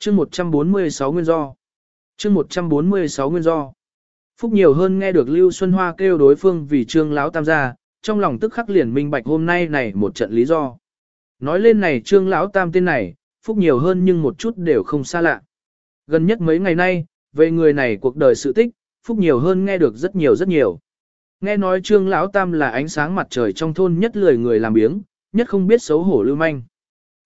chương 146 nguyên do. chương 146 nguyên do. Phúc nhiều hơn nghe được Lưu Xuân Hoa kêu đối phương vì trương lão tam gia, trong lòng tức khắc liền minh bạch hôm nay này một trận lý do. Nói lên này trương lão tam tên này, Phúc nhiều hơn nhưng một chút đều không xa lạ. Gần nhất mấy ngày nay, về người này cuộc đời sự tích, Phúc nhiều hơn nghe được rất nhiều rất nhiều. Nghe nói trương lão tam là ánh sáng mặt trời trong thôn nhất lười người làm biếng, nhất không biết xấu hổ lưu manh.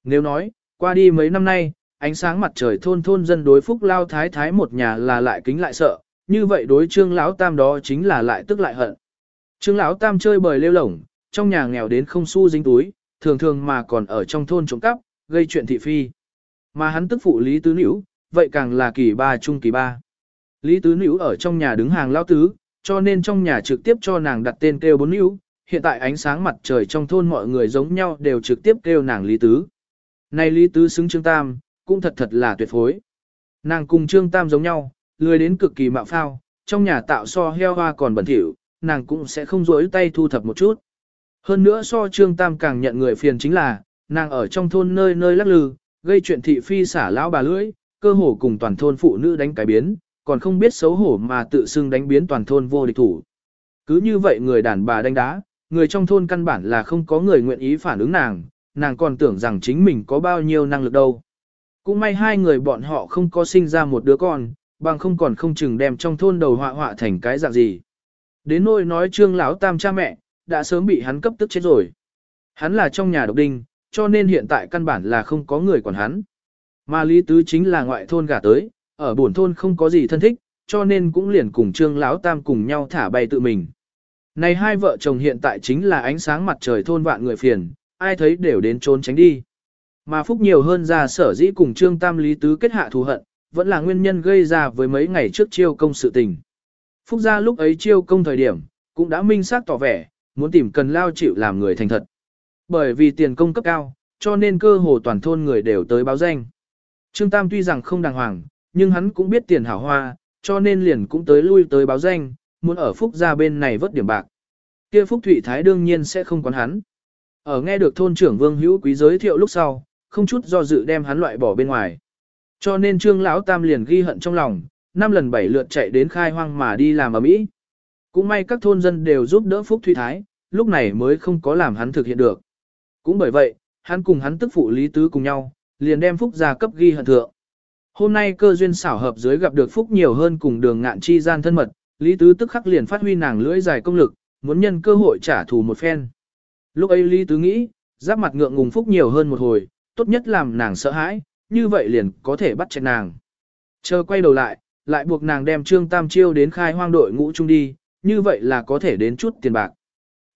Nếu nói, qua đi mấy năm nay, ánh sáng mặt trời thôn thôn dân đối Phúc lao thái thái một nhà là lại kính lại sợ, như vậy đối trương lão tam đó chính là lại tức lại hận. Trương lão tam chơi bời lêu lổng, trong nhà nghèo đến không xu dính túi, thường thường mà còn ở trong thôn trộm cắp, gây chuyện thị phi. Mà hắn tức phụ Lý Tứ Nữu, vậy càng là kỳ ba trung kỳ ba. Lý Tứ Nữu ở trong nhà đứng hàng lao tứ, cho nên trong nhà trực tiếp cho nàng đặt tên kêu bốn Nữu, Hiện tại ánh sáng mặt trời trong thôn mọi người giống nhau đều trực tiếp kêu nàng Lý Tứ. Này Lý Tứ xứng Trương Tam, cũng thật thật là tuyệt phối. Nàng cùng Trương Tam giống nhau, lười đến cực kỳ mạo phao, trong nhà tạo so heo hoa còn bẩn thỉu, nàng cũng sẽ không rỗi tay thu thập một chút. Hơn nữa so Trương Tam càng nhận người phiền chính là, nàng ở trong thôn nơi nơi lắc lư, gây chuyện thị phi xả lão bà lưỡi, cơ hồ cùng toàn thôn phụ nữ đánh cái biến, còn không biết xấu hổ mà tự xưng đánh biến toàn thôn vô địch thủ. Cứ như vậy người đàn bà đánh đá, người trong thôn căn bản là không có người nguyện ý phản ứng nàng, nàng còn tưởng rằng chính mình có bao nhiêu năng lực đâu. Cũng may hai người bọn họ không có sinh ra một đứa con, bằng không còn không chừng đem trong thôn đầu họa họa thành cái dạng gì. Đến nỗi nói trương lão tam cha mẹ, đã sớm bị hắn cấp tức chết rồi. Hắn là trong nhà độc đinh, cho nên hiện tại căn bản là không có người quản hắn. Mà Lý Tứ chính là ngoại thôn gả tới, ở buồn thôn không có gì thân thích, cho nên cũng liền cùng trương lão tam cùng nhau thả bay tự mình. Này hai vợ chồng hiện tại chính là ánh sáng mặt trời thôn vạn người phiền, ai thấy đều đến trốn tránh đi. Mà Phúc nhiều hơn ra sở dĩ cùng Trương Tam Lý Tứ kết hạ thù hận, vẫn là nguyên nhân gây ra với mấy ngày trước chiêu công sự tình. Phúc gia lúc ấy chiêu công thời điểm, cũng đã minh xác tỏ vẻ, muốn tìm cần lao chịu làm người thành thật. Bởi vì tiền công cấp cao, cho nên cơ hồ toàn thôn người đều tới báo danh. Trương Tam tuy rằng không đàng hoàng, nhưng hắn cũng biết tiền hảo hoa, cho nên liền cũng tới lui tới báo danh, muốn ở Phúc gia bên này vớt điểm bạc. Kia Phúc Thụy Thái đương nhiên sẽ không quán hắn. Ở nghe được thôn trưởng Vương Hữu Quý giới thiệu lúc sau, không chút do dự đem hắn loại bỏ bên ngoài. Cho nên Trương lão tam liền ghi hận trong lòng, năm lần bảy lượt chạy đến khai hoang mà đi làm ở Mỹ. Cũng may các thôn dân đều giúp đỡ Phúc thủy Thái, lúc này mới không có làm hắn thực hiện được. Cũng bởi vậy, hắn cùng hắn tức phụ Lý Tứ cùng nhau, liền đem Phúc ra cấp ghi hận thượng. Hôm nay cơ duyên xảo hợp dưới gặp được Phúc nhiều hơn cùng đường ngạn chi gian thân mật, Lý Tứ tức khắc liền phát huy nàng lưỡi dài công lực, muốn nhân cơ hội trả thù một phen. Lúc ấy Lý Tứ nghĩ, giáp mặt ngượng ngùng Phúc nhiều hơn một hồi, tốt nhất làm nàng sợ hãi, như vậy liền có thể bắt chẹt nàng. Chờ quay đầu lại, lại buộc nàng đem Trương Tam Chiêu đến khai hoang đội ngũ chung đi, như vậy là có thể đến chút tiền bạc.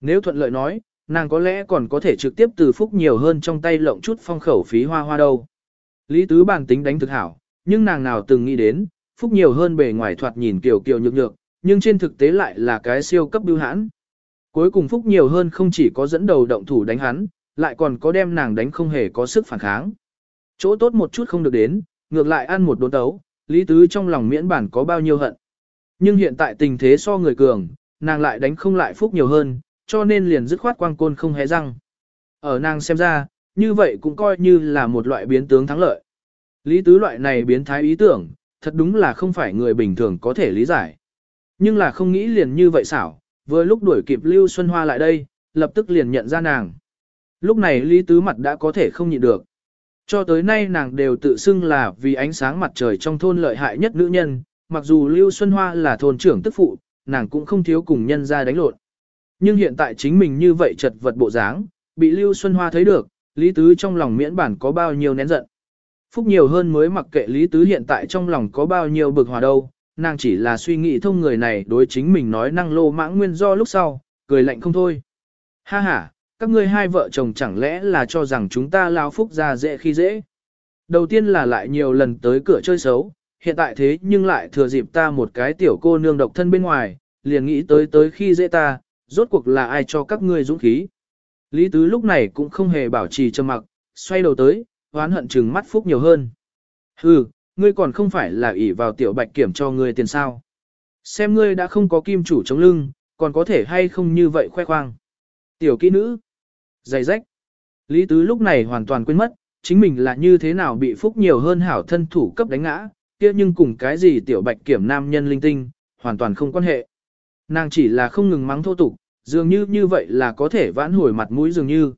Nếu thuận lợi nói, nàng có lẽ còn có thể trực tiếp từ phúc nhiều hơn trong tay lộng chút phong khẩu phí hoa hoa đâu. Lý Tứ bản tính đánh thực hảo, nhưng nàng nào từng nghĩ đến, phúc nhiều hơn bề ngoài thoạt nhìn kiểu kiểu nhược nhược, nhưng trên thực tế lại là cái siêu cấp bưu hãn. Cuối cùng phúc nhiều hơn không chỉ có dẫn đầu động thủ đánh hắn, lại còn có đem nàng đánh không hề có sức phản kháng. Chỗ tốt một chút không được đến, ngược lại ăn một đốn tấu, Lý Tứ trong lòng miễn bản có bao nhiêu hận. Nhưng hiện tại tình thế so người cường, nàng lại đánh không lại phúc nhiều hơn, cho nên liền dứt khoát quang côn không hé răng. Ở nàng xem ra, như vậy cũng coi như là một loại biến tướng thắng lợi. Lý Tứ loại này biến thái ý tưởng, thật đúng là không phải người bình thường có thể lý giải. Nhưng là không nghĩ liền như vậy xảo, vừa lúc đuổi kịp Lưu Xuân Hoa lại đây, lập tức liền nhận ra nàng. Lúc này Lý Tứ mặt đã có thể không nhịn được. Cho tới nay nàng đều tự xưng là vì ánh sáng mặt trời trong thôn lợi hại nhất nữ nhân, mặc dù Lưu Xuân Hoa là thôn trưởng tức phụ, nàng cũng không thiếu cùng nhân ra đánh lộn. Nhưng hiện tại chính mình như vậy chật vật bộ dáng, bị Lưu Xuân Hoa thấy được, Lý Tứ trong lòng miễn bản có bao nhiêu nén giận. Phúc nhiều hơn mới mặc kệ Lý Tứ hiện tại trong lòng có bao nhiêu bực hòa đâu, nàng chỉ là suy nghĩ thông người này đối chính mình nói năng lô mãng nguyên do lúc sau, cười lạnh không thôi. Ha ha, các ngươi hai vợ chồng chẳng lẽ là cho rằng chúng ta lao phúc ra dễ khi dễ. Đầu tiên là lại nhiều lần tới cửa chơi xấu, hiện tại thế nhưng lại thừa dịp ta một cái tiểu cô nương độc thân bên ngoài, liền nghĩ tới tới khi dễ ta, rốt cuộc là ai cho các ngươi dũng khí. Lý Tứ lúc này cũng không hề bảo trì trầm mặc, xoay đầu tới, hoán hận chừng mắt phúc nhiều hơn. Hừ, ngươi còn không phải là ỷ vào tiểu bạch kiểm cho ngươi tiền sao. Xem ngươi đã không có kim chủ chống lưng, còn có thể hay không như vậy khoe khoang. Tiểu kỹ nữ, dày rách. Lý Tứ lúc này hoàn toàn quên mất, chính mình là như thế nào bị phúc nhiều hơn hảo thân thủ cấp đánh ngã, kia nhưng cùng cái gì tiểu bạch kiểm nam nhân linh tinh, hoàn toàn không quan hệ. Nàng chỉ là không ngừng mắng thô tục, dường như như vậy là có thể vãn hồi mặt mũi dường như.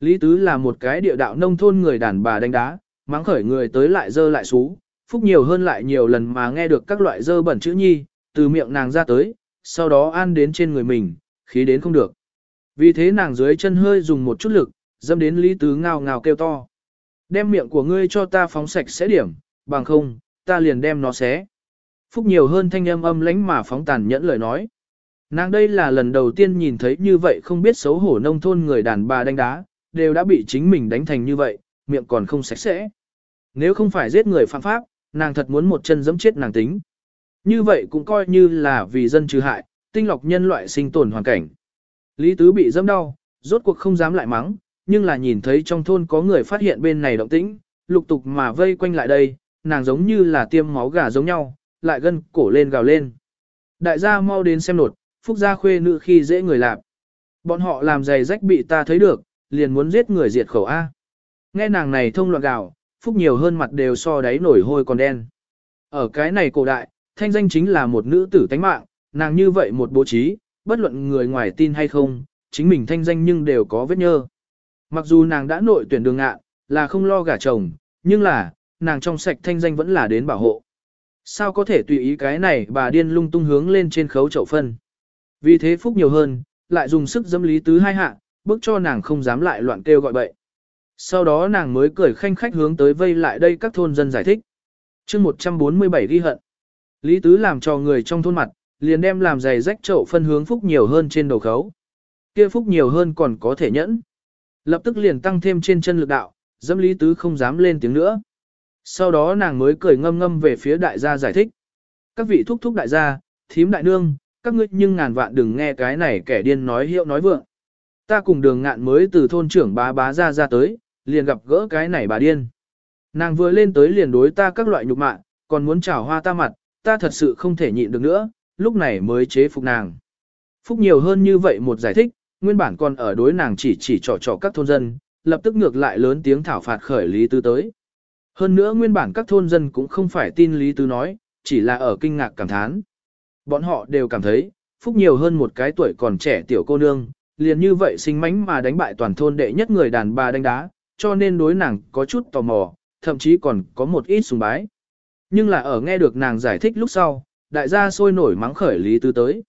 Lý Tứ là một cái địa đạo nông thôn người đàn bà đánh đá, mắng khởi người tới lại dơ lại xú, phúc nhiều hơn lại nhiều lần mà nghe được các loại dơ bẩn chữ nhi, từ miệng nàng ra tới, sau đó an đến trên người mình, khí đến không được. Vì thế nàng dưới chân hơi dùng một chút lực, dâm đến Lý Tứ ngào ngào kêu to. Đem miệng của ngươi cho ta phóng sạch sẽ điểm, bằng không, ta liền đem nó xé. Phúc nhiều hơn thanh âm âm lánh mà phóng tàn nhẫn lời nói. Nàng đây là lần đầu tiên nhìn thấy như vậy không biết xấu hổ nông thôn người đàn bà đánh đá, đều đã bị chính mình đánh thành như vậy, miệng còn không sạch sẽ. Nếu không phải giết người phạm pháp, nàng thật muốn một chân giẫm chết nàng tính. Như vậy cũng coi như là vì dân trừ hại, tinh lọc nhân loại sinh tồn hoàn cảnh. Lý Tứ bị dâm đau, rốt cuộc không dám lại mắng, nhưng là nhìn thấy trong thôn có người phát hiện bên này động tĩnh, lục tục mà vây quanh lại đây, nàng giống như là tiêm máu gà giống nhau, lại gân cổ lên gào lên. Đại gia mau đến xem nột, phúc gia khuê nữ khi dễ người lạp. Bọn họ làm giày rách bị ta thấy được, liền muốn giết người diệt khẩu A. Nghe nàng này thông loạn gào, phúc nhiều hơn mặt đều so đáy nổi hôi còn đen. Ở cái này cổ đại, thanh danh chính là một nữ tử tánh mạng, nàng như vậy một bố trí, bất luận người ngoài tin hay không, chính mình thanh danh nhưng đều có vết nhơ. Mặc dù nàng đã nội tuyển đường ngạ, là không lo gả chồng, nhưng là, nàng trong sạch thanh danh vẫn là đến bảo hộ. Sao có thể tùy ý cái này bà điên lung tung hướng lên trên khấu chậu phân. Vì thế phúc nhiều hơn, lại dùng sức dâm lý tứ hai hạ, bước cho nàng không dám lại loạn kêu gọi bậy. Sau đó nàng mới cười khanh khách hướng tới vây lại đây các thôn dân giải thích. chương 147 ghi hận. Lý tứ làm cho người trong thôn mặt, liền đem làm giày rách chậu phân hướng phúc nhiều hơn trên đầu khấu. Kia phúc nhiều hơn còn có thể nhẫn. Lập tức liền tăng thêm trên chân lực đạo, dâm lý tứ không dám lên tiếng nữa. Sau đó nàng mới cười ngâm ngâm về phía đại gia giải thích. Các vị thúc thúc đại gia, thím đại nương, các ngươi nhưng ngàn vạn đừng nghe cái này kẻ điên nói hiệu nói vượng. Ta cùng đường ngạn mới từ thôn trưởng bá bá ra ra tới, liền gặp gỡ cái này bà điên. Nàng vừa lên tới liền đối ta các loại nhục mạ, còn muốn chào hoa ta mặt, ta thật sự không thể nhịn được nữa, lúc này mới chế phục nàng. Phúc nhiều hơn như vậy một giải thích, nguyên bản còn ở đối nàng chỉ chỉ trò trò các thôn dân, lập tức ngược lại lớn tiếng thảo phạt khởi Lý Tư tới. Hơn nữa nguyên bản các thôn dân cũng không phải tin Lý Tư nói, chỉ là ở kinh ngạc cảm thán. Bọn họ đều cảm thấy, Phúc nhiều hơn một cái tuổi còn trẻ tiểu cô nương, liền như vậy sinh mánh mà đánh bại toàn thôn đệ nhất người đàn bà đánh đá, cho nên đối nàng có chút tò mò, thậm chí còn có một ít sùng bái. Nhưng là ở nghe được nàng giải thích lúc sau, đại gia sôi nổi mắng khởi Lý Tư tới.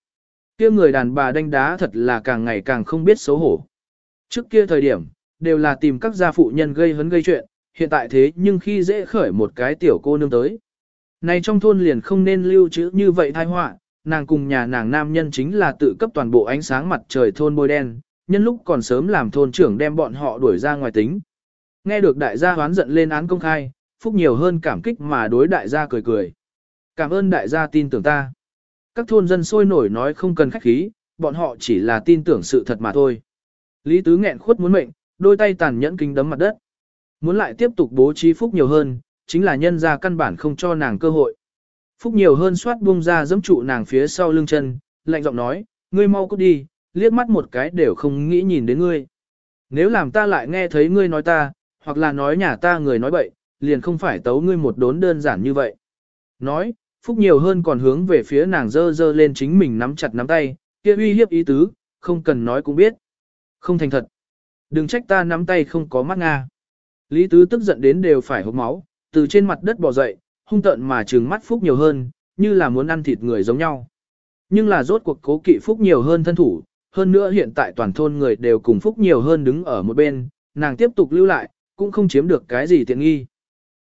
kia người đàn bà đánh đá thật là càng ngày càng không biết xấu hổ. Trước kia thời điểm, đều là tìm các gia phụ nhân gây hấn gây chuyện, hiện tại thế nhưng khi dễ khởi một cái tiểu cô nương tới. Này trong thôn liền không nên lưu trữ như vậy thai họa, nàng cùng nhà nàng nam nhân chính là tự cấp toàn bộ ánh sáng mặt trời thôn bôi đen, nhân lúc còn sớm làm thôn trưởng đem bọn họ đuổi ra ngoài tính. Nghe được đại gia hoán giận lên án công khai, Phúc nhiều hơn cảm kích mà đối đại gia cười cười. Cảm ơn đại gia tin tưởng ta. Các thôn dân sôi nổi nói không cần khách khí, bọn họ chỉ là tin tưởng sự thật mà thôi. Lý Tứ nghẹn khuất muốn mệnh, đôi tay tàn nhẫn kinh đấm mặt đất. Muốn lại tiếp tục bố trí Phúc nhiều hơn, chính là nhân ra căn bản không cho nàng cơ hội. Phúc nhiều hơn soát buông ra giẫm trụ nàng phía sau lưng chân, lạnh giọng nói, ngươi mau cút đi, liếc mắt một cái đều không nghĩ nhìn đến ngươi. Nếu làm ta lại nghe thấy ngươi nói ta, hoặc là nói nhà ta người nói bậy, liền không phải tấu ngươi một đốn đơn giản như vậy. Nói, Phúc nhiều hơn còn hướng về phía nàng dơ dơ lên chính mình nắm chặt nắm tay, kia uy hiếp ý tứ, không cần nói cũng biết. Không thành thật. Đừng trách ta nắm tay không có mắt Nga. Lý Tứ tức giận đến đều phải hốc máu, từ trên mặt đất bò dậy, hung tợn mà trừng mắt Phúc nhiều hơn, như là muốn ăn thịt người giống nhau. Nhưng là rốt cuộc cố kỵ Phúc nhiều hơn thân thủ, hơn nữa hiện tại toàn thôn người đều cùng Phúc nhiều hơn đứng ở một bên, nàng tiếp tục lưu lại, cũng không chiếm được cái gì tiện nghi.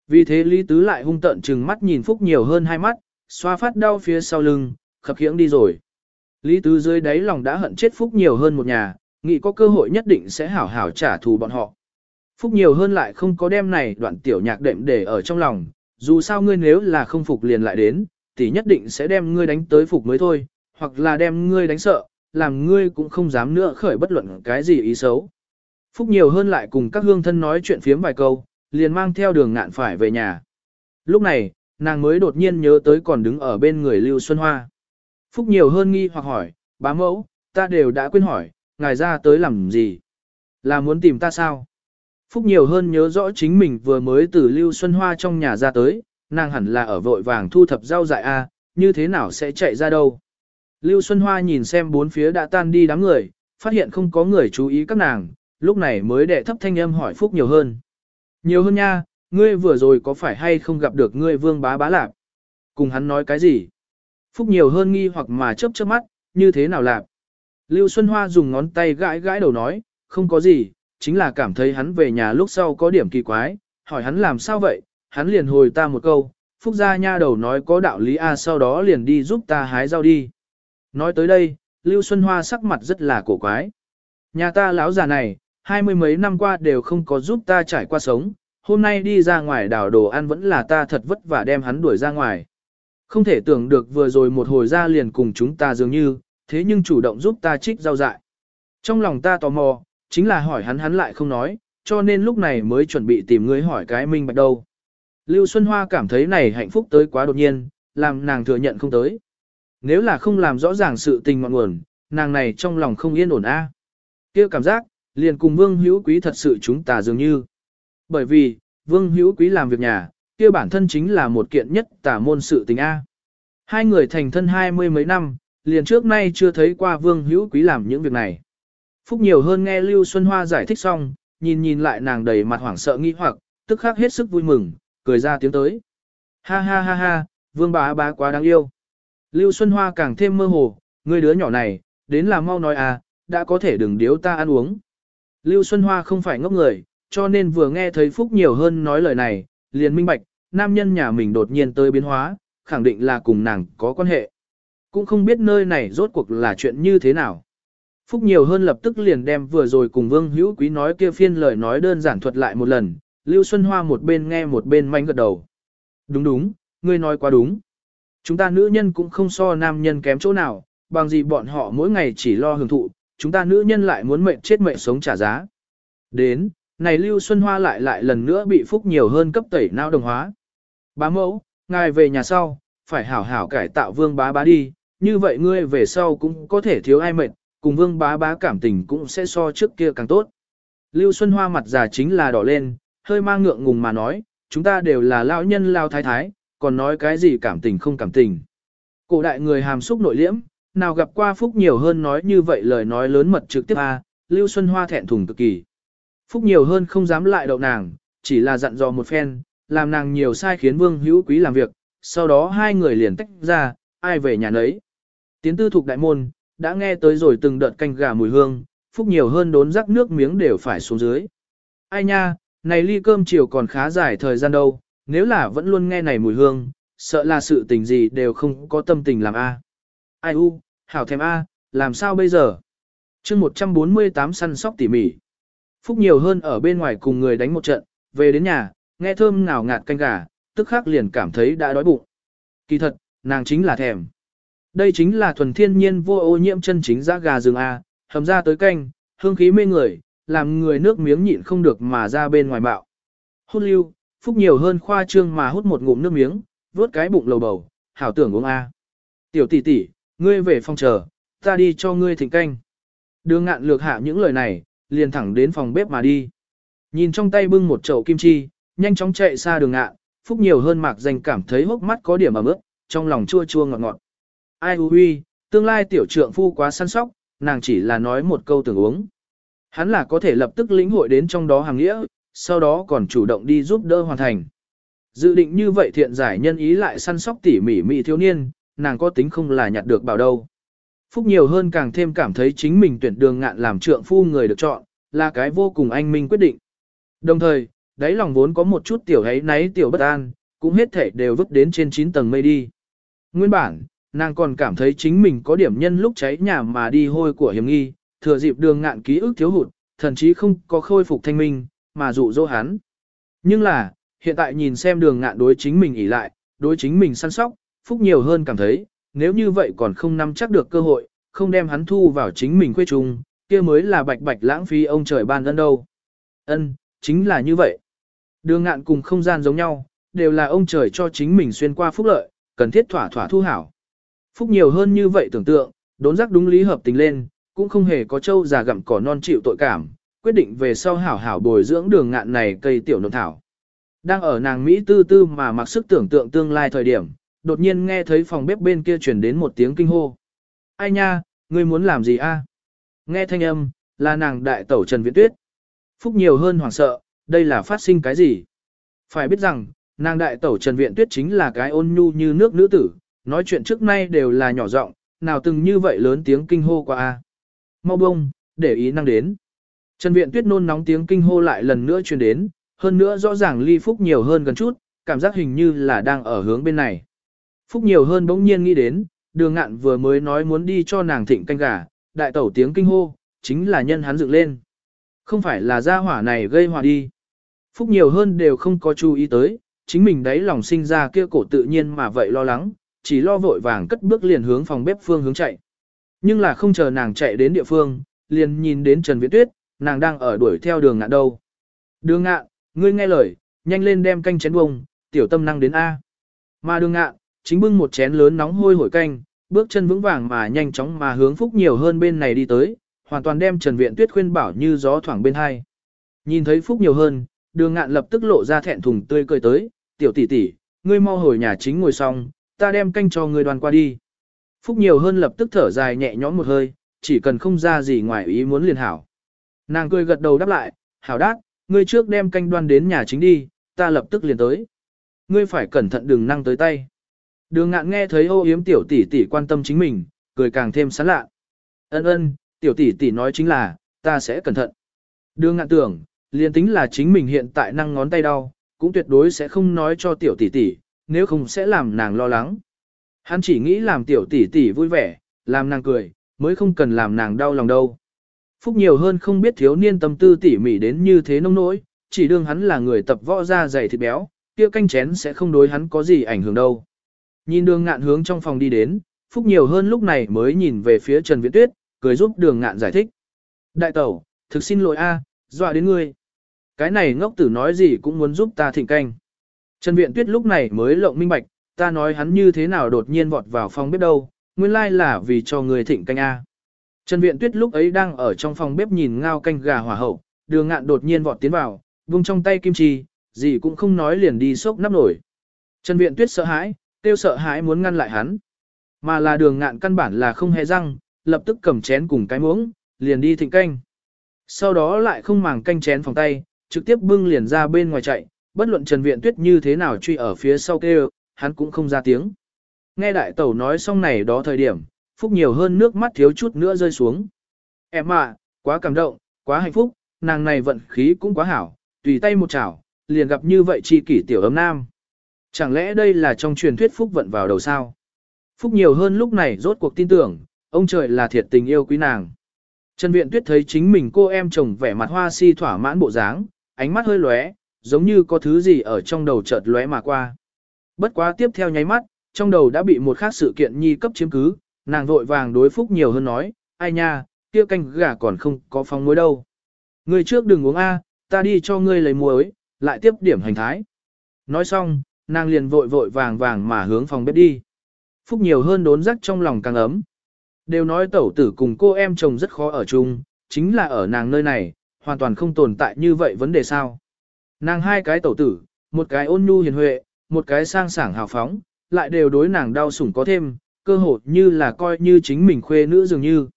Vì thế Lý Tứ lại hung tợn trừng mắt nhìn Phúc nhiều hơn hai mắt, xoa phát đau phía sau lưng, khập khiễng đi rồi. Lý Tứ dưới đáy lòng đã hận chết Phúc nhiều hơn một nhà, nghĩ có cơ hội nhất định sẽ hảo hảo trả thù bọn họ. Phúc nhiều hơn lại không có đem này đoạn tiểu nhạc đệm để ở trong lòng, dù sao ngươi nếu là không phục liền lại đến, thì nhất định sẽ đem ngươi đánh tới phục mới thôi, hoặc là đem ngươi đánh sợ, làm ngươi cũng không dám nữa khởi bất luận cái gì ý xấu. Phúc nhiều hơn lại cùng các hương thân nói chuyện phiếm vài câu, liền mang theo đường ngạn phải về nhà. Lúc này, nàng mới đột nhiên nhớ tới còn đứng ở bên người Lưu Xuân Hoa. Phúc nhiều hơn nghi hoặc hỏi, bá mẫu, ta đều đã quên hỏi, ngài ra tới làm gì? Là muốn tìm ta sao? Phúc nhiều hơn nhớ rõ chính mình vừa mới từ Lưu Xuân Hoa trong nhà ra tới, nàng hẳn là ở vội vàng thu thập rau dại A, như thế nào sẽ chạy ra đâu. Lưu Xuân Hoa nhìn xem bốn phía đã tan đi đám người, phát hiện không có người chú ý các nàng, lúc này mới đệ thấp thanh âm hỏi Phúc nhiều hơn. Nhiều hơn nha, ngươi vừa rồi có phải hay không gặp được ngươi vương bá bá lạp? Cùng hắn nói cái gì? Phúc nhiều hơn nghi hoặc mà chớp chớp mắt, như thế nào lạp? Lưu Xuân Hoa dùng ngón tay gãi gãi đầu nói, không có gì, chính là cảm thấy hắn về nhà lúc sau có điểm kỳ quái, hỏi hắn làm sao vậy, hắn liền hồi ta một câu, Phúc gia nha đầu nói có đạo lý A sau đó liền đi giúp ta hái rau đi. Nói tới đây, Lưu Xuân Hoa sắc mặt rất là cổ quái. Nhà ta lão già này, hai mươi mấy năm qua đều không có giúp ta trải qua sống, hôm nay đi ra ngoài đảo đồ ăn vẫn là ta thật vất vả đem hắn đuổi ra ngoài. Không thể tưởng được vừa rồi một hồi ra liền cùng chúng ta dường như, thế nhưng chủ động giúp ta trích rau dại. Trong lòng ta tò mò, chính là hỏi hắn hắn lại không nói, cho nên lúc này mới chuẩn bị tìm người hỏi cái minh bạch đâu. Lưu Xuân Hoa cảm thấy này hạnh phúc tới quá đột nhiên, làm nàng thừa nhận không tới. Nếu là không làm rõ ràng sự tình ngọn nguồn, nàng này trong lòng không yên ổn a. Kia cảm giác, liền cùng Vương Hữu Quý thật sự chúng ta dường như. Bởi vì, Vương Hữu Quý làm việc nhà, kia bản thân chính là một kiện nhất tả môn sự tình a. Hai người thành thân hai mươi mấy năm, liền trước nay chưa thấy qua Vương Hữu Quý làm những việc này. Phúc nhiều hơn nghe Lưu Xuân Hoa giải thích xong, nhìn nhìn lại nàng đầy mặt hoảng sợ nghi hoặc, tức khắc hết sức vui mừng, cười ra tiếng tới. Ha ha ha ha, Vương bá bá quá đáng yêu. Lưu Xuân Hoa càng thêm mơ hồ, người đứa nhỏ này, đến là mau nói à, đã có thể đừng điếu ta ăn uống. Lưu Xuân Hoa không phải ngốc người, cho nên vừa nghe thấy Phúc nhiều hơn nói lời này, liền minh bạch, nam nhân nhà mình đột nhiên tới biến hóa, khẳng định là cùng nàng có quan hệ. Cũng không biết nơi này rốt cuộc là chuyện như thế nào. Phúc nhiều hơn lập tức liền đem vừa rồi cùng Vương Hữu Quý nói kia phiên lời nói đơn giản thuật lại một lần, Lưu Xuân Hoa một bên nghe một bên manh gật đầu. Đúng đúng, ngươi nói quá đúng. Chúng ta nữ nhân cũng không so nam nhân kém chỗ nào, bằng gì bọn họ mỗi ngày chỉ lo hưởng thụ, chúng ta nữ nhân lại muốn mệnh chết mệnh sống trả giá. Đến, này Lưu Xuân Hoa lại lại lần nữa bị phúc nhiều hơn cấp tẩy não đồng hóa. Bá mẫu, ngài về nhà sau, phải hảo hảo cải tạo vương bá bá đi, như vậy ngươi về sau cũng có thể thiếu ai mệt, cùng vương bá bá cảm tình cũng sẽ so trước kia càng tốt. Lưu Xuân Hoa mặt già chính là đỏ lên, hơi mang ngượng ngùng mà nói, chúng ta đều là lão nhân lao thái thái, còn nói cái gì cảm tình không cảm tình. Cổ đại người hàm xúc nội liễm, nào gặp qua Phúc nhiều hơn nói như vậy lời nói lớn mật trực tiếp a à, Lưu Xuân Hoa thẹn thùng cực kỳ. Phúc nhiều hơn không dám lại đậu nàng, chỉ là dặn dò một phen, làm nàng nhiều sai khiến Vương Hữu Quý làm việc, sau đó hai người liền tách ra, ai về nhà nấy. Tiến tư thuộc đại môn, đã nghe tới rồi từng đợt canh gà mùi hương, Phúc nhiều hơn đốn rắc nước miếng đều phải xuống dưới. Ai nha, này ly cơm chiều còn khá dài thời gian đâu, nếu là vẫn luôn nghe này mùi hương, sợ là sự tình gì đều không có tâm tình làm a. Ai u, hảo thèm a, làm sao bây giờ? chương 148 săn sóc tỉ mỉ. Phúc nhiều hơn ở bên ngoài cùng người đánh một trận, về đến nhà, nghe thơm ngào ngạt canh gà, tức khắc liền cảm thấy đã đói bụng. Kỳ thật, nàng chính là thèm. Đây chính là thuần thiên nhiên vô ô nhiễm chân chính giá gà rừng A, hầm ra tới canh, hương khí mê người, làm người nước miếng nhịn không được mà ra bên ngoài bạo. Hút lưu, phúc nhiều hơn khoa trương mà hút một ngụm nước miếng, vớt cái bụng lầu bầu, hảo tưởng uống A. Tiểu tỷ tỷ, ngươi về phòng chờ, ta đi cho ngươi thỉnh canh. Đường ngạn lược hạ những lời này, liền thẳng đến phòng bếp mà đi. Nhìn trong tay bưng một chậu kim chi, nhanh chóng chạy xa đường ngạn, phúc nhiều hơn mạc danh cảm thấy hốc mắt có điểm ẩm ướt, trong lòng chua chua ngọt ngọt. Ai hư huy, tương lai tiểu trượng phu quá săn sóc, nàng chỉ là nói một câu tưởng uống. Hắn là có thể lập tức lĩnh hội đến trong đó hàng nghĩa, sau đó còn chủ động đi giúp đỡ hoàn thành. Dự định như vậy thiện giải nhân ý lại săn sóc tỉ mỉ mị thiếu niên, nàng có tính không là nhặt được bảo đâu. Phúc nhiều hơn càng thêm cảm thấy chính mình tuyển đường ngạn làm trượng phu người được chọn, là cái vô cùng anh minh quyết định. Đồng thời, đáy lòng vốn có một chút tiểu hấy náy tiểu bất an, cũng hết thể đều vứt đến trên 9 tầng mây đi. Nguyên bản, nàng còn cảm thấy chính mình có điểm nhân lúc cháy nhà mà đi hôi của hiểm nghi, thừa dịp đường ngạn ký ức thiếu hụt, thậm chí không có khôi phục thanh minh, mà dụ dỗ hắn. Nhưng là, hiện tại nhìn xem đường ngạn đối chính mình ỉ lại, đối chính mình săn sóc, phúc nhiều hơn cảm thấy, nếu như vậy còn không nắm chắc được cơ hội, không đem hắn thu vào chính mình quê trung, kia mới là bạch bạch lãng phí ông trời ban ân đâu. Ân, chính là như vậy. Đường ngạn cùng không gian giống nhau, đều là ông trời cho chính mình xuyên qua phúc lợi, cần thiết thỏa thỏa thu hảo. Phúc nhiều hơn như vậy tưởng tượng, đốn giác đúng lý hợp tình lên, cũng không hề có châu già gặm cỏ non chịu tội cảm, quyết định về sau hảo hảo bồi dưỡng đường ngạn này cây tiểu nộn thảo. Đang ở nàng Mỹ tư tư mà mặc sức tưởng tượng tương lai thời điểm, đột nhiên nghe thấy phòng bếp bên kia truyền đến một tiếng kinh hô. Ai nha, ngươi muốn làm gì a? Nghe thanh âm, là nàng đại tẩu Trần Viễn Tuyết. Phúc nhiều hơn hoảng sợ, đây là phát sinh cái gì? Phải biết rằng, nàng đại tẩu Trần Viễn Tuyết chính là cái ôn nhu như nước nữ tử, nói chuyện trước nay đều là nhỏ giọng, nào từng như vậy lớn tiếng kinh hô qua a. Mau bông, để ý năng đến. Trần Viễn Tuyết nôn nóng tiếng kinh hô lại lần nữa truyền đến, hơn nữa rõ ràng ly Phúc nhiều hơn gần chút, cảm giác hình như là đang ở hướng bên này. Phúc nhiều hơn bỗng nhiên nghĩ đến, đường ngạn vừa mới nói muốn đi cho nàng thịnh canh gà, đại tẩu tiếng kinh hô, chính là nhân hắn dựng lên. Không phải là gia hỏa này gây hỏa đi. Phúc nhiều hơn đều không có chú ý tới, chính mình đấy lòng sinh ra kia cổ tự nhiên mà vậy lo lắng, chỉ lo vội vàng cất bước liền hướng phòng bếp phương hướng chạy. Nhưng là không chờ nàng chạy đến địa phương, liền nhìn đến Trần Viễn Tuyết, nàng đang ở đuổi theo đường ngạn đâu. Đường ngạn, ngươi nghe lời, nhanh lên đem canh chén bông, tiểu tâm năng đến A. Mà đường ngạn, chính bưng một chén lớn nóng hôi hổi canh, bước chân vững vàng mà nhanh chóng mà hướng phúc nhiều hơn bên này đi tới, hoàn toàn đem Trần Viện Tuyết khuyên bảo như gió thoảng bên hai. Nhìn thấy phúc nhiều hơn, đường ngạn lập tức lộ ra thẹn thùng tươi cười tới, tiểu tỷ tỷ, ngươi mau hồi nhà chính ngồi xong, ta đem canh cho ngươi đoàn qua đi. Phúc nhiều hơn lập tức thở dài nhẹ nhõm một hơi, chỉ cần không ra gì ngoài ý muốn liền hảo. Nàng cười gật đầu đáp lại, hảo đát, ngươi trước đem canh đoan đến nhà chính đi, ta lập tức liền tới. Ngươi phải cẩn thận đừng năng tới tay. Đường ngạn nghe thấy ô yếm tiểu tỷ tỷ quan tâm chính mình, cười càng thêm sán lạ. Ân ân, tiểu tỷ tỷ nói chính là, ta sẽ cẩn thận. Đường ngạn tưởng, liền tính là chính mình hiện tại năng ngón tay đau, cũng tuyệt đối sẽ không nói cho tiểu tỷ tỷ, nếu không sẽ làm nàng lo lắng. Hắn chỉ nghĩ làm tiểu tỷ tỷ vui vẻ, làm nàng cười, mới không cần làm nàng đau lòng đâu. Phúc nhiều hơn không biết thiếu niên tâm tư tỉ mỉ đến như thế nông nỗi, chỉ đương hắn là người tập võ ra dày thịt béo, kia canh chén sẽ không đối hắn có gì ảnh hưởng đâu. Nhìn đường ngạn hướng trong phòng đi đến, Phúc nhiều hơn lúc này mới nhìn về phía Trần Viễn Tuyết, cười giúp đường ngạn giải thích. Đại tẩu, thực xin lỗi a, dọa đến ngươi. Cái này ngốc tử nói gì cũng muốn giúp ta thịnh canh. Trần Viễn Tuyết lúc này mới lộng minh bạch, ta nói hắn như thế nào đột nhiên vọt vào phòng bếp đâu, nguyên lai là vì cho người thịnh canh a. Trần Viễn Tuyết lúc ấy đang ở trong phòng bếp nhìn ngao canh gà hỏa hậu, đường ngạn đột nhiên vọt tiến vào, vung trong tay kim chi, gì cũng không nói liền đi xốc nắp nổi. Trần Viễn Tuyết sợ hãi, kêu sợ hãi muốn ngăn lại hắn. Mà là đường ngạn căn bản là không hề răng, lập tức cầm chén cùng cái muỗng, liền đi thịnh canh. Sau đó lại không màng canh chén phòng tay, trực tiếp bưng liền ra bên ngoài chạy, bất luận Trần viện Tuyết như thế nào truy ở phía sau kêu, hắn cũng không ra tiếng. Nghe đại tẩu nói xong này đó thời điểm, phúc nhiều hơn nước mắt thiếu chút nữa rơi xuống. Em à, quá cảm động, quá hạnh phúc, nàng này vận khí cũng quá hảo, tùy tay một chảo, liền gặp như vậy chi kỷ tiểu ấm nam. Chẳng lẽ đây là trong truyền thuyết phúc vận vào đầu sao? Phúc nhiều hơn lúc này rốt cuộc tin tưởng, ông trời là thiệt tình yêu quý nàng. Trần Viện Tuyết thấy chính mình cô em chồng vẻ mặt hoa si thỏa mãn bộ dáng, ánh mắt hơi lóe, giống như có thứ gì ở trong đầu chợt lóe mà qua. Bất quá tiếp theo nháy mắt, trong đầu đã bị một khác sự kiện nhi cấp chiếm cứ, nàng vội vàng đối phúc nhiều hơn nói, ai nha, kia canh gà còn không có phong muối đâu. Ngươi trước đừng uống A, ta đi cho ngươi lấy muối, lại tiếp điểm hành thái. Nói xong, nàng liền vội vội vàng vàng mà hướng phòng bếp đi. Phúc nhiều hơn đốn rắc trong lòng càng ấm. Đều nói tẩu tử cùng cô em chồng rất khó ở chung, chính là ở nàng nơi này, hoàn toàn không tồn tại như vậy vấn đề sao. Nàng hai cái tẩu tử, một cái ôn nhu hiền huệ, một cái sang sảng hào phóng, lại đều đối nàng đau sủng có thêm, cơ hội như là coi như chính mình khuê nữ dường như.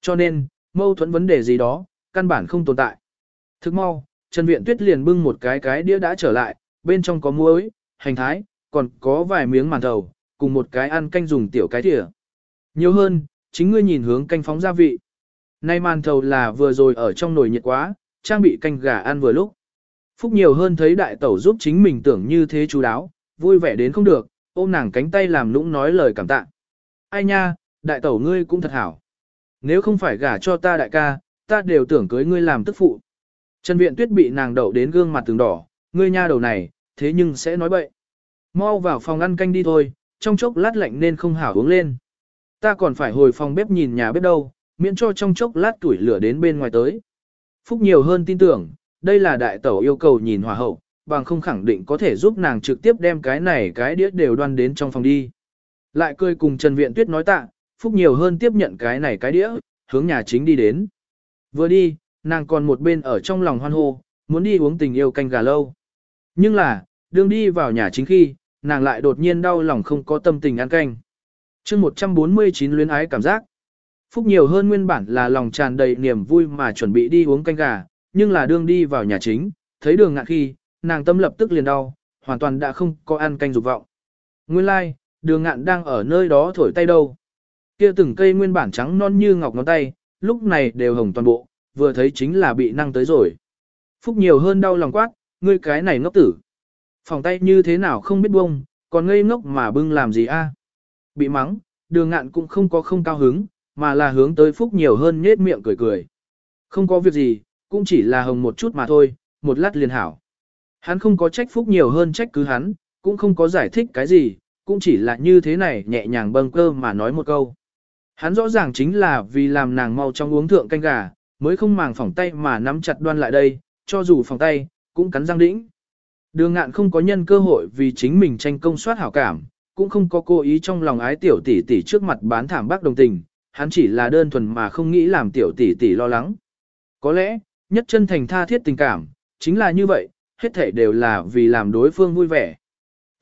Cho nên, mâu thuẫn vấn đề gì đó, căn bản không tồn tại. Thức mau, Trần Viện Tuyết liền bưng một cái cái đĩa đã trở lại, bên trong có muối, hành thái, còn có vài miếng màn thầu, cùng một cái ăn canh dùng tiểu cái thìa. Nhiều hơn, chính ngươi nhìn hướng canh phóng gia vị. Nay màn thầu là vừa rồi ở trong nồi nhiệt quá, trang bị canh gà ăn vừa lúc. Phúc nhiều hơn thấy đại tẩu giúp chính mình tưởng như thế chú đáo, vui vẻ đến không được, ôm nàng cánh tay làm nũng nói lời cảm tạ. Ai nha, đại tẩu ngươi cũng thật hảo. Nếu không phải gả cho ta đại ca, ta đều tưởng cưới ngươi làm tức phụ. Trần Viện Tuyết bị nàng đậu đến gương mặt từng đỏ, ngươi nha đầu này, thế nhưng sẽ nói bậy. Mau vào phòng ăn canh đi thôi, trong chốc lát lạnh nên không hảo uống lên. Ta còn phải hồi phòng bếp nhìn nhà bếp đâu, miễn cho trong chốc lát tuổi lửa đến bên ngoài tới. Phúc nhiều hơn tin tưởng, đây là đại tẩu yêu cầu nhìn hòa hậu, bằng không khẳng định có thể giúp nàng trực tiếp đem cái này cái đĩa đều đoan đến trong phòng đi. Lại cười cùng Trần Viện Tuyết nói tạ, Phúc nhiều hơn tiếp nhận cái này cái đĩa, hướng nhà chính đi đến. Vừa đi, nàng còn một bên ở trong lòng hoan hô, muốn đi uống tình yêu canh gà lâu. Nhưng là, đương đi vào nhà chính khi, nàng lại đột nhiên đau lòng không có tâm tình ăn canh. chương 149 luyến ái cảm giác. Phúc nhiều hơn nguyên bản là lòng tràn đầy niềm vui mà chuẩn bị đi uống canh gà, nhưng là đương đi vào nhà chính, thấy đường ngạn khi, nàng tâm lập tức liền đau, hoàn toàn đã không có ăn canh dục vọng. Nguyên lai, like, đường ngạn đang ở nơi đó thổi tay đâu. Kia từng cây nguyên bản trắng non như ngọc ngón tay, lúc này đều hồng toàn bộ, vừa thấy chính là bị năng tới rồi. Phúc nhiều hơn đau lòng quát, ngươi cái này ngốc tử. Phòng tay như thế nào không biết buông, còn ngây ngốc mà bưng làm gì a? Bị mắng, đường ngạn cũng không có không cao hứng, mà là hướng tới Phúc nhiều hơn nhết miệng cười cười. Không có việc gì, cũng chỉ là hồng một chút mà thôi, một lát liền hảo. Hắn không có trách Phúc nhiều hơn trách cứ hắn, cũng không có giải thích cái gì, cũng chỉ là như thế này nhẹ nhàng bâng cơ mà nói một câu. Hắn rõ ràng chính là vì làm nàng mau trong uống thượng canh gà, mới không màng phỏng tay mà nắm chặt đoan lại đây, cho dù phỏng tay, cũng cắn răng đĩnh. Đường ngạn không có nhân cơ hội vì chính mình tranh công soát hảo cảm, cũng không có cố ý trong lòng ái tiểu tỷ tỷ trước mặt bán thảm bác đồng tình, hắn chỉ là đơn thuần mà không nghĩ làm tiểu tỷ tỷ lo lắng. Có lẽ, nhất chân thành tha thiết tình cảm, chính là như vậy, hết thể đều là vì làm đối phương vui vẻ.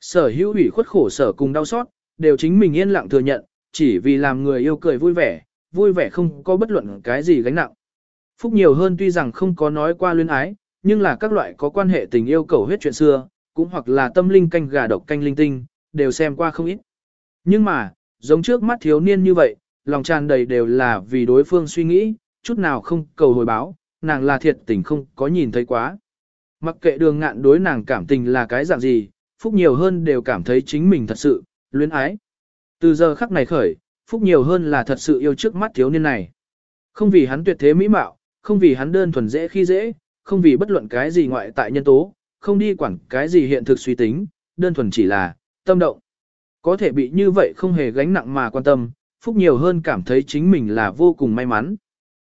Sở hữu ủy khuất khổ sở cùng đau xót, đều chính mình yên lặng thừa nhận, chỉ vì làm người yêu cười vui vẻ, vui vẻ không có bất luận cái gì gánh nặng. Phúc nhiều hơn tuy rằng không có nói qua luyến ái, nhưng là các loại có quan hệ tình yêu cầu huyết chuyện xưa, cũng hoặc là tâm linh canh gà độc canh linh tinh, đều xem qua không ít. Nhưng mà, giống trước mắt thiếu niên như vậy, lòng tràn đầy đều là vì đối phương suy nghĩ, chút nào không cầu hồi báo, nàng là thiệt tình không có nhìn thấy quá. Mặc kệ đường ngạn đối nàng cảm tình là cái dạng gì, Phúc nhiều hơn đều cảm thấy chính mình thật sự, luyến ái. Từ giờ khắc này khởi, Phúc nhiều hơn là thật sự yêu trước mắt thiếu niên này. Không vì hắn tuyệt thế mỹ mạo, không vì hắn đơn thuần dễ khi dễ, không vì bất luận cái gì ngoại tại nhân tố, không đi quản cái gì hiện thực suy tính, đơn thuần chỉ là tâm động. Có thể bị như vậy không hề gánh nặng mà quan tâm, Phúc nhiều hơn cảm thấy chính mình là vô cùng may mắn.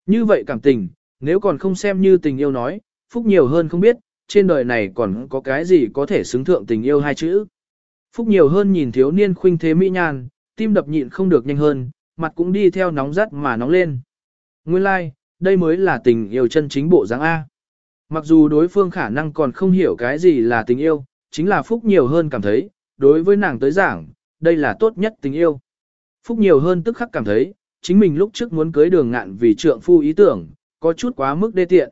Như vậy cảm tình, nếu còn không xem như tình yêu nói, Phúc nhiều hơn không biết, trên đời này còn có cái gì có thể xứng thượng tình yêu hai chữ. Phúc nhiều hơn nhìn thiếu niên khuynh thế mỹ nhan, tim đập nhịn không được nhanh hơn, mặt cũng đi theo nóng rắt mà nóng lên. Nguyên lai, like, đây mới là tình yêu chân chính bộ dáng A. Mặc dù đối phương khả năng còn không hiểu cái gì là tình yêu, chính là Phúc nhiều hơn cảm thấy, đối với nàng tới giảng, đây là tốt nhất tình yêu. Phúc nhiều hơn tức khắc cảm thấy, chính mình lúc trước muốn cưới đường ngạn vì trượng phu ý tưởng, có chút quá mức đê tiện.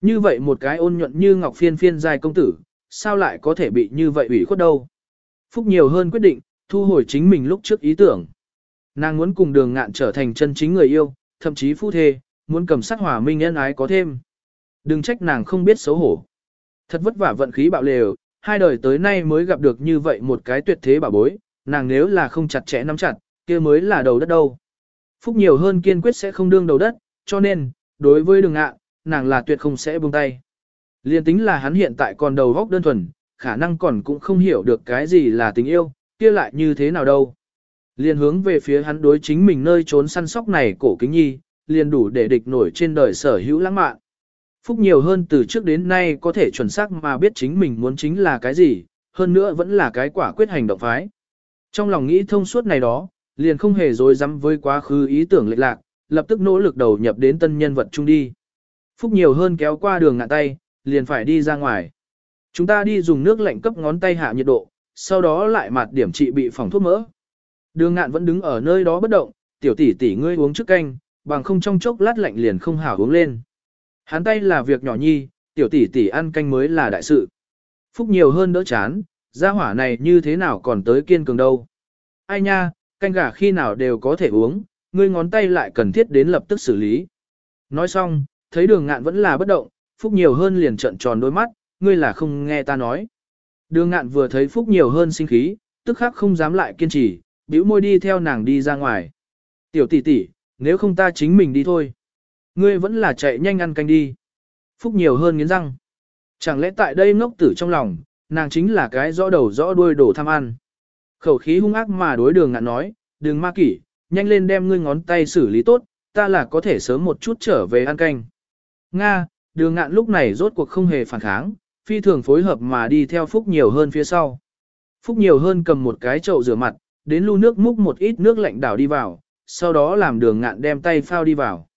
Như vậy một cái ôn nhuận như ngọc phiên phiên dài công tử, sao lại có thể bị như vậy ủy khuất đâu. Phúc nhiều hơn quyết định, thu hồi chính mình lúc trước ý tưởng. Nàng muốn cùng đường ngạn trở thành chân chính người yêu, thậm chí phu thê, muốn cầm sát hỏa minh nhân ái có thêm. Đừng trách nàng không biết xấu hổ. Thật vất vả vận khí bạo lều, hai đời tới nay mới gặp được như vậy một cái tuyệt thế bảo bối, nàng nếu là không chặt chẽ nắm chặt, kia mới là đầu đất đâu. Phúc nhiều hơn kiên quyết sẽ không đương đầu đất, cho nên, đối với đường ngạn, nàng là tuyệt không sẽ buông tay. Liên tính là hắn hiện tại còn đầu góc đơn thuần, khả năng còn cũng không hiểu được cái gì là tình yêu, kia lại như thế nào đâu. Liên hướng về phía hắn đối chính mình nơi trốn săn sóc này cổ kính nhi, liền đủ để địch nổi trên đời sở hữu lãng mạn. Phúc nhiều hơn từ trước đến nay có thể chuẩn xác mà biết chính mình muốn chính là cái gì, hơn nữa vẫn là cái quả quyết hành động phái. Trong lòng nghĩ thông suốt này đó, liền không hề dối dám với quá khứ ý tưởng lệch lạc, lập tức nỗ lực đầu nhập đến tân nhân vật chung đi. Phúc nhiều hơn kéo qua đường ngạn tay, liền phải đi ra ngoài. Chúng ta đi dùng nước lạnh cấp ngón tay hạ nhiệt độ, sau đó lại mặt điểm trị bị phòng thuốc mỡ. Đường ngạn vẫn đứng ở nơi đó bất động, tiểu tỷ tỷ ngươi uống trước canh, bằng không trong chốc lát lạnh liền không hảo uống lên. Hắn tay là việc nhỏ nhi, tiểu tỷ tỷ ăn canh mới là đại sự. Phúc nhiều hơn đỡ chán, gia hỏa này như thế nào còn tới kiên cường đâu. Ai nha, canh gà khi nào đều có thể uống, ngươi ngón tay lại cần thiết đến lập tức xử lý. Nói xong, thấy đường ngạn vẫn là bất động, Phúc nhiều hơn liền trận tròn đôi mắt, ngươi là không nghe ta nói. Đường ngạn vừa thấy Phúc nhiều hơn sinh khí, tức khắc không dám lại kiên trì, bĩu môi đi theo nàng đi ra ngoài. Tiểu tỷ tỷ, nếu không ta chính mình đi thôi. Ngươi vẫn là chạy nhanh ăn canh đi. Phúc nhiều hơn nghiến răng. Chẳng lẽ tại đây ngốc tử trong lòng, nàng chính là cái rõ đầu rõ đuôi đổ tham ăn. Khẩu khí hung ác mà đối đường ngạn nói, đừng ma kỷ, nhanh lên đem ngươi ngón tay xử lý tốt, ta là có thể sớm một chút trở về ăn canh. Nga, đường ngạn lúc này rốt cuộc không hề phản kháng, phi thường phối hợp mà đi theo Phúc nhiều hơn phía sau. Phúc nhiều hơn cầm một cái chậu rửa mặt, đến lu nước múc một ít nước lạnh đảo đi vào, sau đó làm đường ngạn đem tay phao đi vào.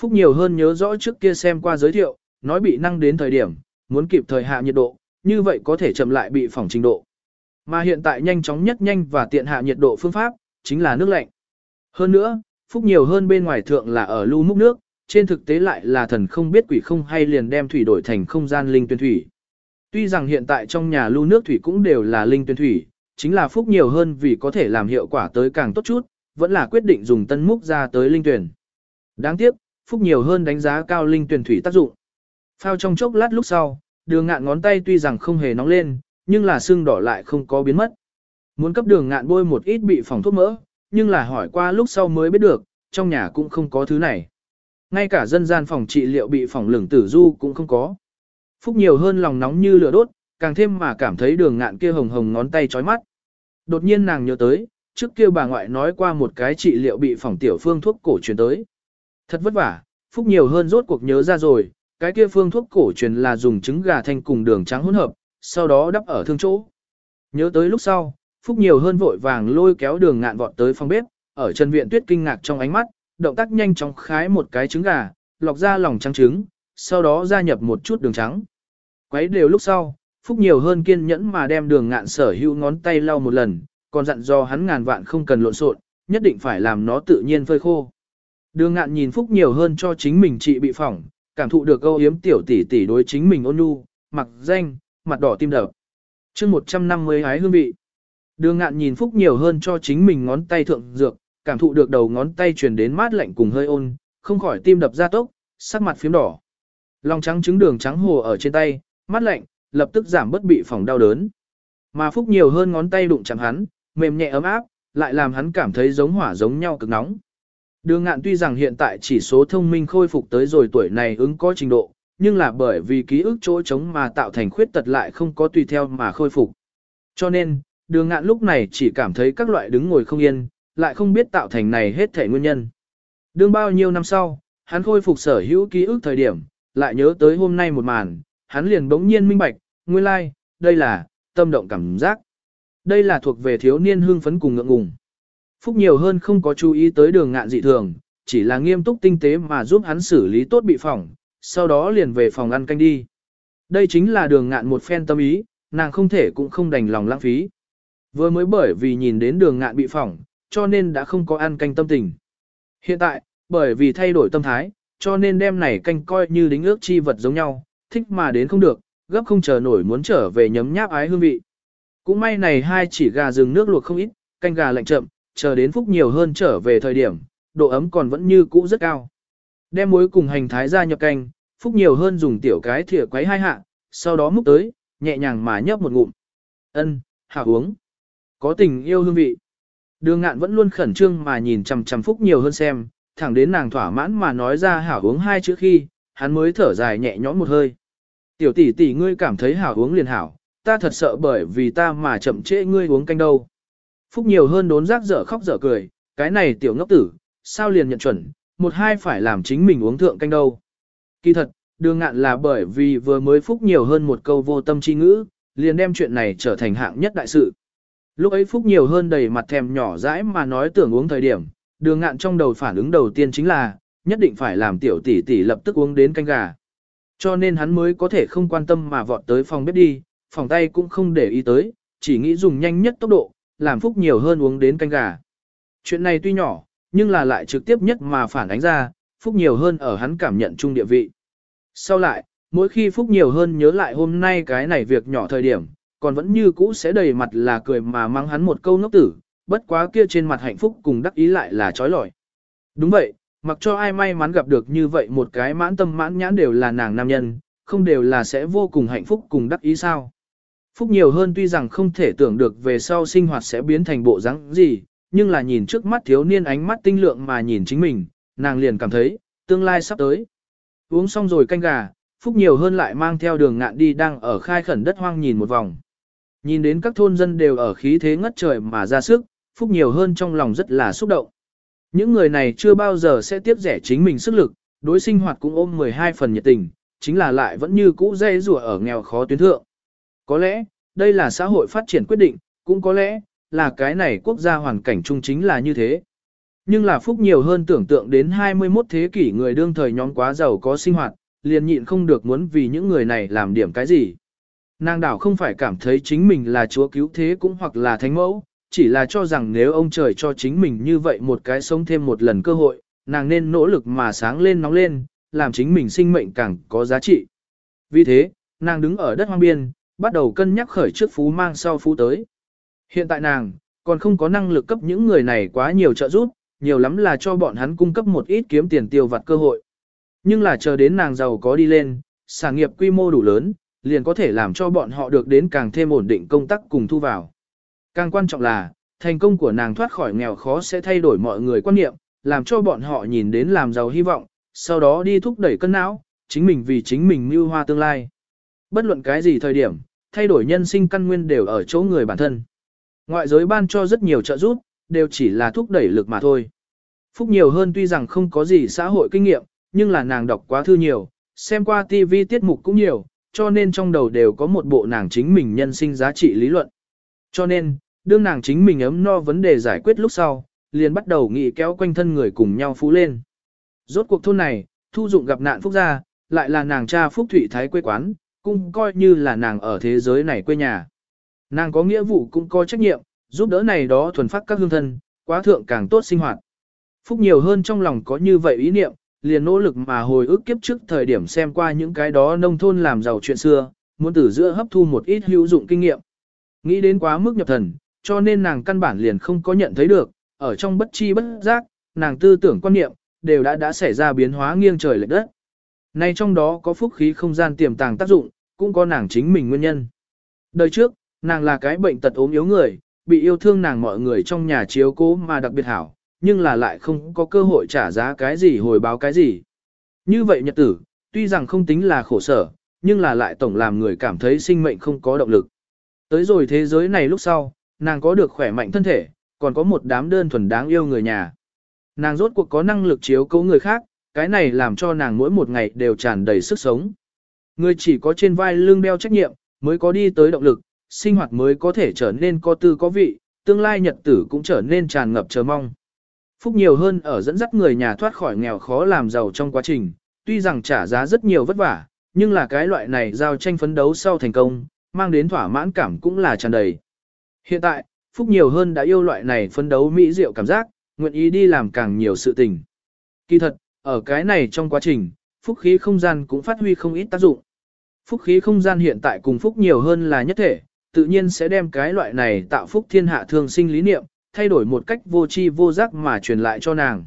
Phúc nhiều hơn nhớ rõ trước kia xem qua giới thiệu, nói bị năng đến thời điểm, muốn kịp thời hạ nhiệt độ, như vậy có thể chậm lại bị phỏng trình độ. Mà hiện tại nhanh chóng nhất nhanh và tiện hạ nhiệt độ phương pháp, chính là nước lạnh. Hơn nữa, Phúc nhiều hơn bên ngoài thượng là ở lưu múc nước, trên thực tế lại là thần không biết quỷ không hay liền đem thủy đổi thành không gian linh tuyên thủy. Tuy rằng hiện tại trong nhà lưu nước thủy cũng đều là linh tuyên thủy, chính là Phúc nhiều hơn vì có thể làm hiệu quả tới càng tốt chút, vẫn là quyết định dùng tân múc ra tới linh tuyển. Đáng tiếc, Phúc nhiều hơn đánh giá cao linh tuyển thủy tác dụng. Phao trong chốc lát lúc sau, đường ngạn ngón tay tuy rằng không hề nóng lên, nhưng là sưng đỏ lại không có biến mất. Muốn cấp đường ngạn bôi một ít bị phòng thuốc mỡ, nhưng là hỏi qua lúc sau mới biết được, trong nhà cũng không có thứ này. Ngay cả dân gian phòng trị liệu bị phòng lửng tử du cũng không có. Phúc nhiều hơn lòng nóng như lửa đốt, càng thêm mà cảm thấy đường ngạn kia hồng hồng ngón tay chói mắt. Đột nhiên nàng nhớ tới, trước kia bà ngoại nói qua một cái trị liệu bị phòng tiểu phương thuốc cổ truyền tới. Thật vất vả, Phúc nhiều hơn rốt cuộc nhớ ra rồi, cái kia phương thuốc cổ truyền là dùng trứng gà thanh cùng đường trắng hỗn hợp, sau đó đắp ở thương chỗ. Nhớ tới lúc sau, Phúc nhiều hơn vội vàng lôi kéo đường ngạn vọt tới phòng bếp, ở chân viện tuyết kinh ngạc trong ánh mắt, động tác nhanh chóng khái một cái trứng gà, lọc ra lòng trắng trứng, sau đó gia nhập một chút đường trắng. Quấy đều lúc sau, Phúc nhiều hơn kiên nhẫn mà đem đường ngạn sở hữu ngón tay lau một lần, còn dặn do hắn ngàn vạn không cần lộn xộn, nhất định phải làm nó tự nhiên phơi khô. Đường ngạn nhìn Phúc nhiều hơn cho chính mình trị bị phỏng, cảm thụ được câu yếm tiểu tỷ tỷ đối chính mình ôn nhu, mặc danh, mặt đỏ tim đập. chương 150 hái hương vị. Đường ngạn nhìn Phúc nhiều hơn cho chính mình ngón tay thượng dược, cảm thụ được đầu ngón tay truyền đến mát lạnh cùng hơi ôn, không khỏi tim đập ra tốc, sắc mặt phím đỏ. Lòng trắng trứng đường trắng hồ ở trên tay, mát lạnh, lập tức giảm bất bị phòng đau đớn. Mà Phúc nhiều hơn ngón tay đụng chẳng hắn, mềm nhẹ ấm áp, lại làm hắn cảm thấy giống hỏa giống nhau cực nóng. Đường ngạn tuy rằng hiện tại chỉ số thông minh khôi phục tới rồi tuổi này ứng có trình độ, nhưng là bởi vì ký ức chỗ trống mà tạo thành khuyết tật lại không có tùy theo mà khôi phục. Cho nên, đường ngạn lúc này chỉ cảm thấy các loại đứng ngồi không yên, lại không biết tạo thành này hết thể nguyên nhân. Đương bao nhiêu năm sau, hắn khôi phục sở hữu ký ức thời điểm, lại nhớ tới hôm nay một màn, hắn liền bỗng nhiên minh bạch, nguyên lai, like, đây là, tâm động cảm giác. Đây là thuộc về thiếu niên hương phấn cùng ngượng ngùng. Phúc nhiều hơn không có chú ý tới đường ngạn dị thường, chỉ là nghiêm túc tinh tế mà giúp hắn xử lý tốt bị phỏng, sau đó liền về phòng ăn canh đi. Đây chính là đường ngạn một phen tâm ý, nàng không thể cũng không đành lòng lãng phí. Vừa mới bởi vì nhìn đến đường ngạn bị phỏng, cho nên đã không có ăn canh tâm tình. Hiện tại, bởi vì thay đổi tâm thái, cho nên đem này canh coi như đính ước chi vật giống nhau, thích mà đến không được, gấp không chờ nổi muốn trở về nhấm nháp ái hương vị. Cũng may này hai chỉ gà rừng nước luộc không ít, canh gà lạnh chậm, chờ đến phúc nhiều hơn trở về thời điểm, độ ấm còn vẫn như cũ rất cao. Đem muối cùng hành thái ra nhập canh, phúc nhiều hơn dùng tiểu cái thìa quấy hai hạ, sau đó múc tới, nhẹ nhàng mà nhấp một ngụm. Ân, hảo uống. Có tình yêu hương vị. Đường ngạn vẫn luôn khẩn trương mà nhìn chằm chằm phúc nhiều hơn xem, thẳng đến nàng thỏa mãn mà nói ra hảo uống hai chữ khi, hắn mới thở dài nhẹ nhõm một hơi. Tiểu tỷ tỷ ngươi cảm thấy hảo uống liền hảo, ta thật sợ bởi vì ta mà chậm trễ ngươi uống canh đâu. Phúc nhiều hơn đốn rác dở khóc dở cười, cái này tiểu ngốc tử, sao liền nhận chuẩn, một hai phải làm chính mình uống thượng canh đâu. Kỳ thật, đường ngạn là bởi vì vừa mới Phúc nhiều hơn một câu vô tâm chi ngữ, liền đem chuyện này trở thành hạng nhất đại sự. Lúc ấy Phúc nhiều hơn đầy mặt thèm nhỏ dãi mà nói tưởng uống thời điểm, đường ngạn trong đầu phản ứng đầu tiên chính là, nhất định phải làm tiểu tỷ tỷ lập tức uống đến canh gà. Cho nên hắn mới có thể không quan tâm mà vọt tới phòng bếp đi, phòng tay cũng không để ý tới, chỉ nghĩ dùng nhanh nhất tốc độ, làm Phúc nhiều hơn uống đến canh gà. Chuyện này tuy nhỏ, nhưng là lại trực tiếp nhất mà phản ánh ra, Phúc nhiều hơn ở hắn cảm nhận chung địa vị. Sau lại, mỗi khi Phúc nhiều hơn nhớ lại hôm nay cái này việc nhỏ thời điểm, còn vẫn như cũ sẽ đầy mặt là cười mà mang hắn một câu ngốc tử, bất quá kia trên mặt hạnh phúc cùng đắc ý lại là trói lọi. Đúng vậy, mặc cho ai may mắn gặp được như vậy một cái mãn tâm mãn nhãn đều là nàng nam nhân, không đều là sẽ vô cùng hạnh phúc cùng đắc ý sao. Phúc nhiều hơn tuy rằng không thể tưởng được về sau sinh hoạt sẽ biến thành bộ dáng gì, nhưng là nhìn trước mắt thiếu niên ánh mắt tinh lượng mà nhìn chính mình, nàng liền cảm thấy, tương lai sắp tới. Uống xong rồi canh gà, Phúc nhiều hơn lại mang theo đường ngạn đi đang ở khai khẩn đất hoang nhìn một vòng. Nhìn đến các thôn dân đều ở khí thế ngất trời mà ra sức, Phúc nhiều hơn trong lòng rất là xúc động. Những người này chưa bao giờ sẽ tiếp rẻ chính mình sức lực, đối sinh hoạt cũng ôm 12 phần nhiệt tình, chính là lại vẫn như cũ dây rùa ở nghèo khó tuyến thượng. Có lẽ, đây là xã hội phát triển quyết định, cũng có lẽ, là cái này quốc gia hoàn cảnh chung chính là như thế. Nhưng là phúc nhiều hơn tưởng tượng đến 21 thế kỷ người đương thời nhóm quá giàu có sinh hoạt, liền nhịn không được muốn vì những người này làm điểm cái gì. Nàng đảo không phải cảm thấy chính mình là chúa cứu thế cũng hoặc là thánh mẫu, chỉ là cho rằng nếu ông trời cho chính mình như vậy một cái sống thêm một lần cơ hội, nàng nên nỗ lực mà sáng lên nóng lên, làm chính mình sinh mệnh càng có giá trị. Vì thế, nàng đứng ở đất hoang biên, bắt đầu cân nhắc khởi trước phú mang sau phú tới. Hiện tại nàng, còn không có năng lực cấp những người này quá nhiều trợ giúp, nhiều lắm là cho bọn hắn cung cấp một ít kiếm tiền tiêu vặt cơ hội. Nhưng là chờ đến nàng giàu có đi lên, sản nghiệp quy mô đủ lớn, liền có thể làm cho bọn họ được đến càng thêm ổn định công tác cùng thu vào. Càng quan trọng là, thành công của nàng thoát khỏi nghèo khó sẽ thay đổi mọi người quan niệm, làm cho bọn họ nhìn đến làm giàu hy vọng, sau đó đi thúc đẩy cân não, chính mình vì chính mình mưu hoa tương lai. Bất luận cái gì thời điểm, thay đổi nhân sinh căn nguyên đều ở chỗ người bản thân. Ngoại giới ban cho rất nhiều trợ giúp, đều chỉ là thúc đẩy lực mà thôi. Phúc nhiều hơn tuy rằng không có gì xã hội kinh nghiệm, nhưng là nàng đọc quá thư nhiều, xem qua TV tiết mục cũng nhiều, cho nên trong đầu đều có một bộ nàng chính mình nhân sinh giá trị lý luận. Cho nên, đương nàng chính mình ấm no vấn đề giải quyết lúc sau, liền bắt đầu nghĩ kéo quanh thân người cùng nhau phú lên. Rốt cuộc thôn này, thu dụng gặp nạn phúc gia, lại là nàng cha phúc thủy thái quê quán, cũng coi như là nàng ở thế giới này quê nhà. Nàng có nghĩa vụ cũng có trách nhiệm, giúp đỡ này đó thuần phát các hương thân, quá thượng càng tốt sinh hoạt. Phúc nhiều hơn trong lòng có như vậy ý niệm, liền nỗ lực mà hồi ức kiếp trước thời điểm xem qua những cái đó nông thôn làm giàu chuyện xưa, muốn từ giữa hấp thu một ít hữu dụng kinh nghiệm. Nghĩ đến quá mức nhập thần, cho nên nàng căn bản liền không có nhận thấy được, ở trong bất chi bất giác, nàng tư tưởng quan niệm, đều đã đã xảy ra biến hóa nghiêng trời lệch đất. Nay trong đó có phúc khí không gian tiềm tàng tác dụng, cũng có nàng chính mình nguyên nhân. Đời trước, nàng là cái bệnh tật ốm yếu người, bị yêu thương nàng mọi người trong nhà chiếu cố mà đặc biệt hảo, nhưng là lại không có cơ hội trả giá cái gì hồi báo cái gì. Như vậy nhật tử, tuy rằng không tính là khổ sở, nhưng là lại tổng làm người cảm thấy sinh mệnh không có động lực. Tới rồi thế giới này lúc sau, nàng có được khỏe mạnh thân thể, còn có một đám đơn thuần đáng yêu người nhà. Nàng rốt cuộc có năng lực chiếu cố người khác, cái này làm cho nàng mỗi một ngày đều tràn đầy sức sống. Người chỉ có trên vai lưng đeo trách nhiệm, mới có đi tới động lực, sinh hoạt mới có thể trở nên có tư có vị, tương lai nhật tử cũng trở nên tràn ngập chờ mong. Phúc nhiều hơn ở dẫn dắt người nhà thoát khỏi nghèo khó làm giàu trong quá trình, tuy rằng trả giá rất nhiều vất vả, nhưng là cái loại này giao tranh phấn đấu sau thành công, mang đến thỏa mãn cảm cũng là tràn đầy. Hiện tại, Phúc nhiều hơn đã yêu loại này phấn đấu mỹ diệu cảm giác, nguyện ý đi làm càng nhiều sự tình. Kỳ thật, ở cái này trong quá trình, phúc khí không gian cũng phát huy không ít tác dụng. Phúc khí không gian hiện tại cùng phúc nhiều hơn là nhất thể, tự nhiên sẽ đem cái loại này tạo phúc thiên hạ thường sinh lý niệm, thay đổi một cách vô tri vô giác mà truyền lại cho nàng.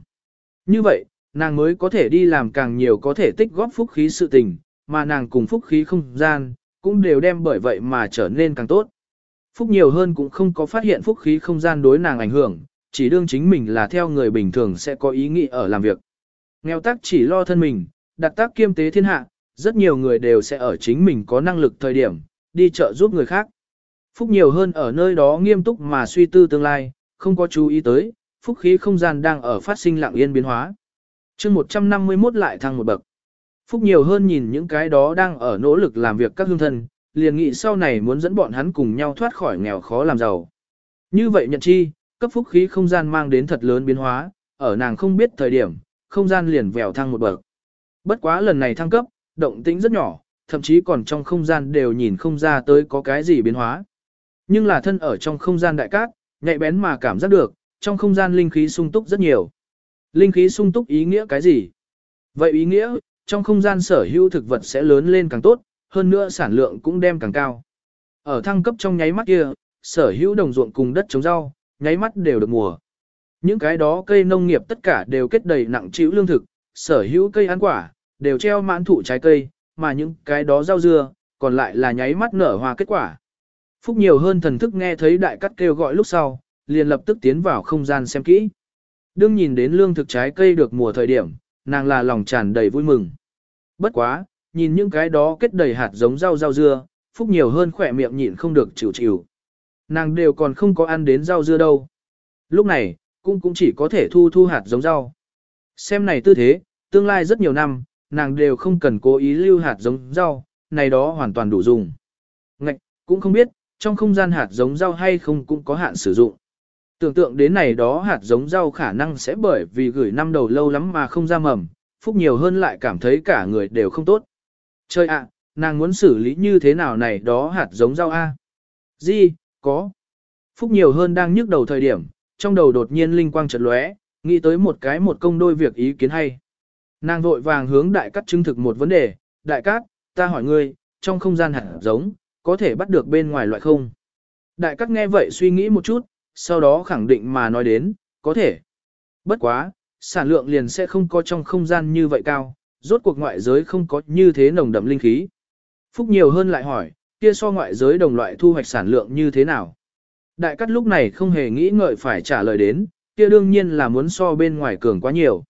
Như vậy, nàng mới có thể đi làm càng nhiều có thể tích góp phúc khí sự tình, mà nàng cùng phúc khí không gian, cũng đều đem bởi vậy mà trở nên càng tốt. Phúc nhiều hơn cũng không có phát hiện phúc khí không gian đối nàng ảnh hưởng, chỉ đương chính mình là theo người bình thường sẽ có ý nghĩ ở làm việc. Nghèo tác chỉ lo thân mình, đặt tác kiêm tế thiên hạ, rất nhiều người đều sẽ ở chính mình có năng lực thời điểm, đi chợ giúp người khác. Phúc nhiều hơn ở nơi đó nghiêm túc mà suy tư tương lai, không có chú ý tới, phúc khí không gian đang ở phát sinh lặng yên biến hóa. chương 151 lại thăng một bậc. Phúc nhiều hơn nhìn những cái đó đang ở nỗ lực làm việc các hương thân, liền nghĩ sau này muốn dẫn bọn hắn cùng nhau thoát khỏi nghèo khó làm giàu. Như vậy nhận chi, cấp phúc khí không gian mang đến thật lớn biến hóa, ở nàng không biết thời điểm, không gian liền vèo thăng một bậc. Bất quá lần này thăng cấp, động tĩnh rất nhỏ, thậm chí còn trong không gian đều nhìn không ra tới có cái gì biến hóa. Nhưng là thân ở trong không gian đại cát, nhạy bén mà cảm giác được, trong không gian linh khí sung túc rất nhiều. Linh khí sung túc ý nghĩa cái gì? Vậy ý nghĩa, trong không gian sở hữu thực vật sẽ lớn lên càng tốt, hơn nữa sản lượng cũng đem càng cao. Ở thăng cấp trong nháy mắt kia, sở hữu đồng ruộng cùng đất trồng rau, nháy mắt đều được mùa. Những cái đó cây nông nghiệp tất cả đều kết đầy nặng chịu lương thực, sở hữu cây ăn quả, đều treo mãn thụ trái cây, mà những cái đó rau dưa, còn lại là nháy mắt nở hoa kết quả. Phúc nhiều hơn thần thức nghe thấy đại cắt kêu gọi lúc sau, liền lập tức tiến vào không gian xem kỹ. Đương nhìn đến lương thực trái cây được mùa thời điểm, nàng là lòng tràn đầy vui mừng. Bất quá, nhìn những cái đó kết đầy hạt giống rau rau dưa, Phúc nhiều hơn khỏe miệng nhịn không được chịu chịu. Nàng đều còn không có ăn đến rau dưa đâu. Lúc này, cũng cũng chỉ có thể thu thu hạt giống rau. Xem này tư thế, tương lai rất nhiều năm, nàng đều không cần cố ý lưu hạt giống rau, này đó hoàn toàn đủ dùng. Ngạch, cũng không biết, trong không gian hạt giống rau hay không cũng có hạn sử dụng. Tưởng tượng đến này đó hạt giống rau khả năng sẽ bởi vì gửi năm đầu lâu lắm mà không ra mầm, Phúc nhiều hơn lại cảm thấy cả người đều không tốt. Chơi ạ, nàng muốn xử lý như thế nào này đó hạt giống rau A. Di, có. Phúc nhiều hơn đang nhức đầu thời điểm, trong đầu đột nhiên linh quang chợt lóe, nghĩ tới một cái một công đôi việc ý kiến hay. Nàng vội vàng hướng đại cát chứng thực một vấn đề, đại cát, ta hỏi ngươi, trong không gian hạt giống, có thể bắt được bên ngoài loại không? Đại cát nghe vậy suy nghĩ một chút, sau đó khẳng định mà nói đến, có thể. Bất quá, sản lượng liền sẽ không có trong không gian như vậy cao, rốt cuộc ngoại giới không có như thế nồng đậm linh khí. Phúc nhiều hơn lại hỏi, kia so ngoại giới đồng loại thu hoạch sản lượng như thế nào? Đại cắt lúc này không hề nghĩ ngợi phải trả lời đến, kia đương nhiên là muốn so bên ngoài cường quá nhiều.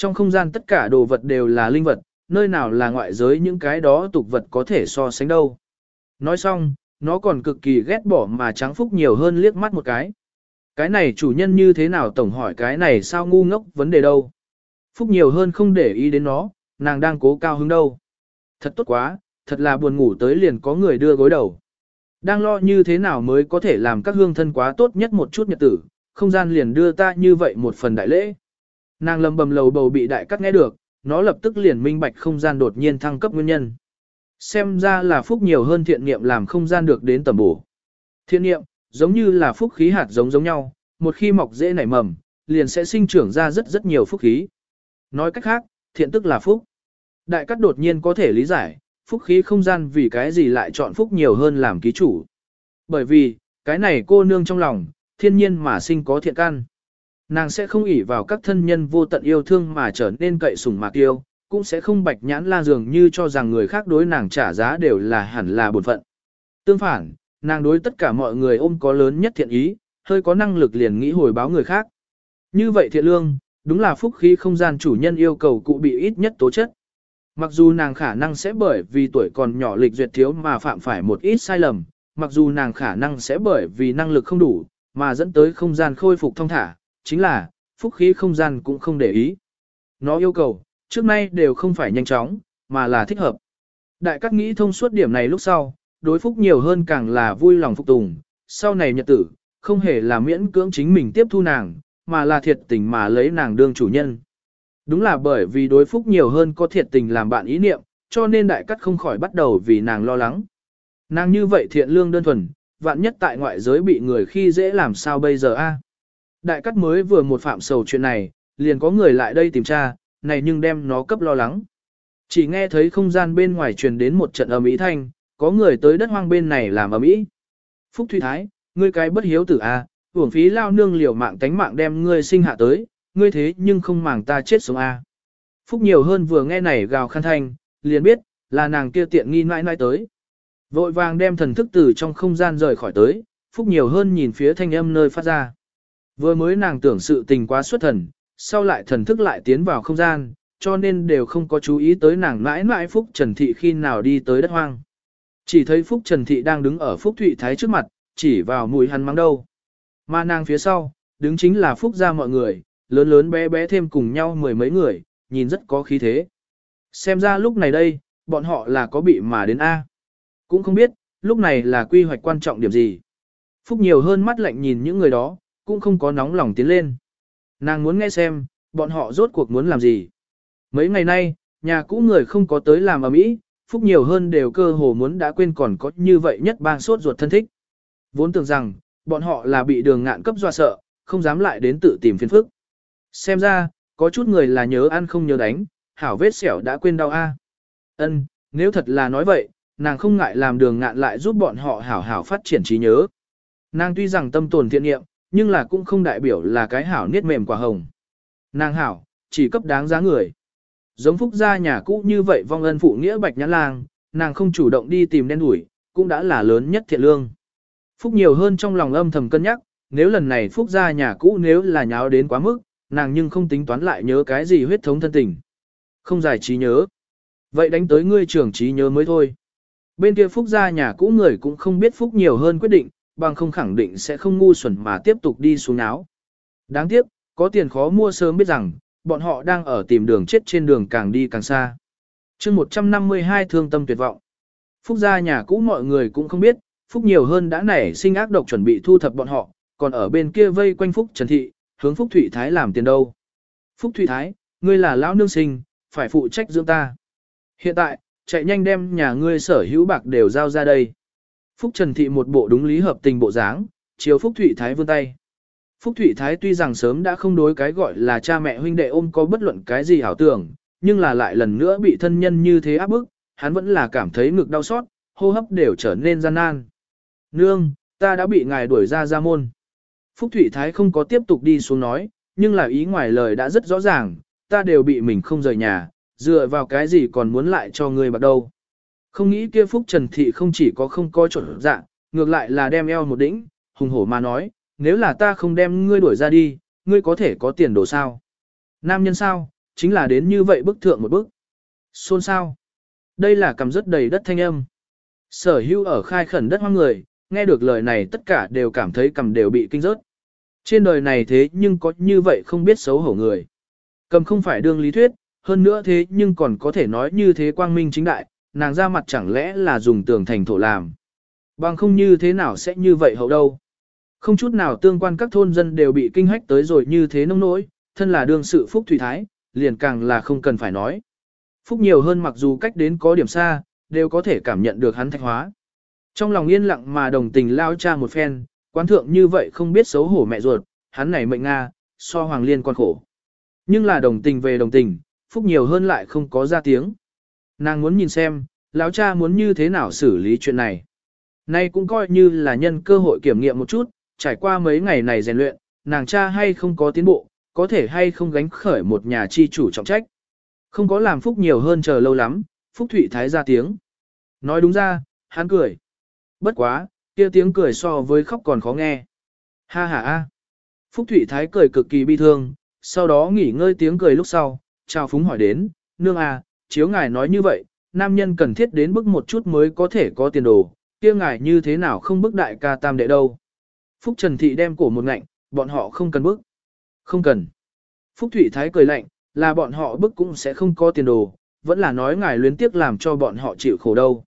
Trong không gian tất cả đồ vật đều là linh vật, nơi nào là ngoại giới những cái đó tục vật có thể so sánh đâu. Nói xong, nó còn cực kỳ ghét bỏ mà trắng phúc nhiều hơn liếc mắt một cái. Cái này chủ nhân như thế nào tổng hỏi cái này sao ngu ngốc vấn đề đâu. Phúc nhiều hơn không để ý đến nó, nàng đang cố cao hứng đâu. Thật tốt quá, thật là buồn ngủ tới liền có người đưa gối đầu. Đang lo như thế nào mới có thể làm các hương thân quá tốt nhất một chút nhật tử, không gian liền đưa ta như vậy một phần đại lễ. Nàng lầm bầm lầu bầu bị đại cắt nghe được, nó lập tức liền minh bạch không gian đột nhiên thăng cấp nguyên nhân. Xem ra là phúc nhiều hơn thiện niệm làm không gian được đến tầm bổ. Thiện niệm, giống như là phúc khí hạt giống giống nhau, một khi mọc dễ nảy mầm, liền sẽ sinh trưởng ra rất rất nhiều phúc khí. Nói cách khác, thiện tức là phúc. Đại cắt đột nhiên có thể lý giải, phúc khí không gian vì cái gì lại chọn phúc nhiều hơn làm ký chủ. Bởi vì, cái này cô nương trong lòng, thiên nhiên mà sinh có thiện căn. Nàng sẽ không ỷ vào các thân nhân vô tận yêu thương mà trở nên cậy sủng mạc yêu, cũng sẽ không bạch nhãn la dường như cho rằng người khác đối nàng trả giá đều là hẳn là bổn phận. Tương phản, nàng đối tất cả mọi người ôm có lớn nhất thiện ý, hơi có năng lực liền nghĩ hồi báo người khác. Như vậy thiện lương, đúng là phúc khí không gian chủ nhân yêu cầu cụ bị ít nhất tố chất. Mặc dù nàng khả năng sẽ bởi vì tuổi còn nhỏ lịch duyệt thiếu mà phạm phải một ít sai lầm, mặc dù nàng khả năng sẽ bởi vì năng lực không đủ, mà dẫn tới không gian khôi phục thông thả, chính là, phúc khí không gian cũng không để ý. Nó yêu cầu, trước nay đều không phải nhanh chóng, mà là thích hợp. Đại các nghĩ thông suốt điểm này lúc sau, đối phúc nhiều hơn càng là vui lòng phục tùng, sau này nhật tử, không hề là miễn cưỡng chính mình tiếp thu nàng, mà là thiệt tình mà lấy nàng đương chủ nhân. Đúng là bởi vì đối phúc nhiều hơn có thiệt tình làm bạn ý niệm, cho nên đại cắt không khỏi bắt đầu vì nàng lo lắng. Nàng như vậy thiện lương đơn thuần, vạn nhất tại ngoại giới bị người khi dễ làm sao bây giờ a? Đại cắt mới vừa một phạm sầu chuyện này, liền có người lại đây tìm tra, này nhưng đem nó cấp lo lắng. Chỉ nghe thấy không gian bên ngoài truyền đến một trận ầm ĩ thanh, có người tới đất hoang bên này làm ầm ĩ. Phúc Thủy Thái, ngươi cái bất hiếu tử à, a, uổng phí lao nương liều mạng tánh mạng đem ngươi sinh hạ tới, ngươi thế nhưng không màng ta chết sống a. Phúc nhiều hơn vừa nghe này gào khăn thanh, liền biết, là nàng kia tiện nghi mãi mãi tới. Vội vàng đem thần thức từ trong không gian rời khỏi tới, Phúc nhiều hơn nhìn phía thanh âm nơi phát ra. Vừa mới nàng tưởng sự tình quá xuất thần, sau lại thần thức lại tiến vào không gian, cho nên đều không có chú ý tới nàng mãi mãi Phúc Trần Thị khi nào đi tới đất hoang. Chỉ thấy Phúc Trần Thị đang đứng ở Phúc Thụy Thái trước mặt, chỉ vào mùi hắn mắng đâu. Mà nàng phía sau, đứng chính là Phúc gia mọi người, lớn lớn bé bé thêm cùng nhau mười mấy người, nhìn rất có khí thế. Xem ra lúc này đây, bọn họ là có bị mà đến A. Cũng không biết, lúc này là quy hoạch quan trọng điểm gì. Phúc nhiều hơn mắt lạnh nhìn những người đó, cũng không có nóng lòng tiến lên. Nàng muốn nghe xem, bọn họ rốt cuộc muốn làm gì. Mấy ngày nay, nhà cũ người không có tới làm ở mỹ, Phúc nhiều hơn đều cơ hồ muốn đã quên còn có như vậy nhất bang sốt ruột thân thích. Vốn tưởng rằng, bọn họ là bị đường ngạn cấp dọa sợ, không dám lại đến tự tìm phiền phức. Xem ra, có chút người là nhớ ăn không nhớ đánh, hảo vết xẻo đã quên đau a. Ân, nếu thật là nói vậy, nàng không ngại làm đường ngạn lại giúp bọn họ hảo hảo phát triển trí nhớ. Nàng tuy rằng tâm tồn thiện nghiệm, nhưng là cũng không đại biểu là cái hảo niết mềm quả hồng. Nàng hảo, chỉ cấp đáng giá người. Giống phúc gia nhà cũ như vậy vong ân phụ nghĩa bạch nhãn lang, nàng không chủ động đi tìm đen đuổi, cũng đã là lớn nhất thiện lương. Phúc nhiều hơn trong lòng âm thầm cân nhắc, nếu lần này phúc gia nhà cũ nếu là nháo đến quá mức, nàng nhưng không tính toán lại nhớ cái gì huyết thống thân tình. Không giải trí nhớ. Vậy đánh tới ngươi trưởng trí nhớ mới thôi. Bên kia phúc gia nhà cũ người cũng không biết phúc nhiều hơn quyết định, bằng không khẳng định sẽ không ngu xuẩn mà tiếp tục đi xuống áo. Đáng tiếc, có tiền khó mua sớm biết rằng, bọn họ đang ở tìm đường chết trên đường càng đi càng xa. chương 152 thương tâm tuyệt vọng. Phúc gia nhà cũ mọi người cũng không biết, Phúc nhiều hơn đã nảy sinh ác độc chuẩn bị thu thập bọn họ, còn ở bên kia vây quanh Phúc Trần Thị, hướng Phúc Thủy Thái làm tiền đâu. Phúc Thủy Thái, ngươi là lão nương sinh, phải phụ trách dưỡng ta. Hiện tại, chạy nhanh đem nhà ngươi sở hữu bạc đều giao ra đây. Phúc Trần Thị một bộ đúng lý hợp tình bộ dáng, chiếu Phúc Thụy Thái vươn tay. Phúc Thụy Thái tuy rằng sớm đã không đối cái gọi là cha mẹ huynh đệ ôm có bất luận cái gì hảo tưởng, nhưng là lại lần nữa bị thân nhân như thế áp bức, hắn vẫn là cảm thấy ngực đau xót, hô hấp đều trở nên gian nan. Nương, ta đã bị ngài đuổi ra ra môn. Phúc Thụy Thái không có tiếp tục đi xuống nói, nhưng là ý ngoài lời đã rất rõ ràng, ta đều bị mình không rời nhà, dựa vào cái gì còn muốn lại cho ngươi bạc đâu. Không nghĩ kia Phúc Trần Thị không chỉ có không coi trộn dạng, ngược lại là đem eo một đỉnh, hùng hổ mà nói, nếu là ta không đem ngươi đuổi ra đi, ngươi có thể có tiền đồ sao. Nam nhân sao, chính là đến như vậy bức thượng một bức. Xôn sao. Đây là cầm rất đầy đất thanh âm. Sở hữu ở khai khẩn đất hoang người, nghe được lời này tất cả đều cảm thấy cầm đều bị kinh rớt. Trên đời này thế nhưng có như vậy không biết xấu hổ người. Cầm không phải đương lý thuyết, hơn nữa thế nhưng còn có thể nói như thế quang minh chính đại, nàng ra mặt chẳng lẽ là dùng tường thành thổ làm. Bằng không như thế nào sẽ như vậy hậu đâu. Không chút nào tương quan các thôn dân đều bị kinh hách tới rồi như thế nông nỗi, thân là đương sự Phúc Thủy Thái, liền càng là không cần phải nói. Phúc nhiều hơn mặc dù cách đến có điểm xa, đều có thể cảm nhận được hắn thạch hóa. Trong lòng yên lặng mà đồng tình lao cha một phen, quán thượng như vậy không biết xấu hổ mẹ ruột, hắn này mệnh Nga, so hoàng liên con khổ. Nhưng là đồng tình về đồng tình, Phúc nhiều hơn lại không có ra tiếng. Nàng muốn nhìn xem, lão cha muốn như thế nào xử lý chuyện này. Nay cũng coi như là nhân cơ hội kiểm nghiệm một chút, trải qua mấy ngày này rèn luyện, nàng cha hay không có tiến bộ, có thể hay không gánh khởi một nhà chi chủ trọng trách. Không có làm Phúc nhiều hơn chờ lâu lắm, Phúc Thụy Thái ra tiếng. Nói đúng ra, hắn cười. Bất quá, kia tiếng cười so với khóc còn khó nghe. Ha ha a. Phúc Thụy Thái cười cực kỳ bi thương, sau đó nghỉ ngơi tiếng cười lúc sau, chào phúng hỏi đến, nương à, chiếu ngài nói như vậy, nam nhân cần thiết đến bức một chút mới có thể có tiền đồ, kia ngài như thế nào không bức đại ca tam đệ đâu. Phúc Trần Thị đem cổ một ngạnh, bọn họ không cần bức. Không cần. Phúc Thụy Thái cười lạnh, là bọn họ bức cũng sẽ không có tiền đồ, vẫn là nói ngài luyến tiếc làm cho bọn họ chịu khổ đâu.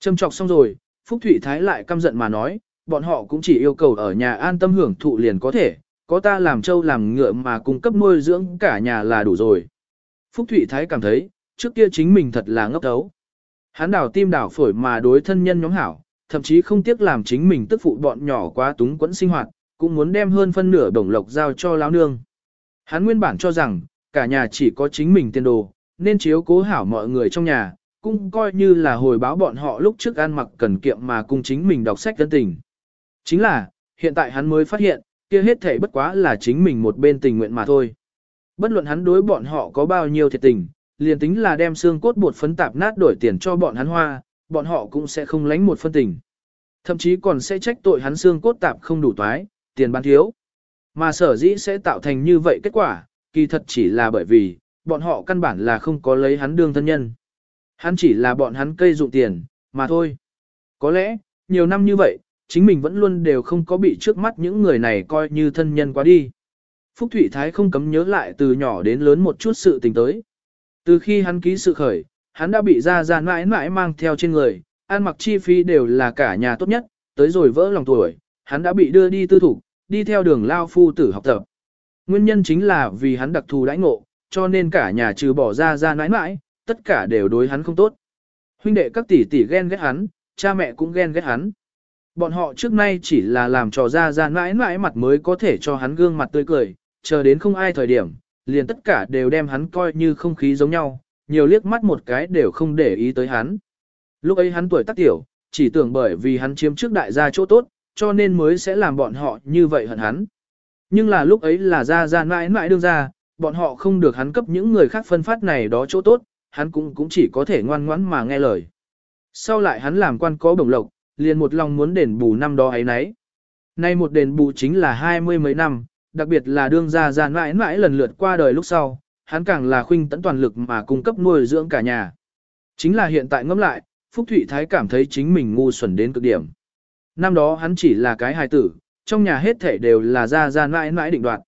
Châm trọc xong rồi, Phúc Thụy Thái lại căm giận mà nói, bọn họ cũng chỉ yêu cầu ở nhà an tâm hưởng thụ liền có thể, có ta làm trâu làm ngựa mà cung cấp nuôi dưỡng cả nhà là đủ rồi. Phúc Thụy Thái cảm thấy, trước kia chính mình thật là ngốc thấu, Hắn đảo tim đảo phổi mà đối thân nhân nhóm hảo, thậm chí không tiếc làm chính mình tức phụ bọn nhỏ quá túng quẫn sinh hoạt, cũng muốn đem hơn phân nửa đồng lộc giao cho lão nương. Hắn nguyên bản cho rằng, cả nhà chỉ có chính mình tiền đồ, nên chiếu cố hảo mọi người trong nhà, cũng coi như là hồi báo bọn họ lúc trước ăn mặc cần kiệm mà cùng chính mình đọc sách tân tình. Chính là, hiện tại hắn mới phát hiện, kia hết thể bất quá là chính mình một bên tình nguyện mà thôi. Bất luận hắn đối bọn họ có bao nhiêu thiệt tình, liền tính là đem xương cốt bột phấn tạp nát đổi tiền cho bọn hắn hoa, bọn họ cũng sẽ không lánh một phân tình. Thậm chí còn sẽ trách tội hắn xương cốt tạp không đủ toái, tiền bán thiếu. Mà sở dĩ sẽ tạo thành như vậy kết quả, kỳ thật chỉ là bởi vì, bọn họ căn bản là không có lấy hắn đương thân nhân. Hắn chỉ là bọn hắn cây dụng tiền, mà thôi. Có lẽ, nhiều năm như vậy, chính mình vẫn luôn đều không có bị trước mắt những người này coi như thân nhân quá đi. Phúc Thụy Thái không cấm nhớ lại từ nhỏ đến lớn một chút sự tình tới. Từ khi hắn ký sự khởi, hắn đã bị ra ra mãi mãi mang theo trên người, ăn mặc chi phí đều là cả nhà tốt nhất, tới rồi vỡ lòng tuổi, hắn đã bị đưa đi tư thủ, đi theo đường lao phu tử học tập. Nguyên nhân chính là vì hắn đặc thù đãi ngộ, cho nên cả nhà trừ bỏ ra ra mãi mãi, tất cả đều đối hắn không tốt. Huynh đệ các tỷ tỷ ghen ghét hắn, cha mẹ cũng ghen ghét hắn. Bọn họ trước nay chỉ là làm trò ra ra mãi mãi mặt mới có thể cho hắn gương mặt tươi cười, chờ đến không ai thời điểm, liền tất cả đều đem hắn coi như không khí giống nhau, nhiều liếc mắt một cái đều không để ý tới hắn. Lúc ấy hắn tuổi tác tiểu, chỉ tưởng bởi vì hắn chiếm trước đại gia chỗ tốt, cho nên mới sẽ làm bọn họ như vậy hận hắn. Nhưng là lúc ấy là ra ra mãi mãi đương ra, bọn họ không được hắn cấp những người khác phân phát này đó chỗ tốt, hắn cũng cũng chỉ có thể ngoan ngoãn mà nghe lời. Sau lại hắn làm quan có bổng lộc, liền một lòng muốn đền bù năm đó ấy nấy. Nay một đền bù chính là hai mươi mấy năm, đặc biệt là đương gia gia mãi mãi lần lượt qua đời lúc sau, hắn càng là khuynh tận toàn lực mà cung cấp nuôi dưỡng cả nhà. Chính là hiện tại ngẫm lại, Phúc Thụy Thái cảm thấy chính mình ngu xuẩn đến cực điểm. Năm đó hắn chỉ là cái hài tử, trong nhà hết thể đều là gia gia mãi mãi định đoạt.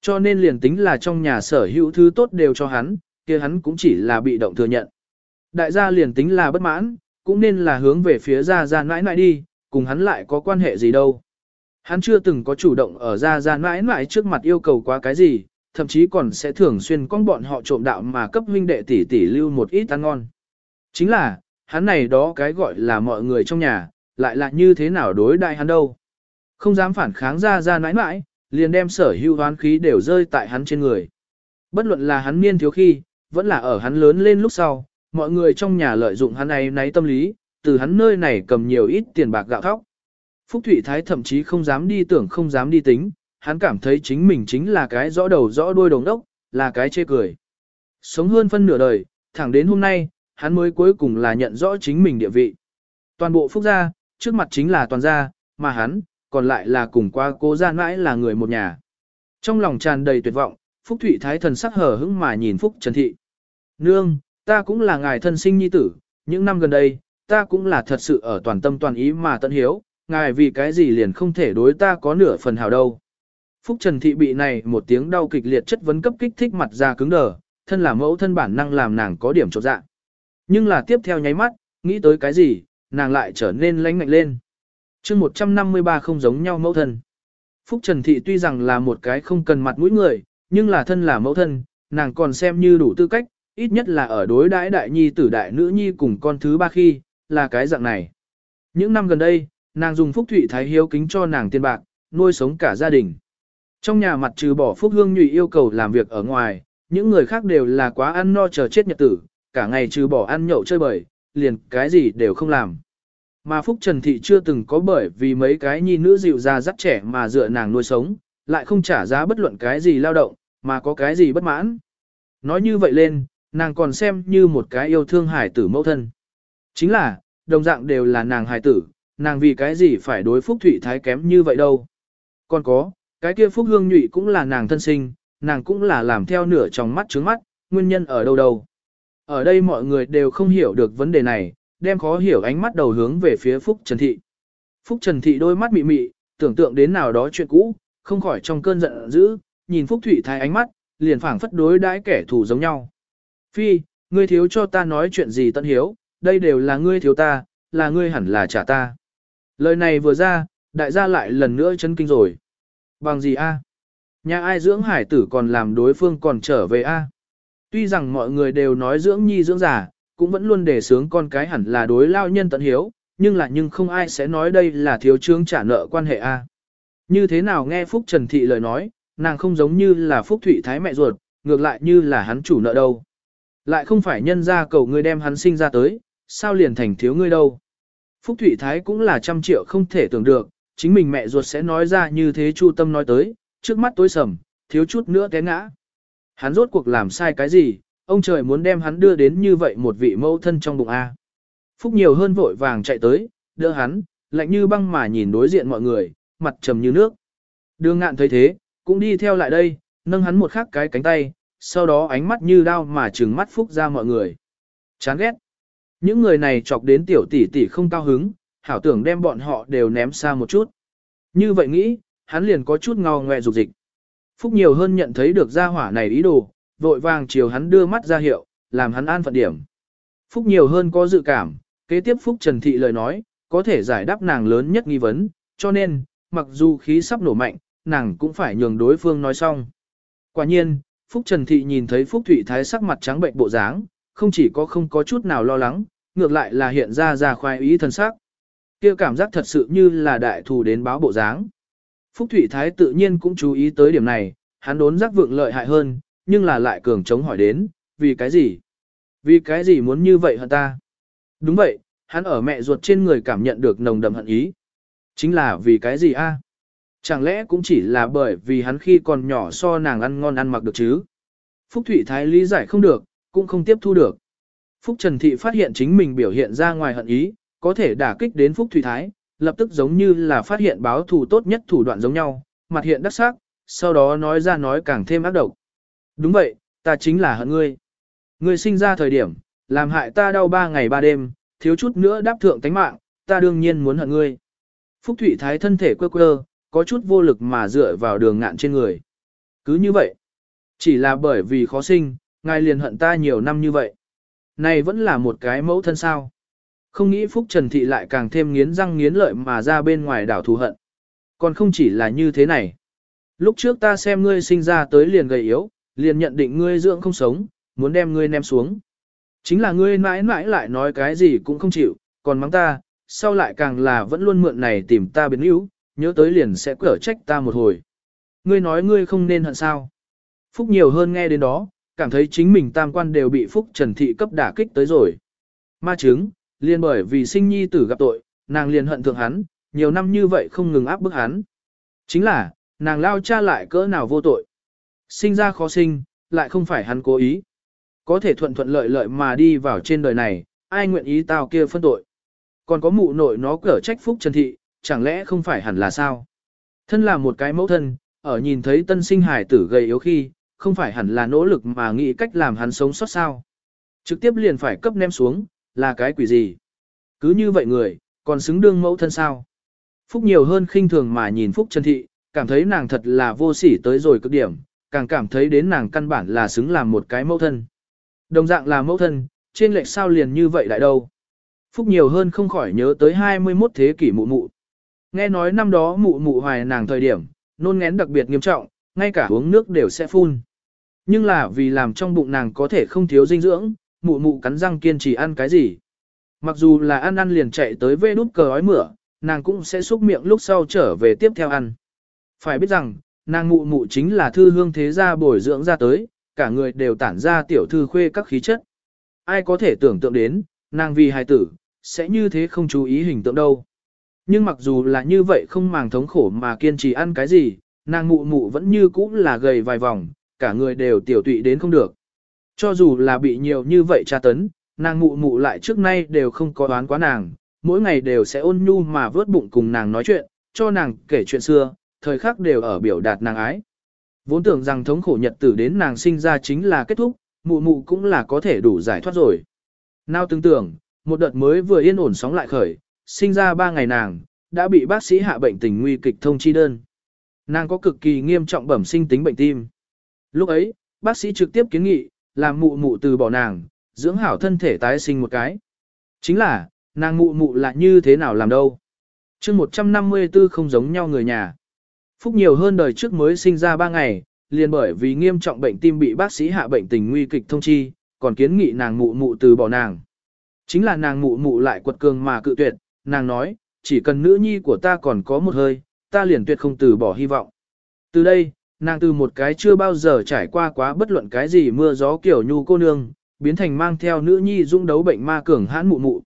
Cho nên liền tính là trong nhà sở hữu thứ tốt đều cho hắn, kia hắn cũng chỉ là bị động thừa nhận. Đại gia liền tính là bất mãn, cũng nên là hướng về phía gia gia mãi mãi đi, cùng hắn lại có quan hệ gì đâu. Hắn chưa từng có chủ động ở ra ra mãi mãi trước mặt yêu cầu quá cái gì, thậm chí còn sẽ thường xuyên con bọn họ trộm đạo mà cấp huynh đệ tỷ tỷ lưu một ít ăn ngon. Chính là, hắn này đó cái gọi là mọi người trong nhà, lại là như thế nào đối đại hắn đâu. Không dám phản kháng ra ra mãi mãi, liền đem sở hữu hoán khí đều rơi tại hắn trên người. Bất luận là hắn niên thiếu khi, vẫn là ở hắn lớn lên lúc sau, mọi người trong nhà lợi dụng hắn này náy tâm lý, từ hắn nơi này cầm nhiều ít tiền bạc gạo thóc. Phúc Thụy Thái thậm chí không dám đi tưởng không dám đi tính, hắn cảm thấy chính mình chính là cái rõ đầu rõ đuôi đồng đốc, là cái chê cười. Sống hơn phân nửa đời, thẳng đến hôm nay, hắn mới cuối cùng là nhận rõ chính mình địa vị. Toàn bộ Phúc gia, trước mặt chính là toàn gia, mà hắn, còn lại là cùng qua cố gia mãi là người một nhà. Trong lòng tràn đầy tuyệt vọng, Phúc Thụy Thái thần sắc hờ hững mà nhìn Phúc Trần Thị. Nương, ta cũng là ngài thân sinh nhi tử, những năm gần đây, ta cũng là thật sự ở toàn tâm toàn ý mà tận hiếu, ngài vì cái gì liền không thể đối ta có nửa phần hào đâu. Phúc Trần Thị bị này một tiếng đau kịch liệt chất vấn cấp kích thích mặt ra cứng đờ, thân là mẫu thân bản năng làm nàng có điểm trột dạ. Nhưng là tiếp theo nháy mắt, nghĩ tới cái gì, nàng lại trở nên lãnh ngạnh lên. chương 153 không giống nhau mẫu thân. Phúc Trần Thị tuy rằng là một cái không cần mặt mũi người, nhưng là thân là mẫu thân, nàng còn xem như đủ tư cách, ít nhất là ở đối đãi đại nhi tử đại nữ nhi cùng con thứ ba khi, là cái dạng này. Những năm gần đây, nàng dùng Phúc Thụy Thái hiếu kính cho nàng tiền bạc, nuôi sống cả gia đình. Trong nhà mặt trừ bỏ Phúc Hương Nhụy yêu cầu làm việc ở ngoài, những người khác đều là quá ăn no chờ chết nhật tử, cả ngày trừ bỏ ăn nhậu chơi bời, liền cái gì đều không làm. Mà Phúc Trần Thị chưa từng có bởi vì mấy cái nhi nữ dịu ra dắt trẻ mà dựa nàng nuôi sống, lại không trả giá bất luận cái gì lao động, mà có cái gì bất mãn. Nói như vậy lên, nàng còn xem như một cái yêu thương hải tử mẫu thân. Chính là, đồng dạng đều là nàng hải tử, nàng vì cái gì phải đối Phúc Thụy Thái kém như vậy đâu. Còn có, cái kia Phúc Hương Nhụy cũng là nàng thân sinh, nàng cũng là làm theo nửa trong mắt trứng mắt, nguyên nhân ở đâu đâu. Ở đây mọi người đều không hiểu được vấn đề này, đem khó hiểu ánh mắt đầu hướng về phía Phúc Trần Thị. Phúc Trần Thị đôi mắt mị mị, tưởng tượng đến nào đó chuyện cũ, không khỏi trong cơn giận dữ, nhìn Phúc Thụy Thái ánh mắt, liền phảng phất đối đãi kẻ thù giống nhau. Phi, ngươi thiếu cho ta nói chuyện gì tận hiếu, đây đều là ngươi thiếu ta, là ngươi hẳn là trả ta. Lời này vừa ra, đại gia lại lần nữa chấn kinh rồi. Bằng gì a? Nhà ai dưỡng hải tử còn làm đối phương còn trở về a? Tuy rằng mọi người đều nói dưỡng nhi dưỡng giả, cũng vẫn luôn đề sướng con cái hẳn là đối lao nhân tận hiếu, nhưng là nhưng không ai sẽ nói đây là thiếu trương trả nợ quan hệ a. Như thế nào nghe Phúc Trần Thị lời nói, nàng không giống như là Phúc Thụy Thái mẹ ruột, ngược lại như là hắn chủ nợ đâu. Lại không phải nhân ra cầu ngươi đem hắn sinh ra tới, sao liền thành thiếu ngươi đâu. Phúc Thụy Thái cũng là trăm triệu không thể tưởng được, chính mình mẹ ruột sẽ nói ra như thế Chu Tâm nói tới, trước mắt tối sầm, thiếu chút nữa té ngã. Hắn rốt cuộc làm sai cái gì, ông trời muốn đem hắn đưa đến như vậy một vị mẫu thân trong bụng A. Phúc nhiều hơn vội vàng chạy tới, đỡ hắn, lạnh như băng mà nhìn đối diện mọi người, mặt trầm như nước. Đường ngạn thấy thế, cũng đi theo lại đây, nâng hắn một khắc cái cánh tay, sau đó ánh mắt như đao mà trừng mắt Phúc ra mọi người. Chán ghét. Những người này chọc đến tiểu tỷ tỷ không cao hứng, hảo tưởng đem bọn họ đều ném xa một chút. Như vậy nghĩ, hắn liền có chút ngò ngoe dục dịch. Phúc nhiều hơn nhận thấy được gia hỏa này ý đồ, vội vàng chiều hắn đưa mắt ra hiệu, làm hắn an phận điểm. Phúc nhiều hơn có dự cảm, kế tiếp Phúc Trần Thị lời nói, có thể giải đáp nàng lớn nhất nghi vấn, cho nên, mặc dù khí sắp nổ mạnh, nàng cũng phải nhường đối phương nói xong. Quả nhiên, Phúc Trần Thị nhìn thấy Phúc Thụy Thái sắc mặt trắng bệnh bộ dáng, không chỉ có không có chút nào lo lắng, ngược lại là hiện ra ra khoái ý thân sắc. kia cảm giác thật sự như là đại thù đến báo bộ dáng. Phúc Thụy Thái tự nhiên cũng chú ý tới điểm này, hắn đốn giác vượng lợi hại hơn, nhưng là lại cường chống hỏi đến, vì cái gì? Vì cái gì muốn như vậy hả ta? Đúng vậy, hắn ở mẹ ruột trên người cảm nhận được nồng đậm hận ý. Chính là vì cái gì a? Chẳng lẽ cũng chỉ là bởi vì hắn khi còn nhỏ so nàng ăn ngon ăn mặc được chứ? Phúc Thụy Thái lý giải không được, cũng không tiếp thu được. Phúc Trần Thị phát hiện chính mình biểu hiện ra ngoài hận ý, có thể đả kích đến Phúc Thủy Thái, lập tức giống như là phát hiện báo thù tốt nhất thủ đoạn giống nhau, mặt hiện đắc sắc, sau đó nói ra nói càng thêm ác độc. Đúng vậy, ta chính là hận ngươi. Ngươi sinh ra thời điểm, làm hại ta đau ba ngày ba đêm, thiếu chút nữa đáp thượng tánh mạng, ta đương nhiên muốn hận ngươi. Phúc Thủy Thái thân thể quơ quơ, có chút vô lực mà dựa vào đường ngạn trên người. Cứ như vậy, chỉ là bởi vì khó sinh, ngài liền hận ta nhiều năm như vậy. Này vẫn là một cái mẫu thân sao. Không nghĩ Phúc Trần Thị lại càng thêm nghiến răng nghiến lợi mà ra bên ngoài đảo thù hận. Còn không chỉ là như thế này. Lúc trước ta xem ngươi sinh ra tới liền gầy yếu, liền nhận định ngươi dưỡng không sống, muốn đem ngươi ném xuống. Chính là ngươi mãi mãi lại nói cái gì cũng không chịu, còn mắng ta, sau lại càng là vẫn luôn mượn này tìm ta biến yếu, nhớ tới liền sẽ cở trách ta một hồi. Ngươi nói ngươi không nên hận sao. Phúc nhiều hơn nghe đến đó, cảm thấy chính mình tam quan đều bị Phúc Trần Thị cấp đả kích tới rồi. Ma chứng, liền bởi vì sinh nhi tử gặp tội, nàng liền hận thượng hắn, nhiều năm như vậy không ngừng áp bức hắn. Chính là, nàng lao cha lại cỡ nào vô tội. Sinh ra khó sinh, lại không phải hắn cố ý. Có thể thuận thuận lợi lợi mà đi vào trên đời này, ai nguyện ý tao kia phân tội. Còn có mụ nội nó cở trách phúc Trần Thị, chẳng lẽ không phải hẳn là sao? Thân là một cái mẫu thân, ở nhìn thấy tân sinh hải tử gầy yếu khi, không phải hẳn là nỗ lực mà nghĩ cách làm hắn sống sót sao. Trực tiếp liền phải cấp ném xuống, là cái quỷ gì? Cứ như vậy người, còn xứng đương mẫu thân sao? Phúc nhiều hơn khinh thường mà nhìn Phúc Trần Thị, cảm thấy nàng thật là vô sỉ tới rồi cực điểm, càng cảm thấy đến nàng căn bản là xứng làm một cái mẫu thân. Đồng dạng là mẫu thân, trên lệch sao liền như vậy lại đâu. Phúc nhiều hơn không khỏi nhớ tới 21 thế kỷ mụ mụ. Nghe nói năm đó mụ mụ hoài nàng thời điểm, nôn ngén đặc biệt nghiêm trọng, ngay cả uống nước đều sẽ phun. Nhưng là vì làm trong bụng nàng có thể không thiếu dinh dưỡng, mụ mụ cắn răng kiên trì ăn cái gì. Mặc dù là ăn ăn liền chạy tới vê đút cờ ói mửa, nàng cũng sẽ xúc miệng lúc sau trở về tiếp theo ăn. Phải biết rằng, nàng mụ mụ chính là thư hương thế gia bồi dưỡng ra tới, cả người đều tản ra tiểu thư khuê các khí chất. Ai có thể tưởng tượng đến, nàng vì hài tử, sẽ như thế không chú ý hình tượng đâu. Nhưng mặc dù là như vậy không màng thống khổ mà kiên trì ăn cái gì, nàng mụ mụ vẫn như cũ là gầy vài vòng, cả người đều tiểu tụy đến không được. Cho dù là bị nhiều như vậy tra tấn, nàng mụ mụ lại trước nay đều không có đoán quá nàng, mỗi ngày đều sẽ ôn nhu mà vớt bụng cùng nàng nói chuyện, cho nàng kể chuyện xưa, thời khắc đều ở biểu đạt nàng ái. Vốn tưởng rằng thống khổ nhật tử đến nàng sinh ra chính là kết thúc, mụ mụ cũng là có thể đủ giải thoát rồi. Nào tưởng tưởng, một đợt mới vừa yên ổn sóng lại khởi, sinh ra ba ngày nàng, đã bị bác sĩ hạ bệnh tình nguy kịch thông chi đơn. Nàng có cực kỳ nghiêm trọng bẩm sinh tính bệnh tim. Lúc ấy, bác sĩ trực tiếp kiến nghị, làm mụ mụ từ bỏ nàng, dưỡng hảo thân thể tái sinh một cái. Chính là, nàng mụ mụ lại như thế nào làm đâu. chương 154 không giống nhau người nhà. Phúc nhiều hơn đời trước mới sinh ra 3 ngày, liền bởi vì nghiêm trọng bệnh tim bị bác sĩ hạ bệnh tình nguy kịch thông chi, còn kiến nghị nàng mụ mụ từ bỏ nàng. Chính là nàng mụ mụ lại quật cường mà cự tuyệt, nàng nói, chỉ cần nữ nhi của ta còn có một hơi, ta liền tuyệt không từ bỏ hy vọng. Từ đây, nàng từ một cái chưa bao giờ trải qua quá bất luận cái gì mưa gió kiểu nhu cô nương, biến thành mang theo nữ nhi dung đấu bệnh ma cường hãn mụ mụ.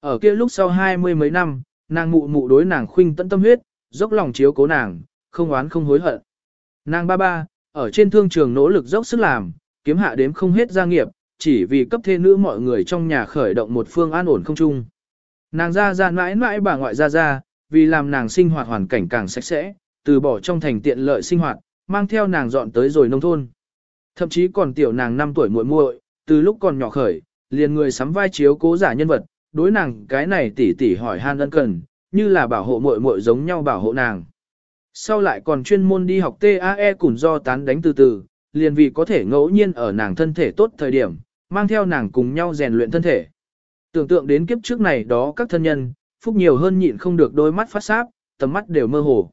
Ở kia lúc sau hai mươi mấy năm, nàng mụ mụ đối nàng khuynh tận tâm huyết, dốc lòng chiếu cố nàng, không oán không hối hận. Nàng ba ba, ở trên thương trường nỗ lực dốc sức làm, kiếm hạ đếm không hết gia nghiệp, chỉ vì cấp thê nữ mọi người trong nhà khởi động một phương an ổn không chung. Nàng ra ra mãi mãi bà ngoại ra ra, vì làm nàng sinh hoạt hoàn cảnh càng sạch sẽ, từ bỏ trong thành tiện lợi sinh hoạt, mang theo nàng dọn tới rồi nông thôn. Thậm chí còn tiểu nàng 5 tuổi muội muội, từ lúc còn nhỏ khởi, liền người sắm vai chiếu cố giả nhân vật, đối nàng cái này tỉ tỉ hỏi han ân cần, như là bảo hộ muội muội giống nhau bảo hộ nàng. Sau lại còn chuyên môn đi học TAE cùng do tán đánh từ từ, liền vì có thể ngẫu nhiên ở nàng thân thể tốt thời điểm, mang theo nàng cùng nhau rèn luyện thân thể. Tưởng tượng đến kiếp trước này đó các thân nhân, phúc nhiều hơn nhịn không được đôi mắt phát sáp, tầm mắt đều mơ hồ.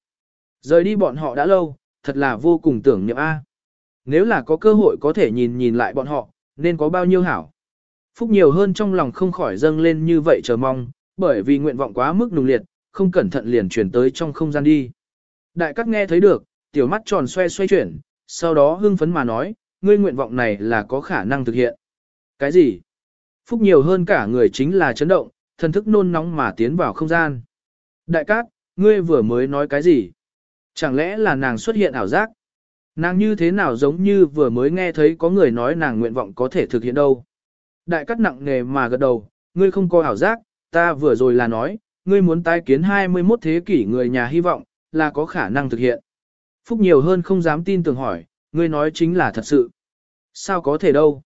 Rời đi bọn họ đã lâu, thật là vô cùng tưởng niệm A. Nếu là có cơ hội có thể nhìn nhìn lại bọn họ, nên có bao nhiêu hảo. Phúc nhiều hơn trong lòng không khỏi dâng lên như vậy chờ mong, bởi vì nguyện vọng quá mức nùng liệt, không cẩn thận liền chuyển tới trong không gian đi. Đại các nghe thấy được, tiểu mắt tròn xoay xoay chuyển, sau đó hưng phấn mà nói, ngươi nguyện vọng này là có khả năng thực hiện. Cái gì? Phúc nhiều hơn cả người chính là chấn động, thần thức nôn nóng mà tiến vào không gian. Đại cát, ngươi vừa mới nói cái gì? Chẳng lẽ là nàng xuất hiện ảo giác? Nàng như thế nào giống như vừa mới nghe thấy có người nói nàng nguyện vọng có thể thực hiện đâu? Đại cát nặng nề mà gật đầu, ngươi không có ảo giác, ta vừa rồi là nói, ngươi muốn tái kiến 21 thế kỷ người nhà hy vọng, là có khả năng thực hiện. Phúc nhiều hơn không dám tin tưởng hỏi, ngươi nói chính là thật sự. Sao có thể đâu?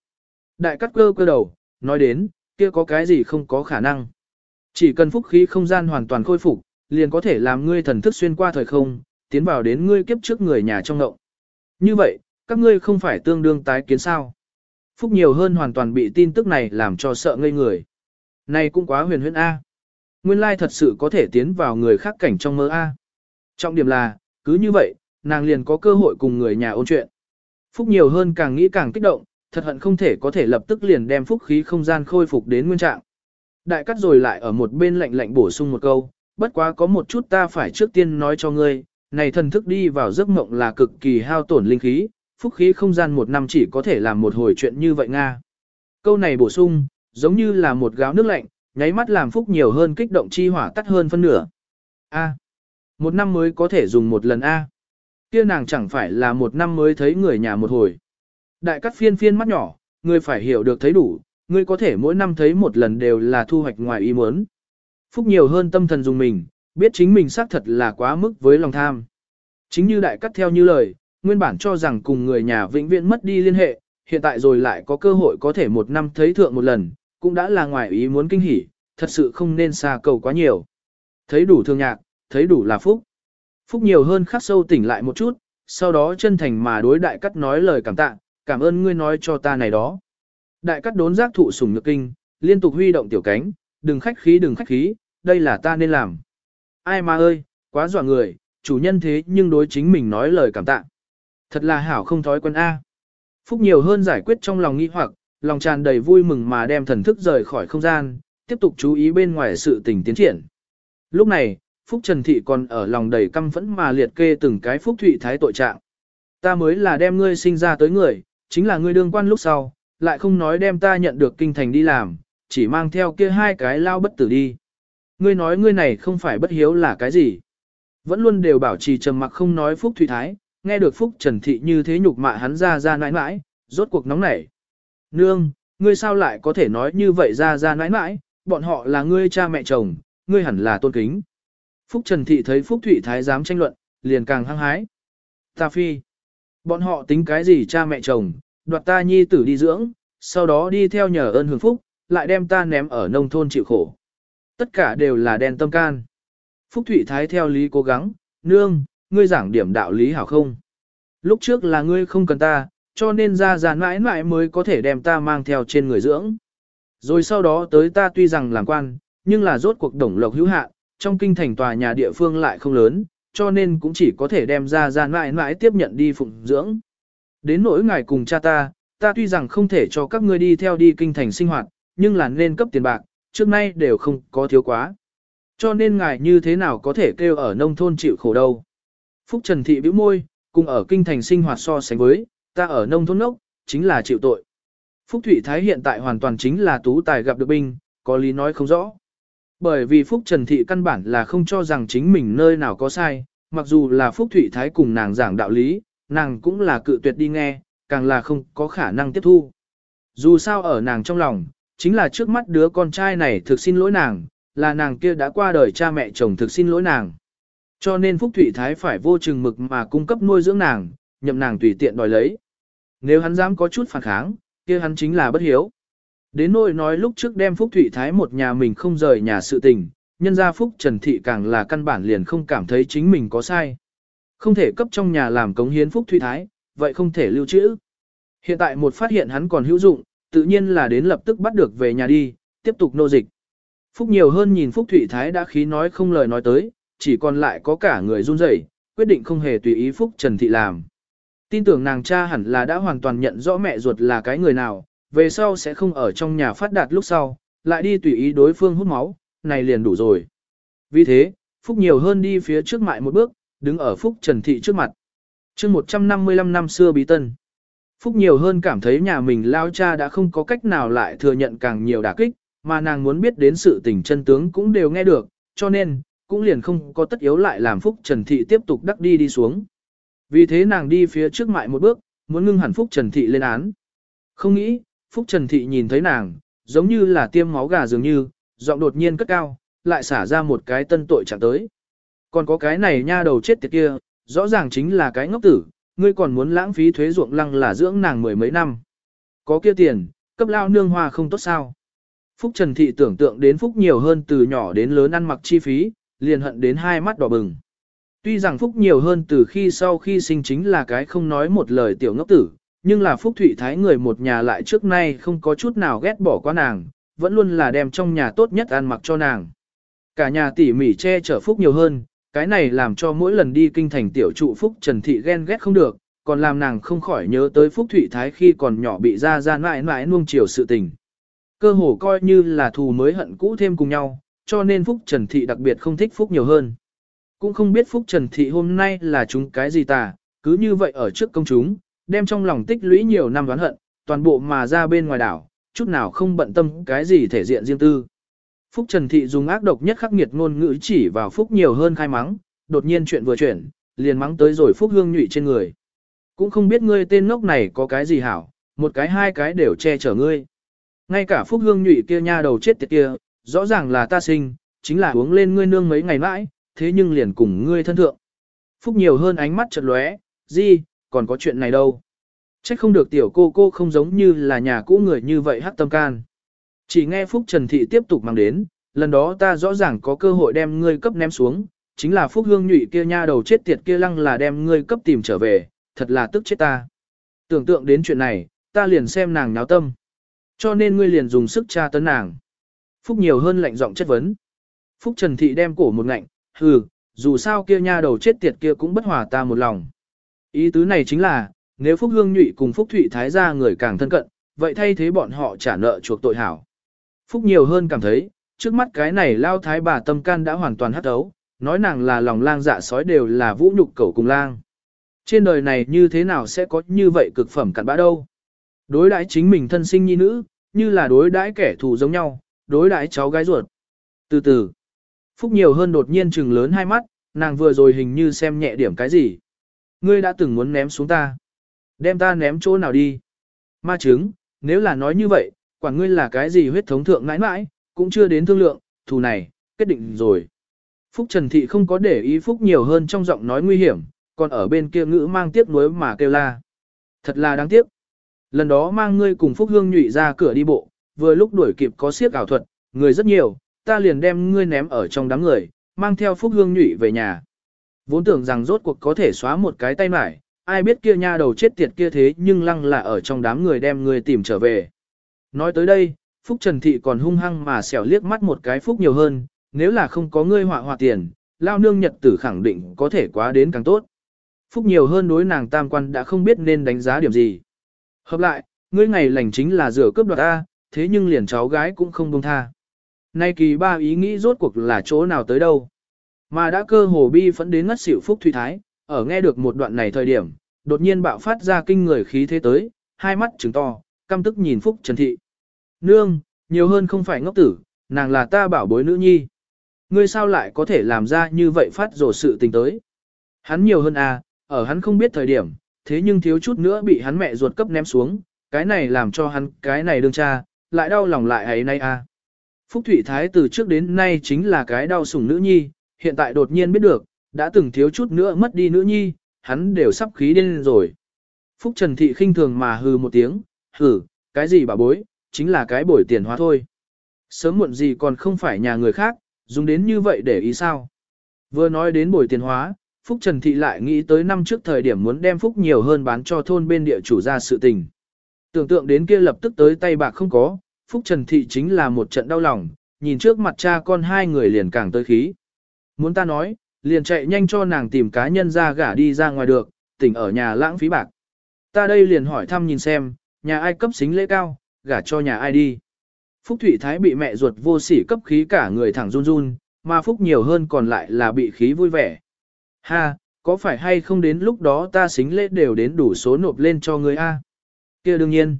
Đại cát cơ cơ đầu, nói đến, kia có cái gì không có khả năng. Chỉ cần phúc khí không gian hoàn toàn khôi phục, liền có thể làm ngươi thần thức xuyên qua thời không, tiến vào đến ngươi kiếp trước người nhà trong ngộng. Như vậy, các ngươi không phải tương đương tái kiến sao. Phúc nhiều hơn hoàn toàn bị tin tức này làm cho sợ ngây người. Này cũng quá huyền huyễn A. Nguyên lai thật sự có thể tiến vào người khác cảnh trong mơ A. Trọng điểm là, cứ như vậy, nàng liền có cơ hội cùng người nhà ôn chuyện. Phúc nhiều hơn càng nghĩ càng kích động, thật hận không thể có thể lập tức liền đem phúc khí không gian khôi phục đến nguyên trạng. Đại cắt rồi lại ở một bên lạnh lạnh bổ sung một câu, bất quá có một chút ta phải trước tiên nói cho ngươi, này thần thức đi vào giấc mộng là cực kỳ hao tổn linh khí, phúc khí không gian một năm chỉ có thể làm một hồi chuyện như vậy Nga. Câu này bổ sung, giống như là một gáo nước lạnh, nháy mắt làm phúc nhiều hơn kích động chi hỏa tắt hơn phân nửa. A. một năm mới có thể dùng một lần A. Kia nàng chẳng phải là một năm mới thấy người nhà một hồi. Đại cắt phiên phiên mắt nhỏ, ngươi phải hiểu được thấy đủ, ngươi có thể mỗi năm thấy một lần đều là thu hoạch ngoài ý muốn. Phúc nhiều hơn tâm thần dùng mình, biết chính mình xác thật là quá mức với lòng tham. Chính như đại cắt theo như lời, nguyên bản cho rằng cùng người nhà vĩnh viễn mất đi liên hệ, hiện tại rồi lại có cơ hội có thể một năm thấy thượng một lần, cũng đã là ngoài ý muốn kinh hỉ, thật sự không nên xa cầu quá nhiều. Thấy đủ thương nhạc, thấy đủ là phúc. Phúc nhiều hơn khắc sâu tỉnh lại một chút, sau đó chân thành mà đối đại cắt nói lời cảm tạ, cảm ơn ngươi nói cho ta này đó. Đại cắt đốn giác thụ sủng nhược kinh, liên tục huy động tiểu cánh, đừng khách khí đừng khách khí, đây là ta nên làm. Ai mà ơi, quá dọa người, chủ nhân thế nhưng đối chính mình nói lời cảm tạ. Thật là hảo không thói quen A. Phúc nhiều hơn giải quyết trong lòng nghi hoặc, lòng tràn đầy vui mừng mà đem thần thức rời khỏi không gian, tiếp tục chú ý bên ngoài sự tình tiến triển. Lúc này, Phúc Trần Thị còn ở lòng đầy căm phẫn mà liệt kê từng cái Phúc Thụy Thái tội trạng. Ta mới là đem ngươi sinh ra tới người, chính là ngươi đương quan lúc sau, lại không nói đem ta nhận được kinh thành đi làm, chỉ mang theo kia hai cái lao bất tử đi. Ngươi nói ngươi này không phải bất hiếu là cái gì? Vẫn luôn đều bảo trì trầm mặc không nói Phúc Thụy Thái, nghe được Phúc Trần Thị như thế nhục mạ hắn ra ra nãi nãi, rốt cuộc nóng nảy. Nương, ngươi sao lại có thể nói như vậy ra ra nãi nãi, bọn họ là ngươi cha mẹ chồng, ngươi hẳn là tôn kính. Phúc Trần Thị thấy Phúc Thụy Thái dám tranh luận, liền càng hăng hái. Ta phi. Bọn họ tính cái gì cha mẹ chồng, đoạt ta nhi tử đi dưỡng, sau đó đi theo nhờ ơn hưởng phúc, lại đem ta ném ở nông thôn chịu khổ. Tất cả đều là đen tâm can. Phúc Thụy Thái theo lý cố gắng, nương, ngươi giảng điểm đạo lý hảo không? Lúc trước là ngươi không cần ta, cho nên ra già mãi mãi mới có thể đem ta mang theo trên người dưỡng. Rồi sau đó tới ta tuy rằng làm quan, nhưng là rốt cuộc đồng lộc hữu hạn, trong kinh thành tòa nhà địa phương lại không lớn, cho nên cũng chỉ có thể đem ra ra mãi mãi tiếp nhận đi phụng dưỡng. Đến nỗi ngài cùng cha ta, ta tuy rằng không thể cho các ngươi đi theo đi kinh thành sinh hoạt, nhưng là nên cấp tiền bạc, trước nay đều không có thiếu quá. Cho nên ngài như thế nào có thể kêu ở nông thôn chịu khổ đâu. Phúc Trần Thị bĩu môi, cùng ở kinh thành sinh hoạt so sánh với, ta ở nông thôn ốc, chính là chịu tội. Phúc Thụy Thái hiện tại hoàn toàn chính là tú tài gặp được binh, có lý nói không rõ. Bởi vì Phúc Trần Thị căn bản là không cho rằng chính mình nơi nào có sai, mặc dù là Phúc Thụy Thái cùng nàng giảng đạo lý, nàng cũng là cự tuyệt đi nghe, càng là không có khả năng tiếp thu. Dù sao ở nàng trong lòng, chính là trước mắt đứa con trai này thực xin lỗi nàng, là nàng kia đã qua đời cha mẹ chồng thực xin lỗi nàng. Cho nên Phúc Thụy Thái phải vô chừng mực mà cung cấp nuôi dưỡng nàng, nhậm nàng tùy tiện đòi lấy. Nếu hắn dám có chút phản kháng, kia hắn chính là bất hiếu. Đến nỗi nói lúc trước đem Phúc Thụy Thái một nhà mình không rời nhà sự tình, nhân gia Phúc Trần Thị càng là căn bản liền không cảm thấy chính mình có sai. Không thể cấp trong nhà làm cống hiến Phúc Thụy Thái, vậy không thể lưu trữ. Hiện tại một phát hiện hắn còn hữu dụng, tự nhiên là đến lập tức bắt được về nhà đi, tiếp tục nô dịch. Phúc nhiều hơn nhìn Phúc Thụy Thái đã khí nói không lời nói tới, chỉ còn lại có cả người run rẩy, quyết định không hề tùy ý Phúc Trần Thị làm. Tin tưởng nàng cha hẳn là đã hoàn toàn nhận rõ mẹ ruột là cái người nào, về sau sẽ không ở trong nhà phát đạt lúc sau, lại đi tùy ý đối phương hút máu, này liền đủ rồi. Vì thế, Phúc nhiều hơn đi phía trước mại một bước, đứng ở Phúc Trần Thị trước mặt. chương 155 năm xưa bí tân. Phúc nhiều hơn cảm thấy nhà mình lao cha đã không có cách nào lại thừa nhận càng nhiều đả kích, mà nàng muốn biết đến sự tình chân tướng cũng đều nghe được, cho nên, cũng liền không có tất yếu lại làm Phúc Trần Thị tiếp tục đắc đi đi xuống. Vì thế nàng đi phía trước mại một bước, muốn ngưng hẳn Phúc Trần Thị lên án. Không nghĩ, Phúc Trần Thị nhìn thấy nàng, giống như là tiêm máu gà dường như, giọng đột nhiên cất cao, lại xả ra một cái tân tội chẳng tới. Còn có cái này nha đầu chết tiệt kia, rõ ràng chính là cái ngốc tử, ngươi còn muốn lãng phí thuế ruộng lăng là dưỡng nàng mười mấy năm. Có kia tiền, cấp lao nương hoa không tốt sao. Phúc Trần Thị tưởng tượng đến Phúc nhiều hơn từ nhỏ đến lớn ăn mặc chi phí, liền hận đến hai mắt đỏ bừng. Tuy rằng Phúc nhiều hơn từ khi sau khi sinh chính là cái không nói một lời tiểu ngốc tử, nhưng là Phúc Thụy Thái người một nhà lại trước nay không có chút nào ghét bỏ qua nàng, vẫn luôn là đem trong nhà tốt nhất ăn mặc cho nàng. Cả nhà tỉ mỉ che chở Phúc nhiều hơn, cái này làm cho mỗi lần đi kinh thành tiểu trụ Phúc Trần Thị ghen ghét không được, còn làm nàng không khỏi nhớ tới Phúc Thụy Thái khi còn nhỏ bị ra ra mãi mãi nuông chiều sự tình. Cơ hồ coi như là thù mới hận cũ thêm cùng nhau, cho nên Phúc Trần Thị đặc biệt không thích Phúc nhiều hơn. Cũng không biết Phúc Trần Thị hôm nay là chúng cái gì tà, cứ như vậy ở trước công chúng, đem trong lòng tích lũy nhiều năm đoán hận, toàn bộ mà ra bên ngoài đảo, chút nào không bận tâm cái gì thể diện riêng tư. Phúc Trần Thị dùng ác độc nhất khắc nghiệt ngôn ngữ chỉ vào Phúc nhiều hơn khai mắng, đột nhiên chuyện vừa chuyển, liền mắng tới rồi Phúc hương nhụy trên người. Cũng không biết ngươi tên ngốc này có cái gì hảo, một cái hai cái đều che chở ngươi. Ngay cả Phúc hương nhụy kia nha đầu chết tiệt kia, rõ ràng là ta sinh, chính là uống lên ngươi nương mấy ngày mãi, thế nhưng liền cùng ngươi thân thượng. Phúc nhiều hơn ánh mắt chợt lóe, gì, còn có chuyện này đâu. Trách không được tiểu cô cô không giống như là nhà cũ người như vậy hắc tâm can. Chỉ nghe Phúc Trần Thị tiếp tục mang đến, lần đó ta rõ ràng có cơ hội đem ngươi cấp ném xuống, chính là Phúc Hương nhụy kia nha đầu chết tiệt kia lăng là đem ngươi cấp tìm trở về, thật là tức chết ta. Tưởng tượng đến chuyện này, ta liền xem nàng náo tâm. Cho nên ngươi liền dùng sức tra tấn nàng. Phúc nhiều hơn lạnh giọng chất vấn. Phúc Trần Thị đem cổ một ngạnh, hừ, dù sao kia nha đầu chết tiệt kia cũng bất hòa ta một lòng. Ý tứ này chính là, nếu Phúc Hương Nhụy cùng Phúc Thụy Thái gia người càng thân cận, vậy thay thế bọn họ trả nợ chuộc tội hảo. Phúc nhiều hơn cảm thấy, trước mắt cái này lao thái bà tâm can đã hoàn toàn hắt ấu, nói nàng là lòng lang dạ sói đều là vũ nhục cẩu cùng lang. Trên đời này như thế nào sẽ có như vậy cực phẩm cặn bã đâu? Đối đãi chính mình thân sinh nhi nữ, như là đối đãi kẻ thù giống nhau, đối đãi cháu gái ruột. Từ từ, Phúc nhiều hơn đột nhiên trừng lớn hai mắt, nàng vừa rồi hình như xem nhẹ điểm cái gì. Ngươi đã từng muốn ném xuống ta. Đem ta ném chỗ nào đi. Ma chứng, nếu là nói như vậy, quản ngươi là cái gì huyết thống thượng ngãi mãi, cũng chưa đến thương lượng, thù này, kết định rồi. Phúc Trần Thị không có để ý Phúc nhiều hơn trong giọng nói nguy hiểm, còn ở bên kia ngữ mang tiếc nuối mà kêu la. Thật là đáng tiếc. Lần đó mang ngươi cùng Phúc Hương nhụy ra cửa đi bộ, vừa lúc đuổi kịp có siếc ảo thuật, người rất nhiều, ta liền đem ngươi ném ở trong đám người, mang theo Phúc Hương nhụy về nhà. Vốn tưởng rằng rốt cuộc có thể xóa một cái tay mải, ai biết kia nha đầu chết tiệt kia thế nhưng lăng là ở trong đám người đem ngươi tìm trở về. Nói tới đây, Phúc Trần Thị còn hung hăng mà xẻo liếc mắt một cái Phúc nhiều hơn, nếu là không có ngươi họa họa tiền, lao nương nhật tử khẳng định có thể quá đến càng tốt. Phúc nhiều hơn đối nàng tam quan đã không biết nên đánh giá điểm gì. Hợp lại, ngươi ngày lành chính là rửa cướp đoạt A, thế nhưng liền cháu gái cũng không buông tha. Nay kỳ ba ý nghĩ rốt cuộc là chỗ nào tới đâu. Mà đã cơ hồ bi phẫn đến ngất xỉu Phúc Thủy Thái, ở nghe được một đoạn này thời điểm, đột nhiên bạo phát ra kinh người khí thế tới, hai mắt trừng to, căm tức nhìn Phúc Trần Thị. Nương, nhiều hơn không phải ngốc tử, nàng là ta bảo bối nữ nhi. Ngươi sao lại có thể làm ra như vậy phát rổ sự tình tới. Hắn nhiều hơn à, ở hắn không biết thời điểm, thế nhưng thiếu chút nữa bị hắn mẹ ruột cấp ném xuống, cái này làm cho hắn cái này đương cha, lại đau lòng lại ấy nay à. Phúc Thụy Thái từ trước đến nay chính là cái đau sủng nữ nhi, hiện tại đột nhiên biết được, đã từng thiếu chút nữa mất đi nữ nhi, hắn đều sắp khí điên rồi. Phúc Trần Thị khinh thường mà hừ một tiếng, hừ, cái gì bà bối, chính là cái bồi tiền hóa thôi. Sớm muộn gì còn không phải nhà người khác, dùng đến như vậy để ý sao. Vừa nói đến bồi tiền hóa, Phúc Trần Thị lại nghĩ tới năm trước thời điểm muốn đem Phúc nhiều hơn bán cho thôn bên địa chủ ra sự tình. Tưởng tượng đến kia lập tức tới tay bạc không có, Phúc Trần Thị chính là một trận đau lòng, nhìn trước mặt cha con hai người liền càng tới khí. Muốn ta nói, liền chạy nhanh cho nàng tìm cá nhân ra gả đi ra ngoài được, tỉnh ở nhà lãng phí bạc. Ta đây liền hỏi thăm nhìn xem, nhà ai cấp xính lễ cao, gả cho nhà ai đi. Phúc Thụy Thái bị mẹ ruột vô sỉ cấp khí cả người thẳng run run, mà Phúc nhiều hơn còn lại là bị khí vui vẻ. Ha, có phải hay không đến lúc đó ta xính lễ đều đến đủ số nộp lên cho người A? kia đương nhiên.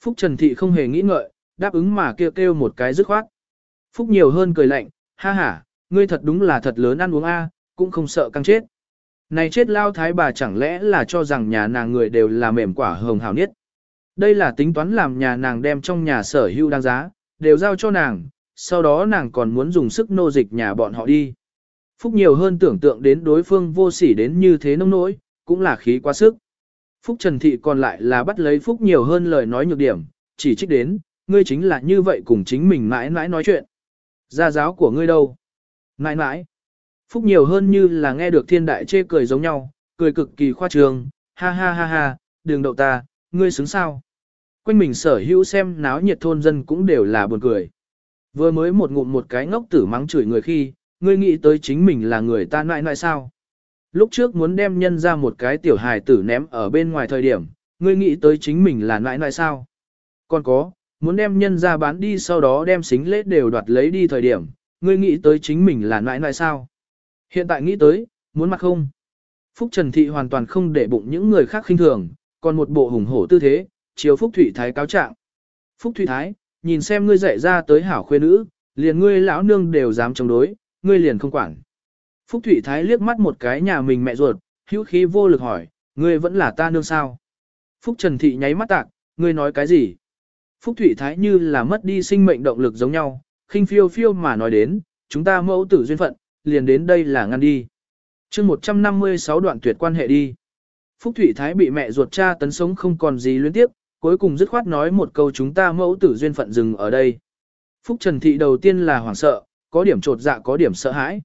Phúc Trần Thị không hề nghĩ ngợi, đáp ứng mà kêu kêu một cái dứt khoát. Phúc nhiều hơn cười lạnh, ha ha, ngươi thật đúng là thật lớn ăn uống A, cũng không sợ căng chết. Này chết lao thái bà chẳng lẽ là cho rằng nhà nàng người đều là mềm quả hồng hào nhất. Đây là tính toán làm nhà nàng đem trong nhà sở hữu đáng giá, đều giao cho nàng, sau đó nàng còn muốn dùng sức nô dịch nhà bọn họ đi. Phúc nhiều hơn tưởng tượng đến đối phương vô sỉ đến như thế nông nỗi, cũng là khí quá sức. Phúc Trần Thị còn lại là bắt lấy Phúc nhiều hơn lời nói nhược điểm, chỉ trích đến, ngươi chính là như vậy cùng chính mình mãi mãi nói chuyện. Gia giáo của ngươi đâu? Mãi mãi. Phúc nhiều hơn như là nghe được thiên đại chê cười giống nhau, cười cực kỳ khoa trương, ha ha ha ha, đừng đậu ta, ngươi xứng sao. Quanh mình sở hữu xem náo nhiệt thôn dân cũng đều là buồn cười. Vừa mới một ngụm một cái ngốc tử mắng chửi người khi, ngươi nghĩ tới chính mình là người ta nại nại sao? Lúc trước muốn đem nhân ra một cái tiểu hài tử ném ở bên ngoài thời điểm, ngươi nghĩ tới chính mình là nại nại sao? Còn có, muốn đem nhân ra bán đi sau đó đem xính lết đều đoạt lấy đi thời điểm, ngươi nghĩ tới chính mình là nại nại sao? Hiện tại nghĩ tới, muốn mặt không? Phúc Trần Thị hoàn toàn không để bụng những người khác khinh thường, còn một bộ hùng hổ tư thế, chiếu Phúc thủy Thái cáo trạng. Phúc thủy Thái, nhìn xem ngươi dạy ra tới hảo khuê nữ, liền ngươi lão nương đều dám chống đối, ngươi liền không quản. Phúc thủy Thái liếc mắt một cái nhà mình mẹ ruột, hữu khí vô lực hỏi, ngươi vẫn là ta nương sao? Phúc Trần Thị nháy mắt tạc, ngươi nói cái gì? Phúc thủy Thái như là mất đi sinh mệnh động lực giống nhau, khinh phiêu phiêu mà nói đến, chúng ta mẫu tử duyên phận, liền đến đây là ngăn đi. chương 156 đoạn tuyệt quan hệ đi. Phúc Thụy Thái bị mẹ ruột cha tấn sống không còn gì liên tiếp, cuối cùng dứt khoát nói một câu chúng ta mẫu tử duyên phận dừng ở đây. Phúc Trần Thị đầu tiên là hoảng sợ, có điểm trột dạ có điểm sợ hãi.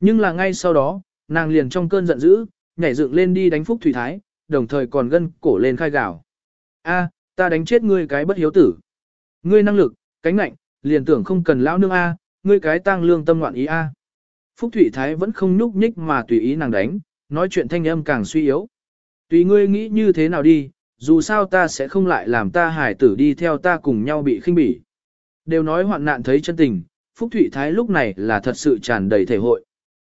Nhưng là ngay sau đó, nàng liền trong cơn giận dữ, nhảy dựng lên đi đánh Phúc Thủy Thái, đồng thời còn gân cổ lên khai gào. A, ta đánh chết ngươi cái bất hiếu tử. Ngươi năng lực, cánh nạnh, liền tưởng không cần lão nương A, ngươi cái tăng lương tâm loạn ý A. Phúc Thủy Thái vẫn không nhúc nhích mà tùy ý nàng đánh, nói chuyện thanh âm càng suy yếu. Tùy ngươi nghĩ như thế nào đi, dù sao ta sẽ không lại làm ta hải tử đi theo ta cùng nhau bị khinh bỉ. Đều nói hoạn nạn thấy chân tình, Phúc Thụy Thái lúc này là thật sự tràn đầy thể hội.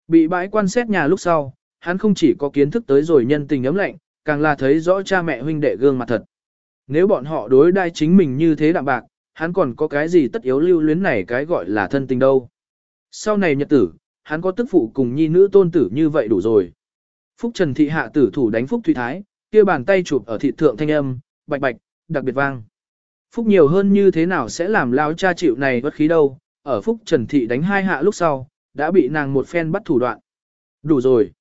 Bị bãi quan xét nhà lúc sau, hắn không chỉ có kiến thức tới rồi nhân tình ấm lạnh, càng là thấy rõ cha mẹ huynh đệ gương mặt thật. Nếu bọn họ đối đai chính mình như thế đạm bạc, hắn còn có cái gì tất yếu lưu luyến này cái gọi là thân tình đâu. Sau này nhật tử, hắn có tức phụ cùng nhi nữ tôn tử như vậy đủ rồi. Phúc Trần Thị hạ tử thủ đánh Phúc Thủy Thái, kia bàn tay chụp ở thị thượng thanh âm, bạch bạch, đặc biệt vang. Phúc nhiều hơn như thế nào sẽ làm lao cha chịu này bất khí đâu, ở Phúc Trần Thị đánh hai hạ lúc sau, đã bị nàng một phen bắt thủ đoạn. Đủ rồi.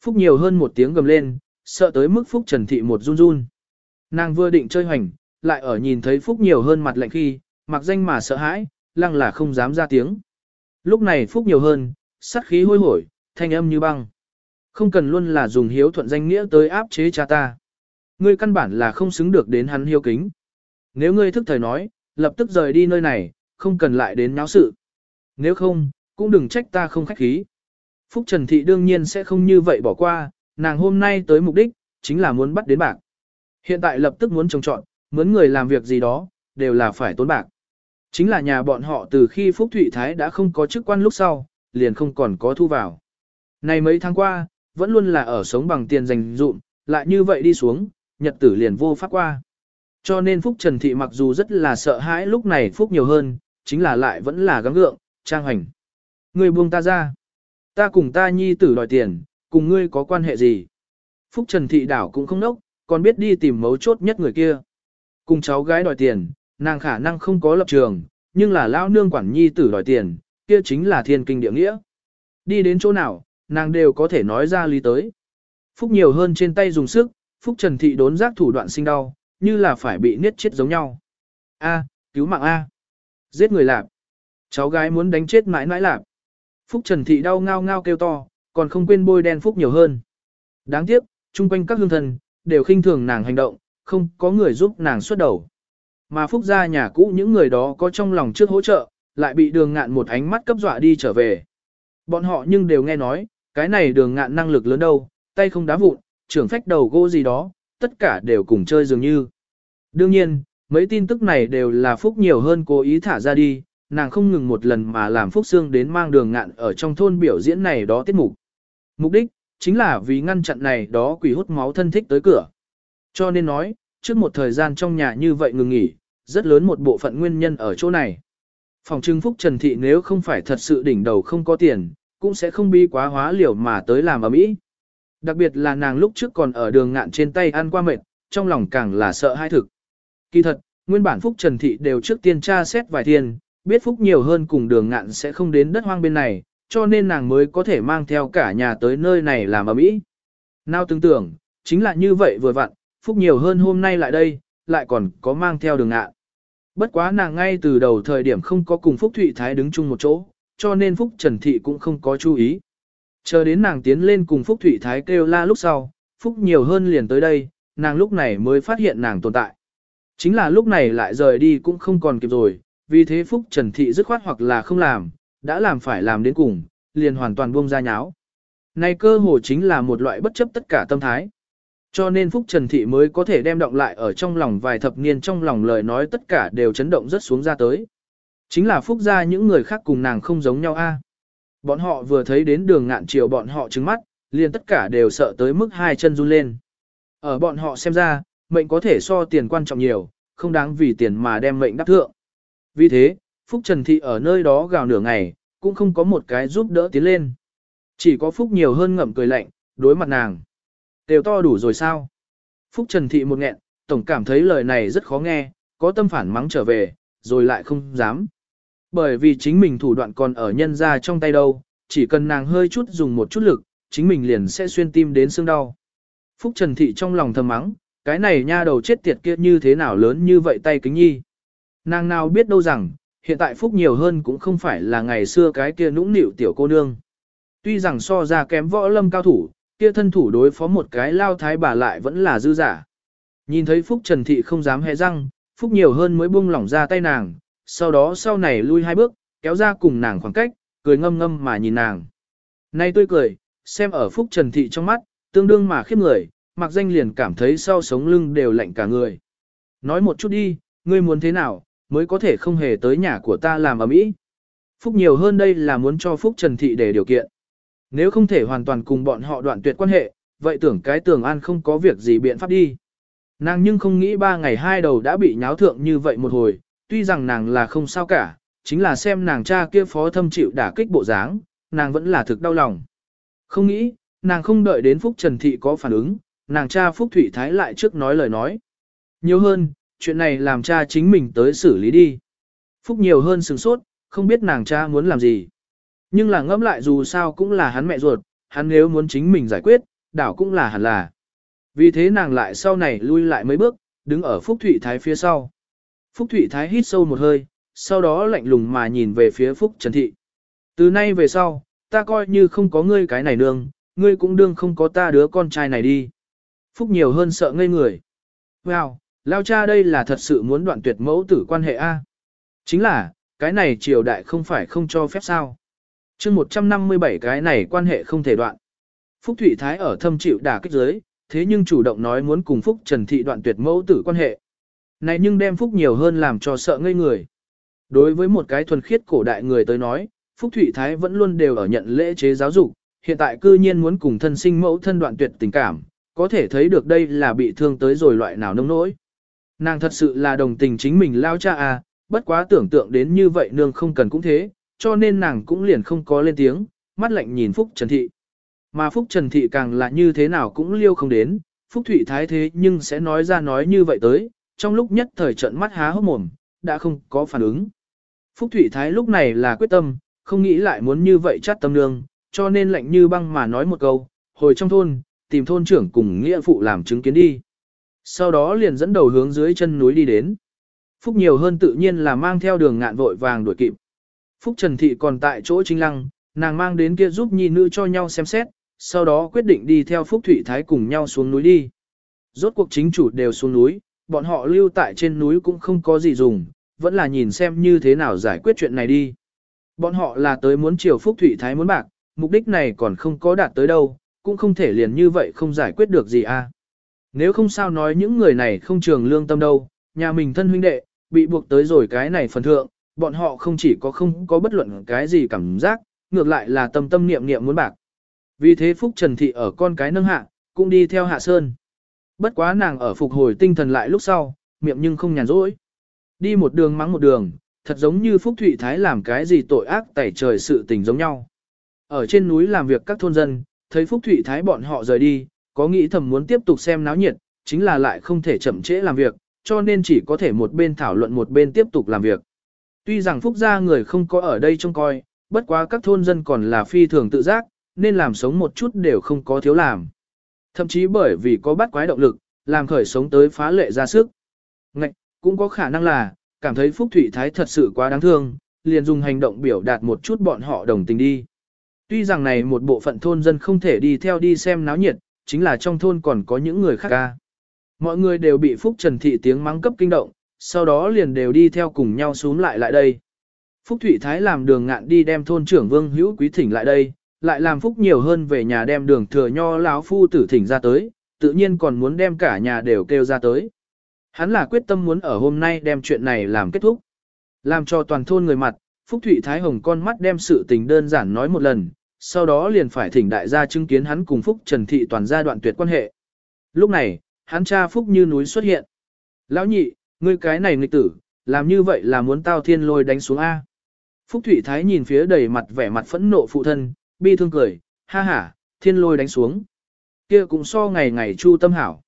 Phúc nhiều hơn một tiếng gầm lên, sợ tới mức Phúc Trần Thị một run run. Nàng vừa định chơi hoành, lại ở nhìn thấy Phúc nhiều hơn mặt lạnh khi, mặc danh mà sợ hãi, lăng là không dám ra tiếng. Lúc này Phúc nhiều hơn, sát khí hôi hổi, thanh âm như băng. Không cần luôn là dùng hiếu thuận danh nghĩa tới áp chế cha ta. Ngươi căn bản là không xứng được đến hắn hiếu kính. Nếu ngươi thức thời nói, lập tức rời đi nơi này, không cần lại đến náo sự. Nếu không, cũng đừng trách ta không khách khí. Phúc Trần Thị đương nhiên sẽ không như vậy bỏ qua, nàng hôm nay tới mục đích, chính là muốn bắt đến bạc. Hiện tại lập tức muốn trồng trọn, muốn người làm việc gì đó, đều là phải tốn bạc. Chính là nhà bọn họ từ khi Phúc Thụy Thái đã không có chức quan lúc sau, liền không còn có thu vào. Này mấy tháng qua, vẫn luôn là ở sống bằng tiền dành dụm, lại như vậy đi xuống, nhật tử liền vô pháp qua. Cho nên Phúc Trần Thị mặc dù rất là sợ hãi lúc này Phúc nhiều hơn, chính là lại vẫn là gắng gượng, trang hành. Ngươi buông ta ra. Ta cùng ta nhi tử đòi tiền, cùng ngươi có quan hệ gì? Phúc Trần Thị đảo cũng không nốc, còn biết đi tìm mấu chốt nhất người kia. Cùng cháu gái đòi tiền, nàng khả năng không có lập trường, nhưng là lão nương quản nhi tử đòi tiền, kia chính là thiên kinh địa nghĩa. Đi đến chỗ nào, nàng đều có thể nói ra lý tới. Phúc nhiều hơn trên tay dùng sức, Phúc Trần Thị đốn giác thủ đoạn sinh đau, như là phải bị niết chết giống nhau. A, cứu mạng A. Giết người lạp. Cháu gái muốn đánh chết mãi mãi lạp. Phúc Trần Thị đau ngao ngao kêu to, còn không quên bôi đen Phúc nhiều hơn. Đáng tiếc, chung quanh các hương thần, đều khinh thường nàng hành động, không có người giúp nàng xuất đầu. Mà Phúc gia nhà cũ những người đó có trong lòng trước hỗ trợ, lại bị đường ngạn một ánh mắt cấp dọa đi trở về. Bọn họ nhưng đều nghe nói, cái này đường ngạn năng lực lớn đâu, tay không đá vụn, trưởng phách đầu gỗ gì đó, tất cả đều cùng chơi dường như. Đương nhiên, mấy tin tức này đều là Phúc nhiều hơn cố ý thả ra đi, nàng không ngừng một lần mà làm Phúc Sương đến mang đường ngạn ở trong thôn biểu diễn này đó tiết mục. Mục đích, chính là vì ngăn chặn này đó quỷ hút máu thân thích tới cửa. Cho nên nói, trước một thời gian trong nhà như vậy ngừng nghỉ, rất lớn một bộ phận nguyên nhân ở chỗ này. Phòng trưng Phúc Trần Thị nếu không phải thật sự đỉnh đầu không có tiền, cũng sẽ không bi quá hóa liều mà tới làm ở mỹ. Đặc biệt là nàng lúc trước còn ở đường ngạn trên tay ăn qua mệt, trong lòng càng là sợ hai thực. Kỳ thật, nguyên bản Phúc Trần Thị đều trước tiên tra xét vài thiên, biết Phúc nhiều hơn cùng đường ngạn sẽ không đến đất hoang bên này, cho nên nàng mới có thể mang theo cả nhà tới nơi này làm ở mỹ. Nào tưởng tưởng, chính là như vậy vừa vặn, Phúc nhiều hơn hôm nay lại đây, lại còn có mang theo đường ngạn. Bất quá nàng ngay từ đầu thời điểm không có cùng Phúc Thụy Thái đứng chung một chỗ, cho nên Phúc Trần Thị cũng không có chú ý. Chờ đến nàng tiến lên cùng Phúc thủy Thái kêu la lúc sau, Phúc nhiều hơn liền tới đây, nàng lúc này mới phát hiện nàng tồn tại. Chính là lúc này lại rời đi cũng không còn kịp rồi, vì thế Phúc Trần Thị dứt khoát hoặc là không làm, đã làm phải làm đến cùng, liền hoàn toàn buông ra nháo. Này cơ hồ chính là một loại bất chấp tất cả tâm thái. Cho nên Phúc Trần Thị mới có thể đem động lại ở trong lòng vài thập niên trong lòng lời nói tất cả đều chấn động rất xuống ra tới. Chính là Phúc gia những người khác cùng nàng không giống nhau a. Bọn họ vừa thấy đến đường ngạn chiều bọn họ trứng mắt, liền tất cả đều sợ tới mức hai chân run lên. Ở bọn họ xem ra, mệnh có thể so tiền quan trọng nhiều, không đáng vì tiền mà đem mệnh đắc thượng. Vì thế, Phúc Trần Thị ở nơi đó gào nửa ngày, cũng không có một cái giúp đỡ tiến lên. Chỉ có Phúc nhiều hơn ngậm cười lạnh, đối mặt nàng. Đều to đủ rồi sao? Phúc Trần Thị một nghẹn, tổng cảm thấy lời này rất khó nghe, có tâm phản mắng trở về, rồi lại không dám. Bởi vì chính mình thủ đoạn còn ở nhân ra trong tay đâu, chỉ cần nàng hơi chút dùng một chút lực, chính mình liền sẽ xuyên tim đến xương đau. Phúc Trần Thị trong lòng thầm mắng, cái này nha đầu chết tiệt kia như thế nào lớn như vậy tay kính nhi. Nàng nào biết đâu rằng, hiện tại Phúc nhiều hơn cũng không phải là ngày xưa cái kia nũng nịu tiểu cô nương. Tuy rằng so ra kém võ lâm cao thủ, kia thân thủ đối phó một cái lao thái bà lại vẫn là dư giả. Nhìn thấy Phúc Trần Thị không dám hé răng, Phúc nhiều hơn mới buông lỏng ra tay nàng, sau đó sau này lui hai bước, kéo ra cùng nàng khoảng cách, cười ngâm ngâm mà nhìn nàng. Nay tôi cười, xem ở Phúc Trần Thị trong mắt, tương đương mà khiếp người, mặc danh liền cảm thấy sau sống lưng đều lạnh cả người. Nói một chút đi, ngươi muốn thế nào, mới có thể không hề tới nhà của ta làm ở mỹ. Phúc nhiều hơn đây là muốn cho Phúc Trần Thị để điều kiện. Nếu không thể hoàn toàn cùng bọn họ đoạn tuyệt quan hệ, vậy tưởng cái tưởng an không có việc gì biện pháp đi. Nàng nhưng không nghĩ ba ngày hai đầu đã bị nháo thượng như vậy một hồi, tuy rằng nàng là không sao cả, chính là xem nàng cha kia phó thâm chịu đả kích bộ dáng, nàng vẫn là thực đau lòng. Không nghĩ, nàng không đợi đến Phúc Trần Thị có phản ứng, nàng cha Phúc Thủy Thái lại trước nói lời nói. Nhiều hơn, chuyện này làm cha chính mình tới xử lý đi. Phúc nhiều hơn sừng sốt, không biết nàng cha muốn làm gì. Nhưng là ngẫm lại dù sao cũng là hắn mẹ ruột, hắn nếu muốn chính mình giải quyết, đảo cũng là hẳn là. Vì thế nàng lại sau này lui lại mấy bước, đứng ở Phúc Thụy Thái phía sau. Phúc Thụy Thái hít sâu một hơi, sau đó lạnh lùng mà nhìn về phía Phúc Trần Thị. Từ nay về sau, ta coi như không có ngươi cái này nương, ngươi cũng đương không có ta đứa con trai này đi. Phúc nhiều hơn sợ ngây người. Wow, lao cha đây là thật sự muốn đoạn tuyệt mẫu tử quan hệ A. Chính là, cái này triều đại không phải không cho phép sao chương 157 cái này quan hệ không thể đoạn. Phúc Thụy Thái ở thâm chịu đả kích giới, thế nhưng chủ động nói muốn cùng Phúc Trần Thị đoạn tuyệt mẫu tử quan hệ. Này nhưng đem Phúc nhiều hơn làm cho sợ ngây người. Đối với một cái thuần khiết cổ đại người tới nói, Phúc Thụy Thái vẫn luôn đều ở nhận lễ chế giáo dục, hiện tại cư nhiên muốn cùng thân sinh mẫu thân đoạn tuyệt tình cảm, có thể thấy được đây là bị thương tới rồi loại nào nông nỗi. Nàng thật sự là đồng tình chính mình lao cha à, bất quá tưởng tượng đến như vậy nương không cần cũng thế, cho nên nàng cũng liền không có lên tiếng, mắt lạnh nhìn Phúc Trần Thị. Mà Phúc Trần Thị càng là như thế nào cũng liêu không đến, Phúc Thụy Thái thế nhưng sẽ nói ra nói như vậy tới, trong lúc nhất thời trận mắt há hốc mồm, đã không có phản ứng. Phúc Thụy Thái lúc này là quyết tâm, không nghĩ lại muốn như vậy chát tâm nương, cho nên lạnh như băng mà nói một câu, hồi trong thôn, tìm thôn trưởng cùng nghĩa phụ làm chứng kiến đi. Sau đó liền dẫn đầu hướng dưới chân núi đi đến. Phúc nhiều hơn tự nhiên là mang theo đường ngạn vội vàng đuổi kịp. Phúc Trần Thị còn tại chỗ chính lăng, nàng mang đến kia giúp nhi nữ cho nhau xem xét, sau đó quyết định đi theo Phúc Thụy Thái cùng nhau xuống núi đi. Rốt cuộc chính chủ đều xuống núi, bọn họ lưu tại trên núi cũng không có gì dùng, vẫn là nhìn xem như thế nào giải quyết chuyện này đi. Bọn họ là tới muốn chiều Phúc Thụy Thái muốn bạc, mục đích này còn không có đạt tới đâu, cũng không thể liền như vậy không giải quyết được gì à. Nếu không sao nói những người này không trường lương tâm đâu, nhà mình thân huynh đệ, bị buộc tới rồi cái này phần thượng, bọn họ không chỉ có không có bất luận cái gì cảm giác, ngược lại là tâm tâm niệm niệm muốn bạc. Vì thế Phúc Trần Thị ở con cái nâng hạ, cũng đi theo hạ sơn. Bất quá nàng ở phục hồi tinh thần lại lúc sau, miệng nhưng không nhàn rỗi. Đi một đường mắng một đường, thật giống như Phúc Thụy Thái làm cái gì tội ác tẩy trời sự tình giống nhau. Ở trên núi làm việc các thôn dân, thấy Phúc Thụy Thái bọn họ rời đi, có nghĩ thầm muốn tiếp tục xem náo nhiệt, chính là lại không thể chậm trễ làm việc, cho nên chỉ có thể một bên thảo luận một bên tiếp tục làm việc. Tuy rằng phúc gia người không có ở đây trông coi, bất quá các thôn dân còn là phi thường tự giác, nên làm sống một chút đều không có thiếu làm. Thậm chí bởi vì có bắt quái động lực, làm khởi sống tới phá lệ ra sức. Ngạch, cũng có khả năng là, cảm thấy Phúc Thụy Thái thật sự quá đáng thương, liền dùng hành động biểu đạt một chút bọn họ đồng tình đi. Tuy rằng này một bộ phận thôn dân không thể đi theo đi xem náo nhiệt, chính là trong thôn còn có những người khác ca. Mọi người đều bị Phúc Trần Thị tiếng mắng cấp kinh động, sau đó liền đều đi theo cùng nhau xuống lại lại đây. Phúc Thụy Thái làm đường ngạn đi đem thôn trưởng Vương Hữu Quý thỉnh lại đây, lại làm Phúc nhiều hơn về nhà đem đường thừa nho lão phu tử thỉnh ra tới, tự nhiên còn muốn đem cả nhà đều kêu ra tới. Hắn là quyết tâm muốn ở hôm nay đem chuyện này làm kết thúc. Làm cho toàn thôn người mặt, Phúc Thụy Thái Hồng con mắt đem sự tình đơn giản nói một lần, sau đó liền phải thỉnh đại gia chứng kiến hắn cùng Phúc Trần Thị toàn gia đoạn tuyệt quan hệ. Lúc này, hắn cha Phúc như núi xuất hiện. Lão nhị, ngươi cái này nghịch tử, làm như vậy là muốn tao thiên lôi đánh xuống A. Phúc Thụy Thái nhìn phía đầy mặt vẻ mặt phẫn nộ phụ thân, bi thương cười, ha ha, thiên lôi đánh xuống. Kia cũng so ngày ngày chu tâm hảo.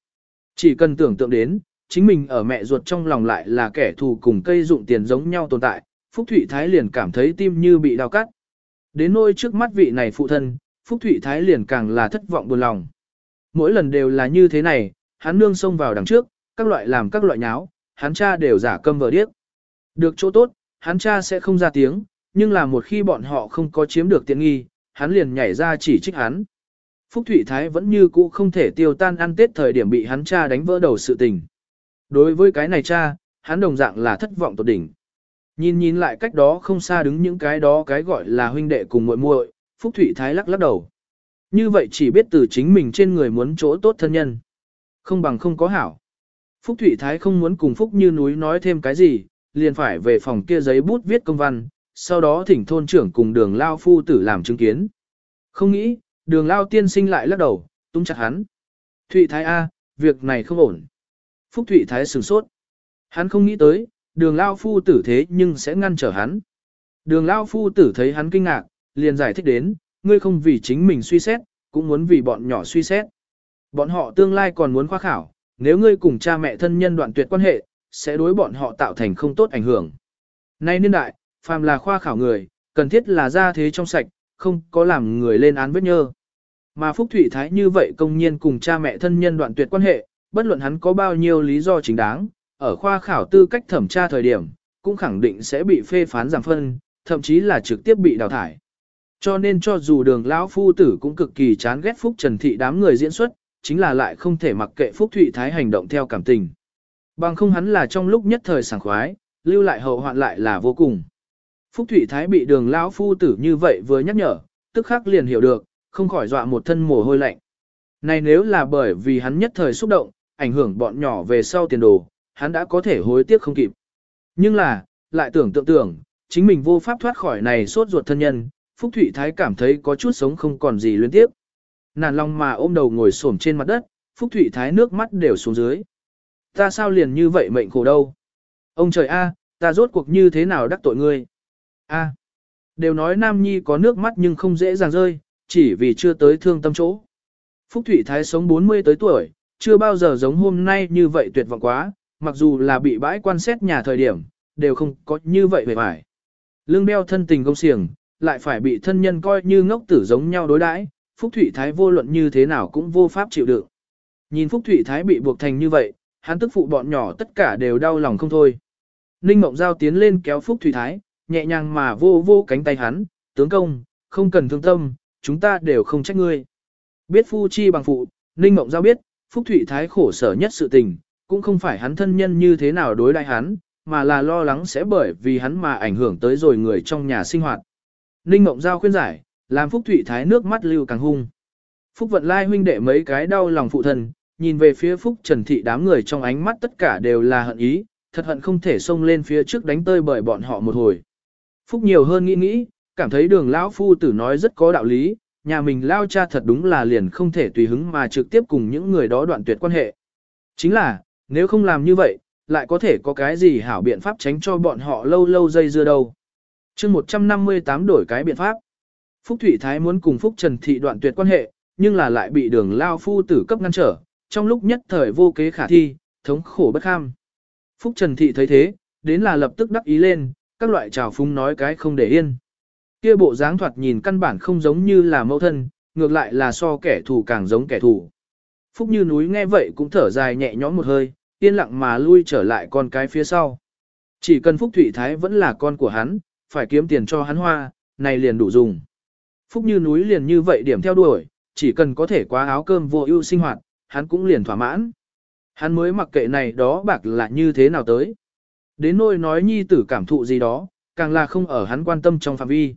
Chỉ cần tưởng tượng đến, chính mình ở mẹ ruột trong lòng lại là kẻ thù cùng cây dụng tiền giống nhau tồn tại, Phúc Thụy Thái liền cảm thấy tim như bị đau cắt. Đến nôi trước mắt vị này phụ thân, Phúc Thụy Thái liền càng là thất vọng buồn lòng. Mỗi lần đều là như thế này, hắn nương xông vào đằng trước, các loại làm các loại nháo, hắn cha đều giả câm vờ điếc. Được chỗ tốt, hắn cha sẽ không ra tiếng, nhưng là một khi bọn họ không có chiếm được tiện nghi, hắn liền nhảy ra chỉ trích hắn. Phúc Thụy Thái vẫn như cũ không thể tiêu tan ăn tết thời điểm bị hắn cha đánh vỡ đầu sự tình. Đối với cái này cha, hắn đồng dạng là thất vọng tột đỉnh. Nhìn nhìn lại cách đó không xa đứng những cái đó cái gọi là huynh đệ cùng muội muội, Phúc Thụy Thái lắc lắc đầu. Như vậy chỉ biết từ chính mình trên người muốn chỗ tốt thân nhân. Không bằng không có hảo. Phúc Thụy Thái không muốn cùng Phúc như núi nói thêm cái gì, liền phải về phòng kia giấy bút viết công văn, sau đó thỉnh thôn trưởng cùng đường lao phu tử làm chứng kiến. Không nghĩ, đường lao tiên sinh lại lắc đầu, tung chặt hắn. Thụy Thái A, việc này không ổn. Phúc Thụy Thái sửng sốt. Hắn không nghĩ tới, đường lao phu tử thế nhưng sẽ ngăn trở hắn. Đường lao phu tử thấy hắn kinh ngạc, liền giải thích đến, ngươi không vì chính mình suy xét, cũng muốn vì bọn nhỏ suy xét. Bọn họ tương lai còn muốn khoa khảo, nếu ngươi cùng cha mẹ thân nhân đoạn tuyệt quan hệ, sẽ đối bọn họ tạo thành không tốt ảnh hưởng. Nay niên đại, phàm là khoa khảo người, cần thiết là ra thế trong sạch, không có làm người lên án vết nhơ. Mà Phúc Thụy Thái như vậy công nhiên cùng cha mẹ thân nhân đoạn tuyệt quan hệ, bất luận hắn có bao nhiêu lý do chính đáng, ở khoa khảo tư cách thẩm tra thời điểm, cũng khẳng định sẽ bị phê phán giảm phân, thậm chí là trực tiếp bị đào thải. Cho nên cho dù đường lão phu tử cũng cực kỳ chán ghét Phúc Trần Thị đám người diễn xuất, chính là lại không thể mặc kệ Phúc Thụy Thái hành động theo cảm tình. Bằng không hắn là trong lúc nhất thời sảng khoái, lưu lại hậu hoạn lại là vô cùng. Phúc Thụy Thái bị đường lão phu tử như vậy vừa nhắc nhở, tức khắc liền hiểu được, không khỏi dọa một thân mồ hôi lạnh. Này nếu là bởi vì hắn nhất thời xúc động, ảnh hưởng bọn nhỏ về sau tiền đồ, hắn đã có thể hối tiếc không kịp. Nhưng là, lại tưởng tượng tưởng, chính mình vô pháp thoát khỏi này sốt ruột thân nhân, Phúc Thụy Thái cảm thấy có chút sống không còn gì luyến tiếp. Nàn lòng mà ôm đầu ngồi xổm trên mặt đất, Phúc Thụy Thái nước mắt đều xuống dưới. Ta sao liền như vậy mệnh khổ đâu? Ông trời a, ta rốt cuộc như thế nào đắc tội ngươi? A. Đều nói Nam Nhi có nước mắt nhưng không dễ dàng rơi, chỉ vì chưa tới thương tâm chỗ. Phúc Thụy Thái sống 40 tới tuổi, chưa bao giờ giống hôm nay như vậy tuyệt vọng quá, mặc dù là bị bãi quan xét nhà thời điểm, đều không có như vậy về phải. Lương đeo thân tình công xiềng, lại phải bị thân nhân coi như ngốc tử giống nhau đối đãi, Phúc Thụy Thái vô luận như thế nào cũng vô pháp chịu đựng. Nhìn Phúc Thụy Thái bị buộc thành như vậy, hắn tức phụ bọn nhỏ tất cả đều đau lòng không thôi. Ninh Mộng Giao tiến lên kéo Phúc Thụy Thái, nhẹ nhàng mà vô vô cánh tay hắn, tướng công, không cần thương tâm, chúng ta đều không trách ngươi. Biết phu chi bằng phụ, Ninh Mộng Giao biết, Phúc Thụy Thái khổ sở nhất sự tình, cũng không phải hắn thân nhân như thế nào đối đại hắn, mà là lo lắng sẽ bởi vì hắn mà ảnh hưởng tới rồi người trong nhà sinh hoạt. Ninh Mộng Giao khuyên giải, làm Phúc Thụy Thái nước mắt lưu càng hung. Phúc Vận Lai huynh đệ mấy cái đau lòng phụ thần nhìn về phía Phúc Trần Thị đám người trong ánh mắt tất cả đều là hận ý, thật hận không thể xông lên phía trước đánh tơi bởi bọn họ một hồi. Phúc nhiều hơn nghĩ nghĩ, cảm thấy đường lão phu tử nói rất có đạo lý, nhà mình lao cha thật đúng là liền không thể tùy hứng mà trực tiếp cùng những người đó đoạn tuyệt quan hệ. Chính là, nếu không làm như vậy, lại có thể có cái gì hảo biện pháp tránh cho bọn họ lâu lâu dây dưa đâu. chương 158 đổi cái biện pháp. Phúc Thụy Thái muốn cùng Phúc Trần Thị đoạn tuyệt quan hệ, nhưng là lại bị đường lao phu tử cấp ngăn trở, trong lúc nhất thời vô kế khả thi, thống khổ bất kham. Phúc Trần Thị thấy thế, đến là lập tức đắc ý lên, các loại trào phúng nói cái không để yên. Kia bộ dáng thoạt nhìn căn bản không giống như là mẫu thân, ngược lại là so kẻ thù càng giống kẻ thù. Phúc như núi nghe vậy cũng thở dài nhẹ nhõm một hơi, yên lặng mà lui trở lại con cái phía sau. Chỉ cần Phúc Thủy Thái vẫn là con của hắn, phải kiếm tiền cho hắn hoa, này liền đủ dùng. Phúc như núi liền như vậy điểm theo đuổi, chỉ cần có thể quá áo cơm vô ưu sinh hoạt, hắn cũng liền thỏa mãn. Hắn mới mặc kệ này đó bạc là như thế nào tới. Đến nôi nói nhi tử cảm thụ gì đó, càng là không ở hắn quan tâm trong phạm vi.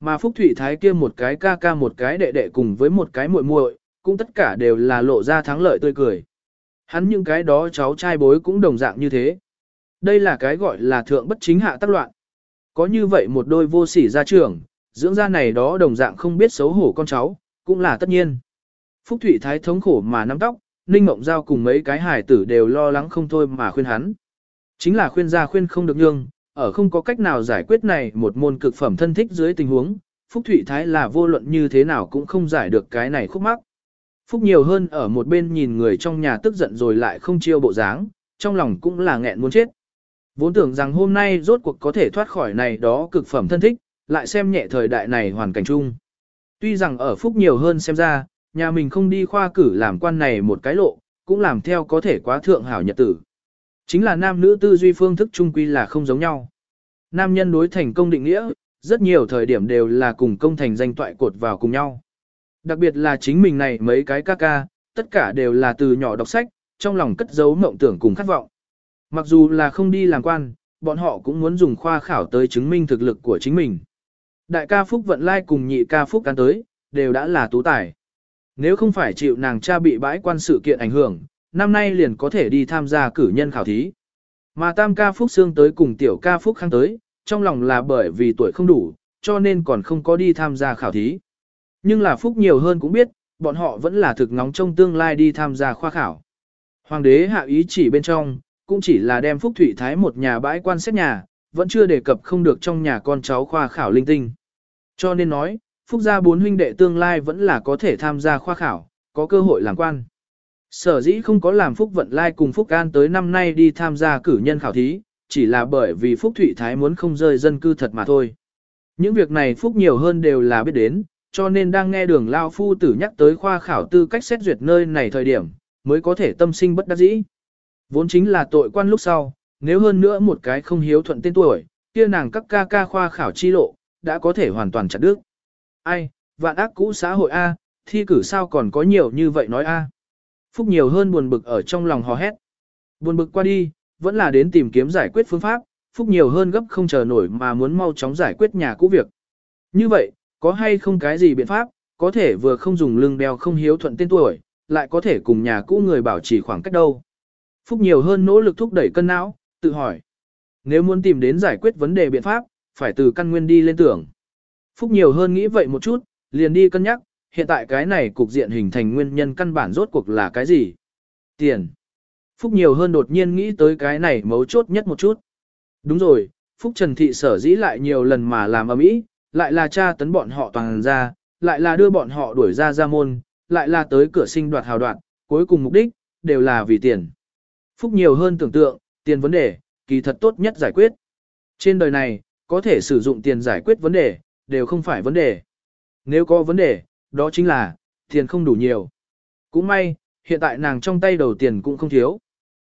Mà Phúc Thụy Thái kia một cái ca ca một cái đệ đệ cùng với một cái muội muội, cũng tất cả đều là lộ ra thắng lợi tươi cười. Hắn những cái đó cháu trai bối cũng đồng dạng như thế. Đây là cái gọi là thượng bất chính hạ tác loạn. Có như vậy một đôi vô sỉ gia trưởng, dưỡng gia này đó đồng dạng không biết xấu hổ con cháu, cũng là tất nhiên. Phúc Thụy Thái thống khổ mà nắm tóc, Ninh Mộng Giao cùng mấy cái hài tử đều lo lắng không thôi mà khuyên hắn. Chính là khuyên ra khuyên không được nhương, ở không có cách nào giải quyết này một môn cực phẩm thân thích dưới tình huống, Phúc Thụy Thái là vô luận như thế nào cũng không giải được cái này khúc mắc. Phúc nhiều hơn ở một bên nhìn người trong nhà tức giận rồi lại không chiêu bộ dáng, trong lòng cũng là nghẹn muốn chết. Vốn tưởng rằng hôm nay rốt cuộc có thể thoát khỏi này đó cực phẩm thân thích, lại xem nhẹ thời đại này hoàn cảnh chung. Tuy rằng ở Phúc nhiều hơn xem ra, nhà mình không đi khoa cử làm quan này một cái lộ, cũng làm theo có thể quá thượng hảo nhật tử. Chính là nam nữ tư duy phương thức chung quy là không giống nhau. Nam nhân đối thành công định nghĩa, rất nhiều thời điểm đều là cùng công thành danh toại cột vào cùng nhau. Đặc biệt là chính mình này mấy cái ca ca, tất cả đều là từ nhỏ đọc sách, trong lòng cất giấu mộng tưởng cùng khát vọng. Mặc dù là không đi làm quan, bọn họ cũng muốn dùng khoa khảo tới chứng minh thực lực của chính mình. Đại ca Phúc Vận Lai cùng nhị ca Phúc Cán tới, đều đã là tú tài. Nếu không phải chịu nàng cha bị bãi quan sự kiện ảnh hưởng, năm nay liền có thể đi tham gia cử nhân khảo thí. Mà tam ca Phúc Sương tới cùng tiểu ca Phúc Khang tới, trong lòng là bởi vì tuổi không đủ, cho nên còn không có đi tham gia khảo thí. Nhưng là Phúc nhiều hơn cũng biết, bọn họ vẫn là thực ngóng trong tương lai đi tham gia khoa khảo. Hoàng đế hạ ý chỉ bên trong, cũng chỉ là đem Phúc Thủy Thái một nhà bãi quan xét nhà, vẫn chưa đề cập không được trong nhà con cháu khoa khảo linh tinh. Cho nên nói, Phúc gia bốn huynh đệ tương lai vẫn là có thể tham gia khoa khảo, có cơ hội làm quan. Sở dĩ không có làm Phúc Vận Lai cùng Phúc An tới năm nay đi tham gia cử nhân khảo thí, chỉ là bởi vì Phúc Thụy Thái muốn không rơi dân cư thật mà thôi. Những việc này Phúc nhiều hơn đều là biết đến, cho nên đang nghe đường Lao Phu tử nhắc tới khoa khảo tư cách xét duyệt nơi này thời điểm, mới có thể tâm sinh bất đắc dĩ. Vốn chính là tội quan lúc sau, nếu hơn nữa một cái không hiếu thuận tên tuổi, kia nàng các ca ca khoa khảo chi lộ, đã có thể hoàn toàn chặt đứt. Ai, vạn ác cũ xã hội A, thi cử sao còn có nhiều như vậy nói A. Phúc nhiều hơn buồn bực ở trong lòng hò hét. Buồn bực qua đi, vẫn là đến tìm kiếm giải quyết phương pháp, Phúc nhiều hơn gấp không chờ nổi mà muốn mau chóng giải quyết nhà cũ việc. Như vậy, có hay không cái gì biện pháp, có thể vừa không dùng lưng đeo không hiếu thuận tên tuổi, lại có thể cùng nhà cũ người bảo trì khoảng cách đâu. Phúc nhiều hơn nỗ lực thúc đẩy cân não, tự hỏi. Nếu muốn tìm đến giải quyết vấn đề biện pháp, phải từ căn nguyên đi lên tưởng. Phúc nhiều hơn nghĩ vậy một chút, liền đi cân nhắc, hiện tại cái này cục diện hình thành nguyên nhân căn bản rốt cuộc là cái gì? Tiền. Phúc nhiều hơn đột nhiên nghĩ tới cái này mấu chốt nhất một chút. Đúng rồi, Phúc Trần Thị sở dĩ lại nhiều lần mà làm ầm ĩ, lại là cha tấn bọn họ toàn ra, lại là đưa bọn họ đuổi ra ra môn, lại là tới cửa sinh đoạt hào đoạn, cuối cùng mục đích, đều là vì tiền. Phúc nhiều hơn tưởng tượng, tiền vấn đề, kỳ thật tốt nhất giải quyết. Trên đời này, có thể sử dụng tiền giải quyết vấn đề, đều không phải vấn đề. Nếu có vấn đề, đó chính là, tiền không đủ nhiều. Cũng may, hiện tại nàng trong tay đầu tiền cũng không thiếu.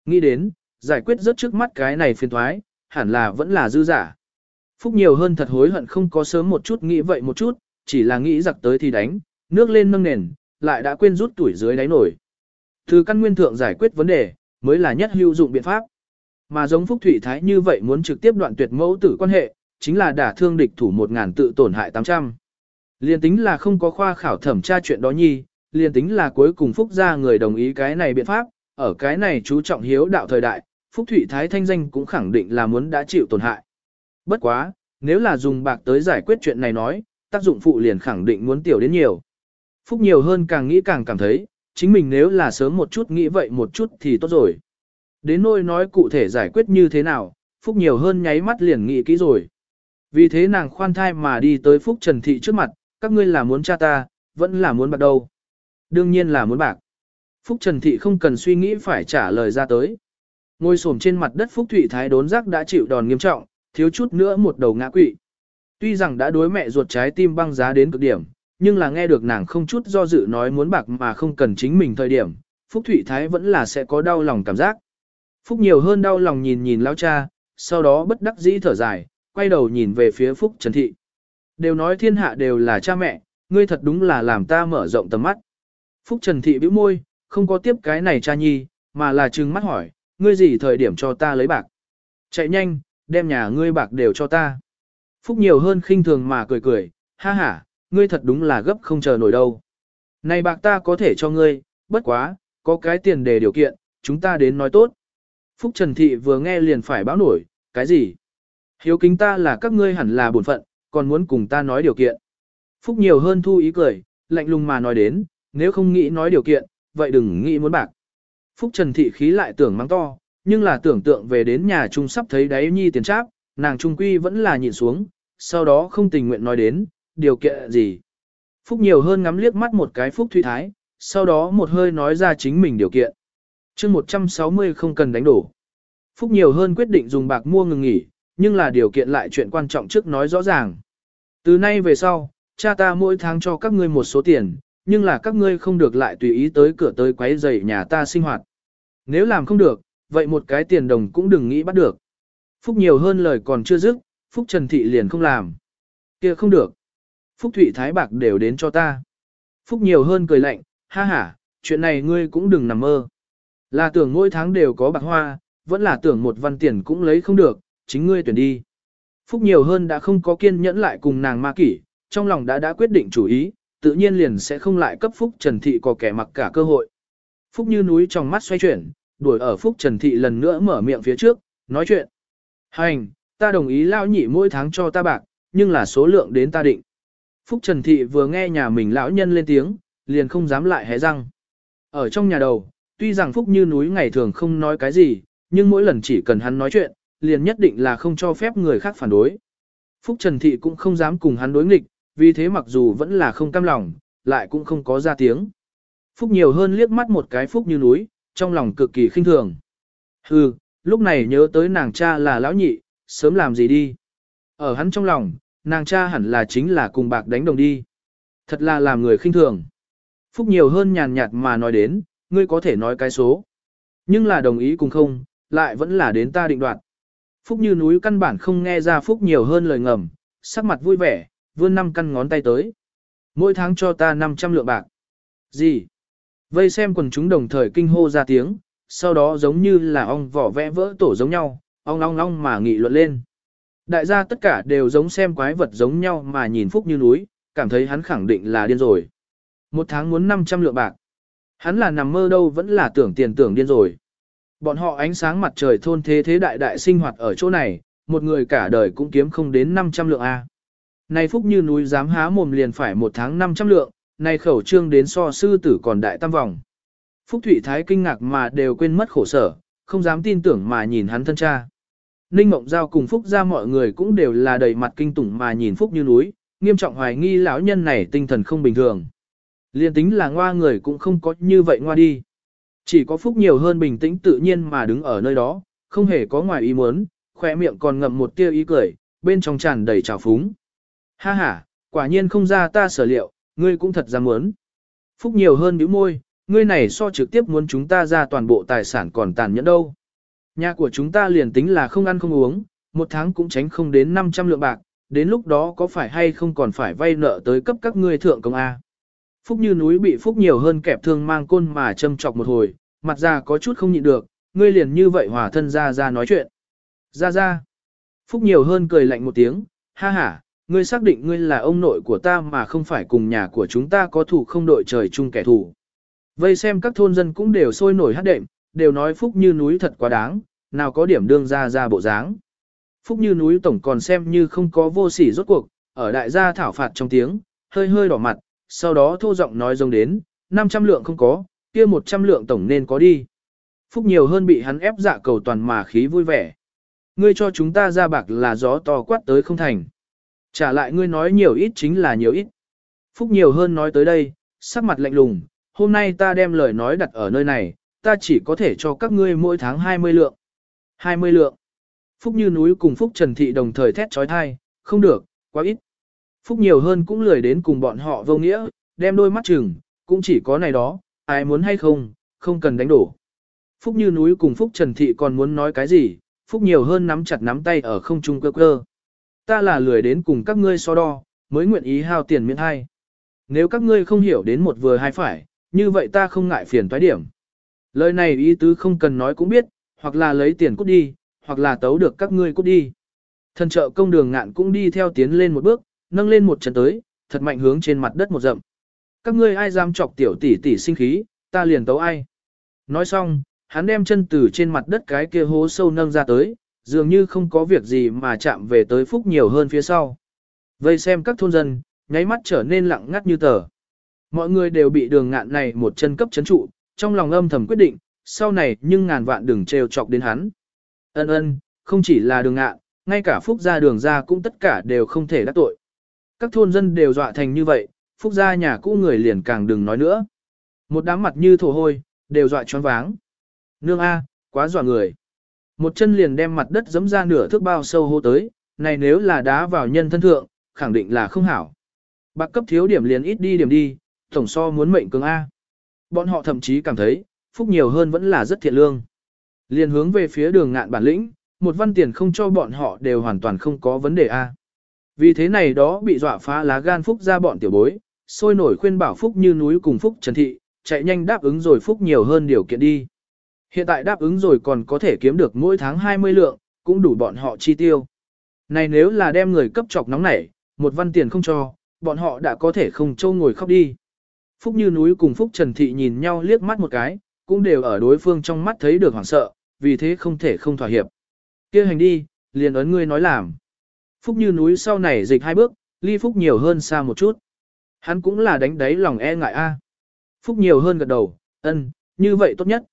Nghĩ đến, giải quyết rất trước mắt cái này phiền thoái, hẳn là vẫn là dư giả. Phúc nhiều hơn thật hối hận không có sớm một chút nghĩ vậy một chút, chỉ là nghĩ giặc tới thì đánh, nước lên nâng nền, lại đã quên rút tuổi dưới đáy nổi. Từ căn nguyên thượng giải quyết vấn đề, mới là nhất hữu dụng biện pháp. Mà giống Phúc Thủy Thái như vậy muốn trực tiếp đoạn tuyệt mẫu tử quan hệ, chính là đả thương địch thủ một ngàn tự tổn hại 800. Liên tính là không có khoa khảo thẩm tra chuyện đó nhi, liên tính là cuối cùng Phúc gia người đồng ý cái này biện pháp, ở cái này chú trọng hiếu đạo thời đại, Phúc Thụy Thái thanh danh cũng khẳng định là muốn đã chịu tổn hại. Bất quá, nếu là dùng bạc tới giải quyết chuyện này nói, tác dụng phụ liền khẳng định muốn tiểu đến nhiều. Phúc nhiều hơn càng nghĩ càng cảm thấy, chính mình nếu là sớm một chút nghĩ vậy một chút thì tốt rồi. Đến nôi nói cụ thể giải quyết như thế nào, Phúc nhiều hơn nháy mắt liền nghĩ kỹ rồi. Vì thế nàng khoan thai mà đi tới Phúc Trần Thị trước mặt, các ngươi là muốn cha ta, vẫn là muốn bạc đâu. Đương nhiên là muốn bạc. Phúc Trần Thị không cần suy nghĩ phải trả lời ra tới. Ngồi xổm trên mặt đất Phúc Thụy Thái đốn giác đã chịu đòn nghiêm trọng, thiếu chút nữa một đầu ngã quỵ. Tuy rằng đã đối mẹ ruột trái tim băng giá đến cực điểm, nhưng là nghe được nàng không chút do dự nói muốn bạc mà không cần chính mình thời điểm, Phúc Thụy Thái vẫn là sẽ có đau lòng cảm giác. Phúc nhiều hơn đau lòng nhìn nhìn lao cha, sau đó bất đắc dĩ thở dài, quay đầu nhìn về phía Phúc Trần Thị. Đều nói thiên hạ đều là cha mẹ, ngươi thật đúng là làm ta mở rộng tầm mắt. Phúc Trần Thị bĩu môi, không có tiếp cái này cha nhi, mà là trừng mắt hỏi, ngươi gì thời điểm cho ta lấy bạc. Chạy nhanh, đem nhà ngươi bạc đều cho ta. Phúc nhiều hơn khinh thường mà cười cười, ha ha, ngươi thật đúng là gấp không chờ nổi đâu. Này bạc ta có thể cho ngươi, bất quá, có cái tiền đề điều kiện, chúng ta đến nói tốt. Phúc Trần Thị vừa nghe liền phải báo nổi, cái gì? Hiếu kính ta là các ngươi hẳn là bổn phận, còn muốn cùng ta nói điều kiện. Phúc nhiều hơn thu ý cười, lạnh lùng mà nói đến, nếu không nghĩ nói điều kiện, vậy đừng nghĩ muốn bạc. Phúc Trần Thị khí lại tưởng mắng to, nhưng là tưởng tượng về đến nhà trung sắp thấy đáy nhi tiền tráp, nàng trung quy vẫn là nhìn xuống, sau đó không tình nguyện nói đến, điều kiện gì. Phúc nhiều hơn ngắm liếc mắt một cái Phúc Thụy Thái, sau đó một hơi nói ra chính mình điều kiện. chương 160 không cần đánh đổ. Phúc nhiều hơn quyết định dùng bạc mua ngừng nghỉ, nhưng là điều kiện lại chuyện quan trọng trước nói rõ ràng. Từ nay về sau, cha ta mỗi tháng cho các ngươi một số tiền, nhưng là các ngươi không được lại tùy ý tới cửa tới quấy rầy nhà ta sinh hoạt. Nếu làm không được, vậy một cái tiền đồng cũng đừng nghĩ bắt được. Phúc nhiều hơn lời còn chưa dứt, Phúc Trần Thị liền không làm. kia không được. Phúc Thụy Thái Bạc đều đến cho ta. Phúc nhiều hơn cười lạnh, ha ha, chuyện này ngươi cũng đừng nằm mơ. Là tưởng mỗi tháng đều có bạc hoa, vẫn là tưởng một văn tiền cũng lấy không được, chính ngươi tuyển đi. Phúc nhiều hơn đã không có kiên nhẫn lại cùng nàng ma kỷ, trong lòng đã đã quyết định chủ ý, tự nhiên liền sẽ không lại cấp Phúc Trần Thị có kẻ mặc cả cơ hội. Phúc như núi trong mắt xoay chuyển, đuổi ở Phúc Trần Thị lần nữa mở miệng phía trước, nói chuyện. Hành, ta đồng ý lao nhị mỗi tháng cho ta bạc, nhưng là số lượng đến ta định. Phúc Trần Thị vừa nghe nhà mình lão nhân lên tiếng, liền không dám lại hé răng. Ở trong nhà đầu, tuy rằng Phúc như núi ngày thường không nói cái gì, nhưng mỗi lần chỉ cần hắn nói chuyện, liền nhất định là không cho phép người khác phản đối. Phúc Trần Thị cũng không dám cùng hắn đối nghịch, vì thế mặc dù vẫn là không cam lòng, lại cũng không có ra tiếng. Phúc nhiều hơn liếc mắt một cái Phúc như núi, trong lòng cực kỳ khinh thường. Hừ, lúc này nhớ tới nàng cha là lão nhị, sớm làm gì đi. Ở hắn trong lòng, nàng cha hẳn là chính là cùng bạc đánh đồng đi. Thật là làm người khinh thường. Phúc nhiều hơn nhàn nhạt mà nói đến, ngươi có thể nói cái số. Nhưng là đồng ý cùng không, lại vẫn là đến ta định đoạt. Phúc như núi căn bản không nghe ra Phúc nhiều hơn lời ngầm, sắc mặt vui vẻ, vươn năm căn ngón tay tới. Mỗi tháng cho ta 500 lượng bạc. Gì? Vây xem quần chúng đồng thời kinh hô ra tiếng, sau đó giống như là ong vỏ vẽ vỡ tổ giống nhau, ong ong ong mà nghị luận lên. Đại gia tất cả đều giống xem quái vật giống nhau mà nhìn Phúc như núi, cảm thấy hắn khẳng định là điên rồi. Một tháng muốn 500 lượng bạc. Hắn là nằm mơ đâu vẫn là tưởng tiền tưởng điên rồi. Bọn họ ánh sáng mặt trời thôn thế thế đại đại sinh hoạt ở chỗ này, một người cả đời cũng kiếm không đến 500 lượng A. Này Phúc như núi dám há mồm liền phải một tháng 500 lượng, này khẩu trương đến so sư tử còn đại tam vòng. Phúc Thụy Thái kinh ngạc mà đều quên mất khổ sở, không dám tin tưởng mà nhìn hắn thân cha. Ninh Mộng Giao cùng Phúc ra mọi người cũng đều là đầy mặt kinh tủng mà nhìn Phúc như núi, nghiêm trọng hoài nghi lão nhân này tinh thần không bình thường. Liên tính là ngoa người cũng không có như vậy ngoa đi. Chỉ có Phúc nhiều hơn bình tĩnh tự nhiên mà đứng ở nơi đó, không hề có ngoài ý muốn, khỏe miệng còn ngậm một tia ý cười, bên trong tràn đầy trào phúng. Ha ha, quả nhiên không ra ta sở liệu, ngươi cũng thật ra muốn. Phúc nhiều hơn bĩu môi, ngươi này so trực tiếp muốn chúng ta ra toàn bộ tài sản còn tàn nhẫn đâu. Nhà của chúng ta liền tính là không ăn không uống, một tháng cũng tránh không đến 500 lượng bạc, đến lúc đó có phải hay không còn phải vay nợ tới cấp các ngươi thượng công A. Phúc như núi bị Phúc nhiều hơn kẹp thương mang côn mà châm chọc một hồi, mặt ra có chút không nhịn được, ngươi liền như vậy hòa thân ra ra nói chuyện. Ra ra. Phúc nhiều hơn cười lạnh một tiếng, ha ha, ngươi xác định ngươi là ông nội của ta mà không phải cùng nhà của chúng ta có thủ không đội trời chung kẻ thù. Vây xem các thôn dân cũng đều sôi nổi hát đệm, đều nói Phúc như núi thật quá đáng, nào có điểm đương ra ra bộ dáng. Phúc như núi tổng còn xem như không có vô sỉ rốt cuộc, ở đại gia thảo phạt trong tiếng, hơi hơi đỏ mặt, sau đó thô giọng nói giống đến, 500 lượng không có, kia 100 lượng tổng nên có đi. Phúc nhiều hơn bị hắn ép dạ cầu toàn mà khí vui vẻ. Ngươi cho chúng ta ra bạc là gió to quát tới không thành. Trả lại ngươi nói nhiều ít chính là nhiều ít. Phúc nhiều hơn nói tới đây, sắc mặt lạnh lùng, hôm nay ta đem lời nói đặt ở nơi này, ta chỉ có thể cho các ngươi mỗi tháng 20 lượng. 20 lượng. Phúc như núi cùng Phúc Trần Thị đồng thời thét trói thai, không được, quá ít. Phúc nhiều hơn cũng lười đến cùng bọn họ vô nghĩa, đem đôi mắt chừng, cũng chỉ có này đó, ai muốn hay không, không cần đánh đổ. Phúc như núi cùng Phúc Trần Thị còn muốn nói cái gì, Phúc nhiều hơn nắm chặt nắm tay ở không trung cơ cơ. Ta là lười đến cùng các ngươi so đo, mới nguyện ý hao tiền miễn hai. Nếu các ngươi không hiểu đến một vừa hai phải, như vậy ta không ngại phiền toái điểm. Lời này ý tứ không cần nói cũng biết, hoặc là lấy tiền cút đi, hoặc là tấu được các ngươi cút đi. Thần trợ công đường ngạn cũng đi theo tiến lên một bước, nâng lên một chân tới, thật mạnh hướng trên mặt đất một dậm. Các ngươi ai dám chọc tiểu tỷ tỷ sinh khí, ta liền tấu ai. Nói xong, hắn đem chân từ trên mặt đất cái kia hố sâu nâng ra tới, dường như không có việc gì mà chạm về tới phúc nhiều hơn phía sau. Vây xem các thôn dân, nháy mắt trở nên lặng ngắt như tờ. Mọi người đều bị đường ngạn này một chân cấp chấn trụ, trong lòng âm thầm quyết định, sau này nhưng ngàn vạn đừng trêu chọc đến hắn. Ân ân, không chỉ là đường ngạn, ngay cả phúc gia đường ra cũng tất cả đều không thể đắc tội. Các thôn dân đều dọa thành như vậy, phúc gia nhà cũ người liền càng đừng nói nữa. Một đám mặt như thổ hôi, đều dọa choáng váng. Nương A, quá dọa người. Một chân liền đem mặt đất giẫm ra nửa thước bao sâu hô tới, này nếu là đá vào nhân thân thượng, khẳng định là không hảo. Bạc cấp thiếu điểm liền ít đi điểm đi, tổng so muốn mệnh cường A. Bọn họ thậm chí cảm thấy, phúc nhiều hơn vẫn là rất thiện lương. Liền hướng về phía đường ngạn bản lĩnh, một văn tiền không cho bọn họ đều hoàn toàn không có vấn đề A. Vì thế này đó bị dọa phá lá gan phúc ra bọn tiểu bối, sôi nổi khuyên bảo phúc như núi cùng phúc trần thị, chạy nhanh đáp ứng rồi phúc nhiều hơn điều kiện đi. Hiện tại đáp ứng rồi còn có thể kiếm được mỗi tháng 20 lượng, cũng đủ bọn họ chi tiêu. Này nếu là đem người cấp chọc nóng nảy, một văn tiền không cho, bọn họ đã có thể không trâu ngồi khóc đi. Phúc như núi cùng Phúc Trần Thị nhìn nhau liếc mắt một cái, cũng đều ở đối phương trong mắt thấy được hoảng sợ, vì thế không thể không thỏa hiệp. kia hành đi, liền ấn ngươi nói làm. Phúc như núi sau này dịch hai bước, ly Phúc nhiều hơn xa một chút. Hắn cũng là đánh đáy lòng e ngại a. Phúc nhiều hơn gật đầu, ân, như vậy tốt nhất.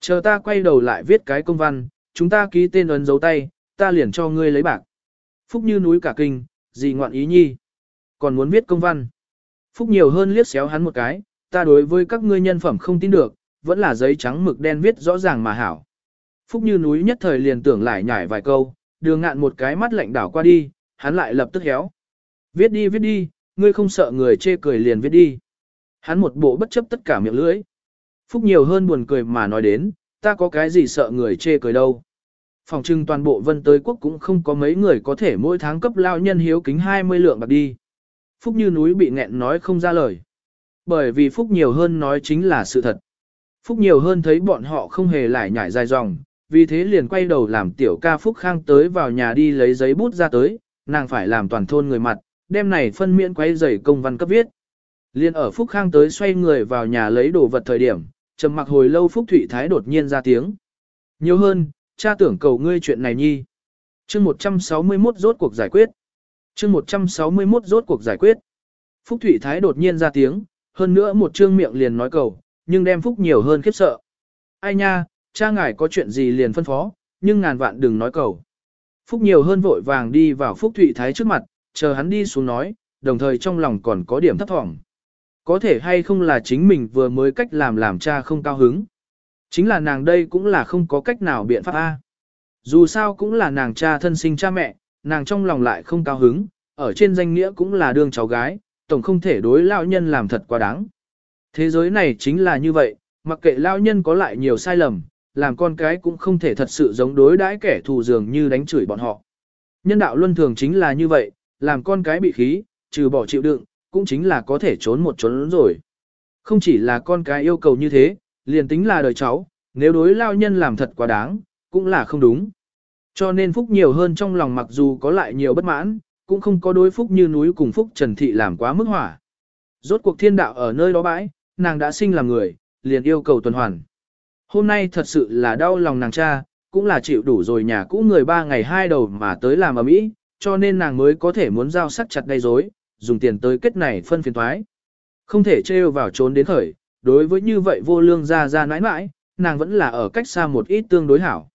Chờ ta quay đầu lại viết cái công văn, chúng ta ký tên ấn dấu tay, ta liền cho ngươi lấy bạc. Phúc như núi cả kinh, gì ngoạn ý nhi. Còn muốn viết công văn. Phúc nhiều hơn liếc xéo hắn một cái, ta đối với các ngươi nhân phẩm không tin được, vẫn là giấy trắng mực đen viết rõ ràng mà hảo. Phúc như núi nhất thời liền tưởng lại nhảy vài câu, đường ngạn một cái mắt lạnh đảo qua đi, hắn lại lập tức héo. Viết đi viết đi, ngươi không sợ người chê cười liền viết đi. Hắn một bộ bất chấp tất cả miệng lưỡi. Phúc nhiều hơn buồn cười mà nói đến, ta có cái gì sợ người chê cười đâu. Phòng trưng toàn bộ vân tới quốc cũng không có mấy người có thể mỗi tháng cấp lao nhân hiếu kính 20 lượng bạc đi. Phúc như núi bị nghẹn nói không ra lời. Bởi vì Phúc nhiều hơn nói chính là sự thật. Phúc nhiều hơn thấy bọn họ không hề lại nhảy dài dòng, vì thế liền quay đầu làm tiểu ca Phúc Khang tới vào nhà đi lấy giấy bút ra tới, nàng phải làm toàn thôn người mặt, đem này phân miễn quay giày công văn cấp viết. Liên ở Phúc Khang tới xoay người vào nhà lấy đồ vật thời điểm, trầm mặc hồi lâu Phúc Thụy Thái đột nhiên ra tiếng. Nhiều hơn, cha tưởng cầu ngươi chuyện này nhi. chương 161 rốt cuộc giải quyết chương 161 rốt cuộc giải quyết. Phúc Thụy Thái đột nhiên ra tiếng, hơn nữa một trương miệng liền nói cầu, nhưng đem Phúc nhiều hơn khiếp sợ. Ai nha, cha ngài có chuyện gì liền phân phó, nhưng ngàn vạn đừng nói cầu. Phúc nhiều hơn vội vàng đi vào Phúc Thụy Thái trước mặt, chờ hắn đi xuống nói, đồng thời trong lòng còn có điểm thấp thỏm. Có thể hay không là chính mình vừa mới cách làm làm cha không cao hứng. Chính là nàng đây cũng là không có cách nào biện pháp A. Dù sao cũng là nàng cha thân sinh cha mẹ, nàng trong lòng lại không cao hứng, ở trên danh nghĩa cũng là đương cháu gái, tổng không thể đối lão nhân làm thật quá đáng. Thế giới này chính là như vậy, mặc kệ lão nhân có lại nhiều sai lầm, làm con cái cũng không thể thật sự giống đối đãi kẻ thù dường như đánh chửi bọn họ. Nhân đạo luân thường chính là như vậy, làm con cái bị khí, trừ bỏ chịu đựng, cũng chính là có thể trốn một trốn rồi. Không chỉ là con cái yêu cầu như thế, liền tính là đời cháu, nếu đối lao nhân làm thật quá đáng, cũng là không đúng. Cho nên Phúc nhiều hơn trong lòng mặc dù có lại nhiều bất mãn, cũng không có đối Phúc như núi cùng Phúc Trần Thị làm quá mức hỏa. Rốt cuộc thiên đạo ở nơi đó bãi, nàng đã sinh làm người, liền yêu cầu tuần hoàn. Hôm nay thật sự là đau lòng nàng cha, cũng là chịu đủ rồi nhà cũ người ba ngày hai đầu mà tới làm ở mỹ, cho nên nàng mới có thể muốn giao sắc chặt gây rối, dùng tiền tới kết này phân phiền thoái. Không thể trêu vào trốn đến khởi, đối với như vậy vô lương ra ra nãi nãi, nàng vẫn là ở cách xa một ít tương đối hảo.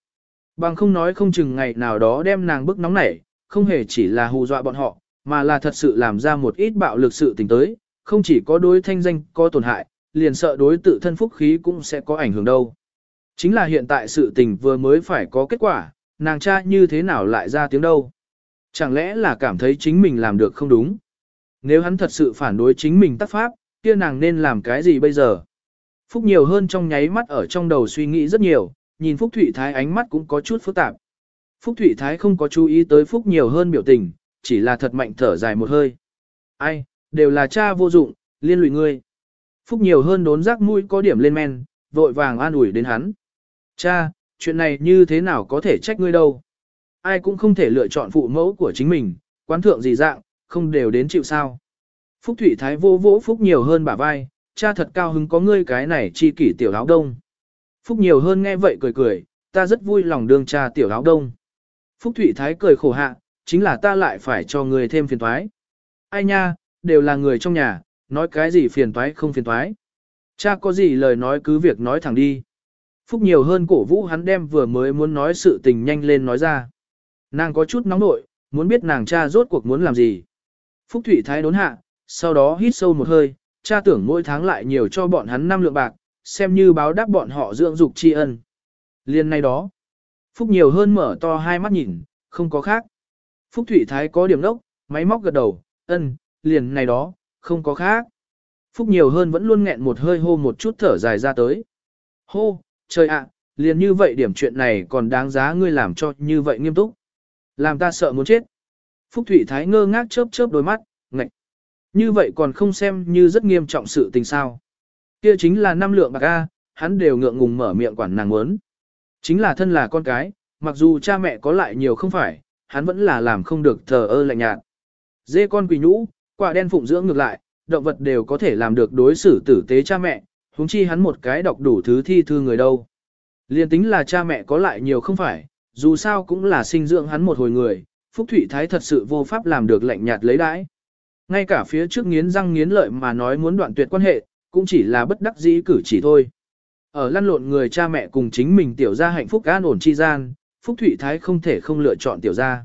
Bằng không nói không chừng ngày nào đó đem nàng bức nóng nảy, không hề chỉ là hù dọa bọn họ, mà là thật sự làm ra một ít bạo lực sự tình tới, không chỉ có đối thanh danh có tổn hại, liền sợ đối tự thân phúc khí cũng sẽ có ảnh hưởng đâu. Chính là hiện tại sự tình vừa mới phải có kết quả, nàng cha như thế nào lại ra tiếng đâu. Chẳng lẽ là cảm thấy chính mình làm được không đúng? Nếu hắn thật sự phản đối chính mình tác pháp, kia nàng nên làm cái gì bây giờ? Phúc nhiều hơn trong nháy mắt ở trong đầu suy nghĩ rất nhiều, nhìn Phúc Thụy Thái ánh mắt cũng có chút phức tạp. Phúc Thụy Thái không có chú ý tới Phúc nhiều hơn biểu tình, chỉ là thật mạnh thở dài một hơi. Ai, đều là cha vô dụng, liên lụy ngươi. Phúc nhiều hơn đốn rác mũi có điểm lên men, vội vàng an ủi đến hắn. Cha, chuyện này như thế nào có thể trách ngươi đâu? Ai cũng không thể lựa chọn phụ mẫu của chính mình, quán thượng gì dạng, không đều đến chịu sao. Phúc Thụy Thái vô vỗ Phúc nhiều hơn bả vai, cha thật cao hứng có ngươi cái này chi kỷ tiểu áo đông. Phúc nhiều hơn nghe vậy cười cười, ta rất vui lòng đương cha tiểu áo đông. Phúc Thụy Thái cười khổ hạ, chính là ta lại phải cho ngươi thêm phiền toái. Ai nha, đều là người trong nhà, nói cái gì phiền toái không phiền toái. Cha có gì lời nói cứ việc nói thẳng đi. Phúc nhiều hơn cổ vũ hắn đem vừa mới muốn nói sự tình nhanh lên nói ra. Nàng có chút nóng nội, muốn biết nàng cha rốt cuộc muốn làm gì. Phúc Thụy Thái đốn hạ, sau đó hít sâu một hơi, cha tưởng mỗi tháng lại nhiều cho bọn hắn năm lượng bạc, xem như báo đáp bọn họ dưỡng dục tri ân. Liên nay đó, Phúc nhiều hơn mở to hai mắt nhìn, không có khác. Phúc Thụy Thái có điểm đốc, máy móc gật đầu, ân, liền này đó, không có khác. Phúc nhiều hơn vẫn luôn nghẹn một hơi hô một chút thở dài ra tới. Hô, trời ạ, liền như vậy điểm chuyện này còn đáng giá ngươi làm cho như vậy nghiêm túc. Làm ta sợ muốn chết. Phúc Thụy Thái ngơ ngác chớp chớp đôi mắt, ngạch. Như vậy còn không xem như rất nghiêm trọng sự tình sao. Kia chính là năm lượng bạc A, hắn đều ngượng ngùng mở miệng quản nàng muốn. Chính là thân là con cái, mặc dù cha mẹ có lại nhiều không phải, hắn vẫn là làm không được thờ ơ lạnh nhạt. Dê con quỷ nhũ, quả đen phụng dưỡng ngược lại, động vật đều có thể làm được đối xử tử tế cha mẹ, huống chi hắn một cái đọc đủ thứ thi thư người đâu. Liên tính là cha mẹ có lại nhiều không phải, dù sao cũng là sinh dưỡng hắn một hồi người, Phúc Thụy Thái thật sự vô pháp làm được lạnh nhạt lấy đãi. Ngay cả phía trước nghiến răng nghiến lợi mà nói muốn đoạn tuyệt quan hệ, cũng chỉ là bất đắc dĩ cử chỉ thôi. Ở lăn lộn người cha mẹ cùng chính mình tiểu gia hạnh phúc an ổn chi gian, Phúc Thụy Thái không thể không lựa chọn tiểu gia.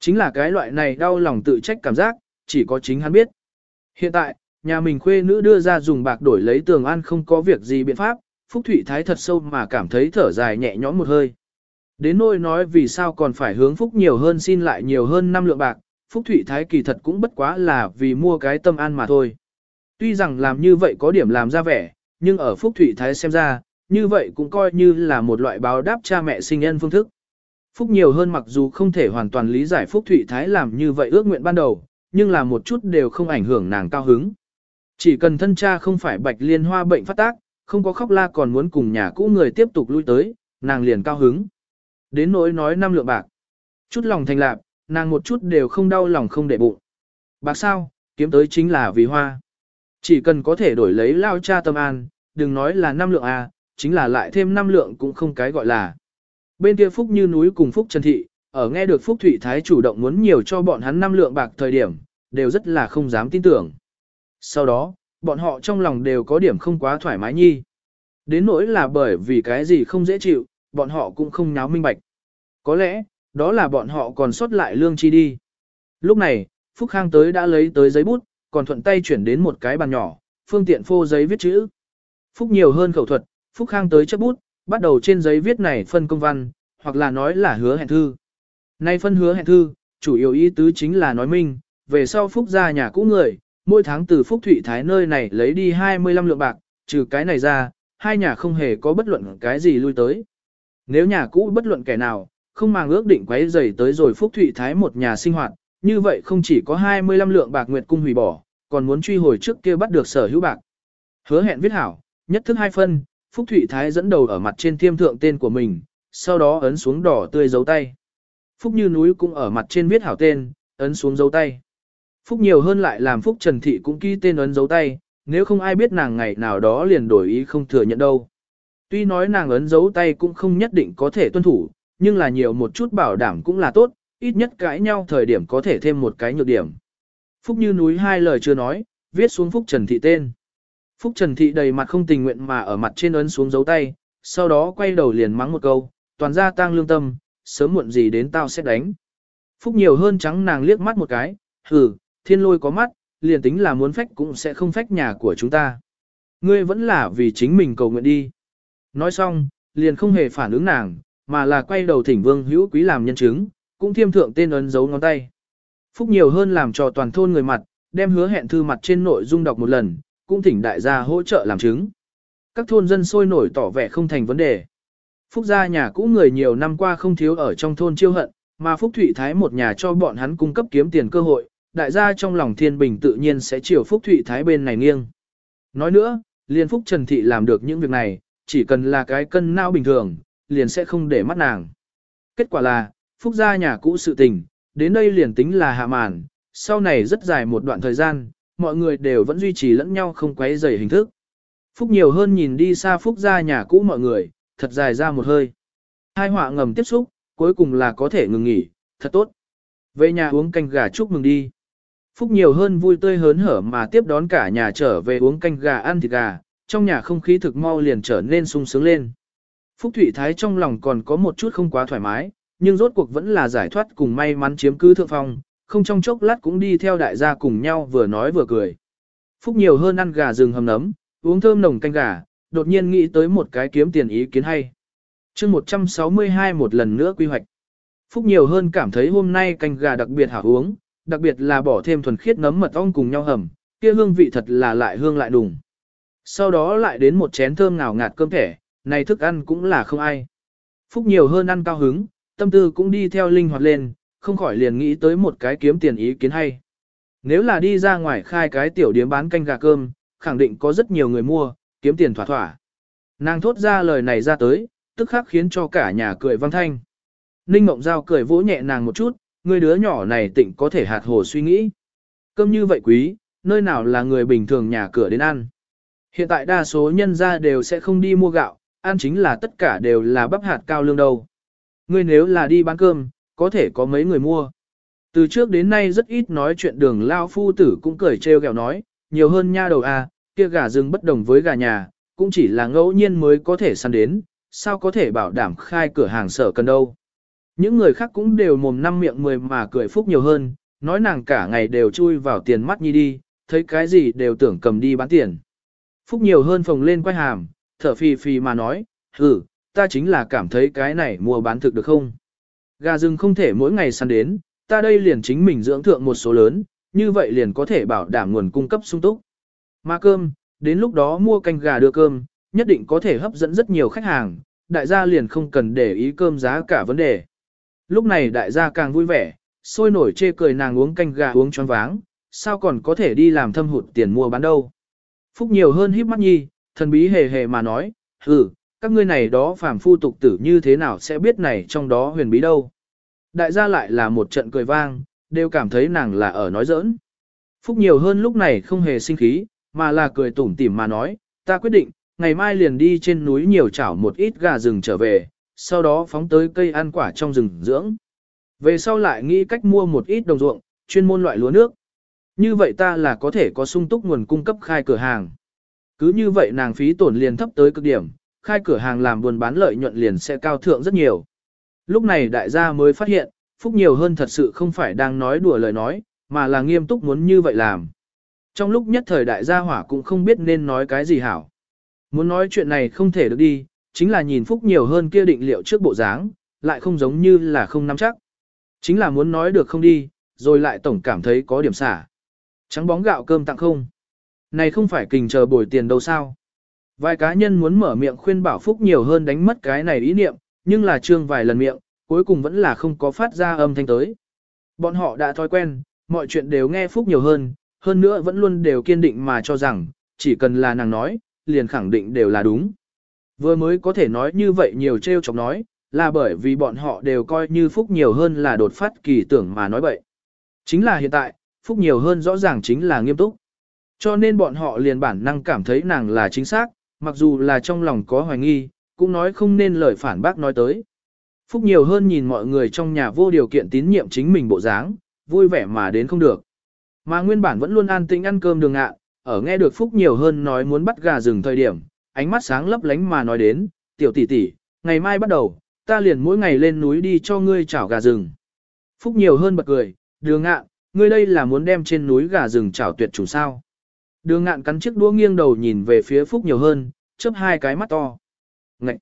Chính là cái loại này đau lòng tự trách cảm giác, chỉ có chính hắn biết. Hiện tại, nhà mình khuê nữ đưa ra dùng bạc đổi lấy tường an không có việc gì biện pháp, Phúc Thụy Thái thật sâu mà cảm thấy thở dài nhẹ nhõm một hơi. Đến nỗi nói vì sao còn phải hướng Phúc nhiều hơn xin lại nhiều hơn năm lượng bạc, Phúc Thụy Thái kỳ thật cũng bất quá là vì mua cái tâm an mà thôi. Tuy rằng làm như vậy có điểm làm ra vẻ, nhưng ở Phúc Thụy Thái xem ra, như vậy cũng coi như là một loại báo đáp cha mẹ sinh nhân phương thức. Phúc nhiều hơn mặc dù không thể hoàn toàn lý giải Phúc Thụy Thái làm như vậy ước nguyện ban đầu, nhưng là một chút đều không ảnh hưởng nàng cao hứng. Chỉ cần thân cha không phải bạch liên hoa bệnh phát tác, không có khóc la còn muốn cùng nhà cũ người tiếp tục lui tới, nàng liền cao hứng. Đến nỗi nói năm lượng bạc. Chút lòng thành lạc, nàng một chút đều không đau lòng không để bụng. Bạc sao, kiếm tới chính là vì hoa. Chỉ cần có thể đổi lấy lao cha tâm an, đừng nói là năm lượng à, chính là lại thêm năm lượng cũng không cái gọi là. Bên kia Phúc như núi cùng Phúc Trần Thị, ở nghe được Phúc Thụy Thái chủ động muốn nhiều cho bọn hắn năm lượng bạc thời điểm, đều rất là không dám tin tưởng. Sau đó, bọn họ trong lòng đều có điểm không quá thoải mái nhi. Đến nỗi là bởi vì cái gì không dễ chịu, bọn họ cũng không nháo minh bạch. Có lẽ, đó là bọn họ còn sót lại lương chi đi. Lúc này, Phúc Khang tới đã lấy tới giấy bút, còn thuận tay chuyển đến một cái bàn nhỏ, phương tiện phô giấy viết chữ. Phúc nhiều hơn khẩu thuật, Phúc Khang tới chấp bút, bắt đầu trên giấy viết này phân công văn, hoặc là nói là hứa hẹn thư. Nay phân hứa hẹn thư, chủ yếu ý tứ chính là nói minh, về sau Phúc ra nhà cũ người, mỗi tháng từ Phúc Thụy Thái nơi này lấy đi 25 lượng bạc, trừ cái này ra, hai nhà không hề có bất luận cái gì lui tới. Nếu nhà cũ bất luận kẻ nào, không màng ước định quấy rầy tới rồi Phúc Thụy Thái một nhà sinh hoạt, như vậy không chỉ có 25 lượng bạc nguyệt cung hủy bỏ, còn muốn truy hồi trước kia bắt được sở hữu bạc. Hứa hẹn viết hảo, nhất thức hai phân, Phúc Thụy Thái dẫn đầu ở mặt trên thiêm thượng tên của mình, sau đó ấn xuống đỏ tươi dấu tay. Phúc Như Núi cũng ở mặt trên viết hảo tên, ấn xuống dấu tay. Phúc nhiều hơn lại làm Phúc Trần Thị cũng ký tên ấn dấu tay, nếu không ai biết nàng ngày nào đó liền đổi ý không thừa nhận đâu. Tuy nói nàng ấn dấu tay cũng không nhất định có thể tuân thủ, nhưng là nhiều một chút bảo đảm cũng là tốt, ít nhất cãi nhau thời điểm có thể thêm một cái nhược điểm. Phúc như núi hai lời chưa nói, viết xuống Phúc Trần Thị tên. Phúc Trần Thị đầy mặt không tình nguyện mà ở mặt trên ấn xuống dấu tay, sau đó quay đầu liền mắng một câu, toàn ra tang lương tâm, sớm muộn gì đến tao sẽ đánh. Phúc nhiều hơn trắng nàng liếc mắt một cái, hừ, thiên lôi có mắt, liền tính là muốn phách cũng sẽ không phách nhà của chúng ta. Ngươi vẫn là vì chính mình cầu nguyện đi. Nói xong, liền không hề phản ứng nàng, mà là quay đầu thỉnh vương hữu quý làm nhân chứng, cũng thiêm thượng tên ấn dấu ngón tay. Phúc nhiều hơn làm cho toàn thôn người mặt, đem hứa hẹn thư mặt trên nội dung đọc một lần, cũng thỉnh đại gia hỗ trợ làm chứng. Các thôn dân sôi nổi tỏ vẻ không thành vấn đề. Phúc gia nhà cũ người nhiều năm qua không thiếu ở trong thôn chiêu hận, mà Phúc Thụy Thái một nhà cho bọn hắn cung cấp kiếm tiền cơ hội, đại gia trong lòng thiên bình tự nhiên sẽ chiều Phúc Thụy Thái bên này nghiêng. Nói nữa, liền Phúc Trần Thị làm được những việc này, chỉ cần là cái cân não bình thường, liền sẽ không để mắt nàng. Kết quả là, phúc gia nhà cũ sự tình, đến đây liền tính là hạ màn, sau này rất dài một đoạn thời gian, mọi người đều vẫn duy trì lẫn nhau không quấy rầy hình thức. Phúc nhiều hơn nhìn đi xa Phúc gia nhà cũ mọi người, thật dài ra một hơi. Hai họa ngầm tiếp xúc, cuối cùng là có thể ngừng nghỉ, thật tốt. Về nhà uống canh gà chúc mừng đi. Phúc nhiều hơn vui tươi hớn hở mà tiếp đón cả nhà trở về uống canh gà ăn thịt gà, trong nhà không khí thực mau liền trở nên sung sướng lên. Phúc Thụy Thái trong lòng còn có một chút không quá thoải mái, nhưng rốt cuộc vẫn là giải thoát cùng may mắn chiếm cứ thượng phong, không trong chốc lát cũng đi theo đại gia cùng nhau vừa nói vừa cười. Phúc nhiều hơn ăn gà rừng hầm nấm, uống thơm nồng canh gà, đột nhiên nghĩ tới một cái kiếm tiền ý kiến hay. chương 162 một lần nữa quy hoạch. Phúc nhiều hơn cảm thấy hôm nay canh gà đặc biệt hảo uống, đặc biệt là bỏ thêm thuần khiết nấm mật ong cùng nhau hầm, kia hương vị thật là lại hương lại đùng. Sau đó lại đến một chén thơm ngào ngạt cơm thẻ, này thức ăn cũng là không ai. Phúc nhiều hơn ăn cao hứng, tâm tư cũng đi theo linh hoạt lên, không khỏi liền nghĩ tới một cái kiếm tiền ý kiến hay. Nếu là đi ra ngoài khai cái tiểu điếm bán canh gà cơm, khẳng định có rất nhiều người mua, kiếm tiền thỏa thỏa. Nàng thốt ra lời này ra tới, tức khắc khiến cho cả nhà cười vang thanh. Ninh Mộng Giao cười vỗ nhẹ nàng một chút, người đứa nhỏ này tịnh có thể hạt hồ suy nghĩ. Cơm như vậy quý, nơi nào là người bình thường nhà cửa đến ăn. Hiện tại đa số nhân gia đều sẽ không đi mua gạo, ăn chính là tất cả đều là bắp hạt cao lương đâu. Ngươi nếu là đi bán cơm, có thể có mấy người mua. Từ trước đến nay rất ít nói chuyện đường lao phu tử cũng cười trêu ghẹo nói, nhiều hơn nha đầu à, kia gà rừng bất đồng với gà nhà, cũng chỉ là ngẫu nhiên mới có thể săn đến, sao có thể bảo đảm khai cửa hàng sở cần đâu. Những người khác cũng đều mồm năm miệng mười mà cười phúc nhiều hơn, nói nàng cả ngày đều chui vào tiền mắt nhi đi, thấy cái gì đều tưởng cầm đi bán tiền. Phúc nhiều hơn phồng lên quay hàm, thở phì phì mà nói, ừ, ta chính là cảm thấy cái này mua bán thực được không? Gà rừng không thể mỗi ngày săn đến, ta đây liền chính mình dưỡng thượng một số lớn, như vậy liền có thể bảo đảm nguồn cung cấp sung túc. Mà cơm, đến lúc đó mua canh gà đưa cơm, nhất định có thể hấp dẫn rất nhiều khách hàng, đại gia liền không cần để ý cơm giá cả vấn đề. Lúc này đại gia càng vui vẻ, sôi nổi chê cười nàng uống canh gà uống choáng váng, sao còn có thể đi làm thâm hụt tiền mua bán đâu. Phúc nhiều hơn híp mắt nhi, thần bí hề hề mà nói, hừ, các ngươi này đó phàm phu tục tử như thế nào sẽ biết này trong đó huyền bí đâu. Đại gia lại là một trận cười vang, đều cảm thấy nàng là ở nói giỡn. Phúc nhiều hơn lúc này không hề sinh khí, mà là cười tủm tỉm mà nói, ta quyết định, ngày mai liền đi trên núi nhiều chảo một ít gà rừng trở về, sau đó phóng tới cây ăn quả trong rừng dưỡng. Về sau lại nghĩ cách mua một ít đồng ruộng, chuyên môn loại lúa nước. Như vậy ta là có thể có sung túc nguồn cung cấp khai cửa hàng. Cứ như vậy nàng phí tổn liền thấp tới cực điểm, khai cửa hàng làm buôn bán lợi nhuận liền sẽ cao thượng rất nhiều. Lúc này đại gia mới phát hiện, Phúc nhiều hơn thật sự không phải đang nói đùa lời nói, mà là nghiêm túc muốn như vậy làm. Trong lúc nhất thời đại gia hỏa cũng không biết nên nói cái gì hảo. Muốn nói chuyện này không thể được đi, chính là nhìn Phúc nhiều hơn kia định liệu trước bộ dáng, lại không giống như là không nắm chắc. Chính là muốn nói được không đi, rồi lại tổng cảm thấy có điểm xả. Trắng bóng gạo cơm tặng không. Này không phải kình chờ bồi tiền đâu sao. Vài cá nhân muốn mở miệng khuyên bảo Phúc nhiều hơn đánh mất cái này ý niệm, nhưng là trương vài lần miệng, cuối cùng vẫn là không có phát ra âm thanh tới. Bọn họ đã thói quen, mọi chuyện đều nghe Phúc nhiều hơn, hơn nữa vẫn luôn đều kiên định mà cho rằng, chỉ cần là nàng nói, liền khẳng định đều là đúng. Vừa mới có thể nói như vậy nhiều trêu chọc nói, là bởi vì bọn họ đều coi như Phúc nhiều hơn là đột phát kỳ tưởng mà nói bậy. Chính là hiện tại, Phúc nhiều hơn rõ ràng chính là nghiêm túc. Cho nên bọn họ liền bản năng cảm thấy nàng là chính xác, mặc dù là trong lòng có hoài nghi, cũng nói không nên lời phản bác nói tới. Phúc nhiều hơn nhìn mọi người trong nhà vô điều kiện tín nhiệm chính mình bộ dáng, vui vẻ mà đến không được. Mà nguyên bản vẫn luôn an tĩnh ăn cơm đường ạ, ở nghe được Phúc nhiều hơn nói muốn bắt gà rừng thời điểm, ánh mắt sáng lấp lánh mà nói đến, tiểu tỷ tỷ, ngày mai bắt đầu, ta liền mỗi ngày lên núi đi cho ngươi chảo gà rừng. Phúc nhiều hơn bật cười, đường Ngạn, ngươi đây là muốn đem trên núi gà rừng chảo tuyệt chủ sao. Đường ngạn cắn chiếc đũa nghiêng đầu nhìn về phía Phúc nhiều hơn, chớp hai cái mắt to. Ngậy!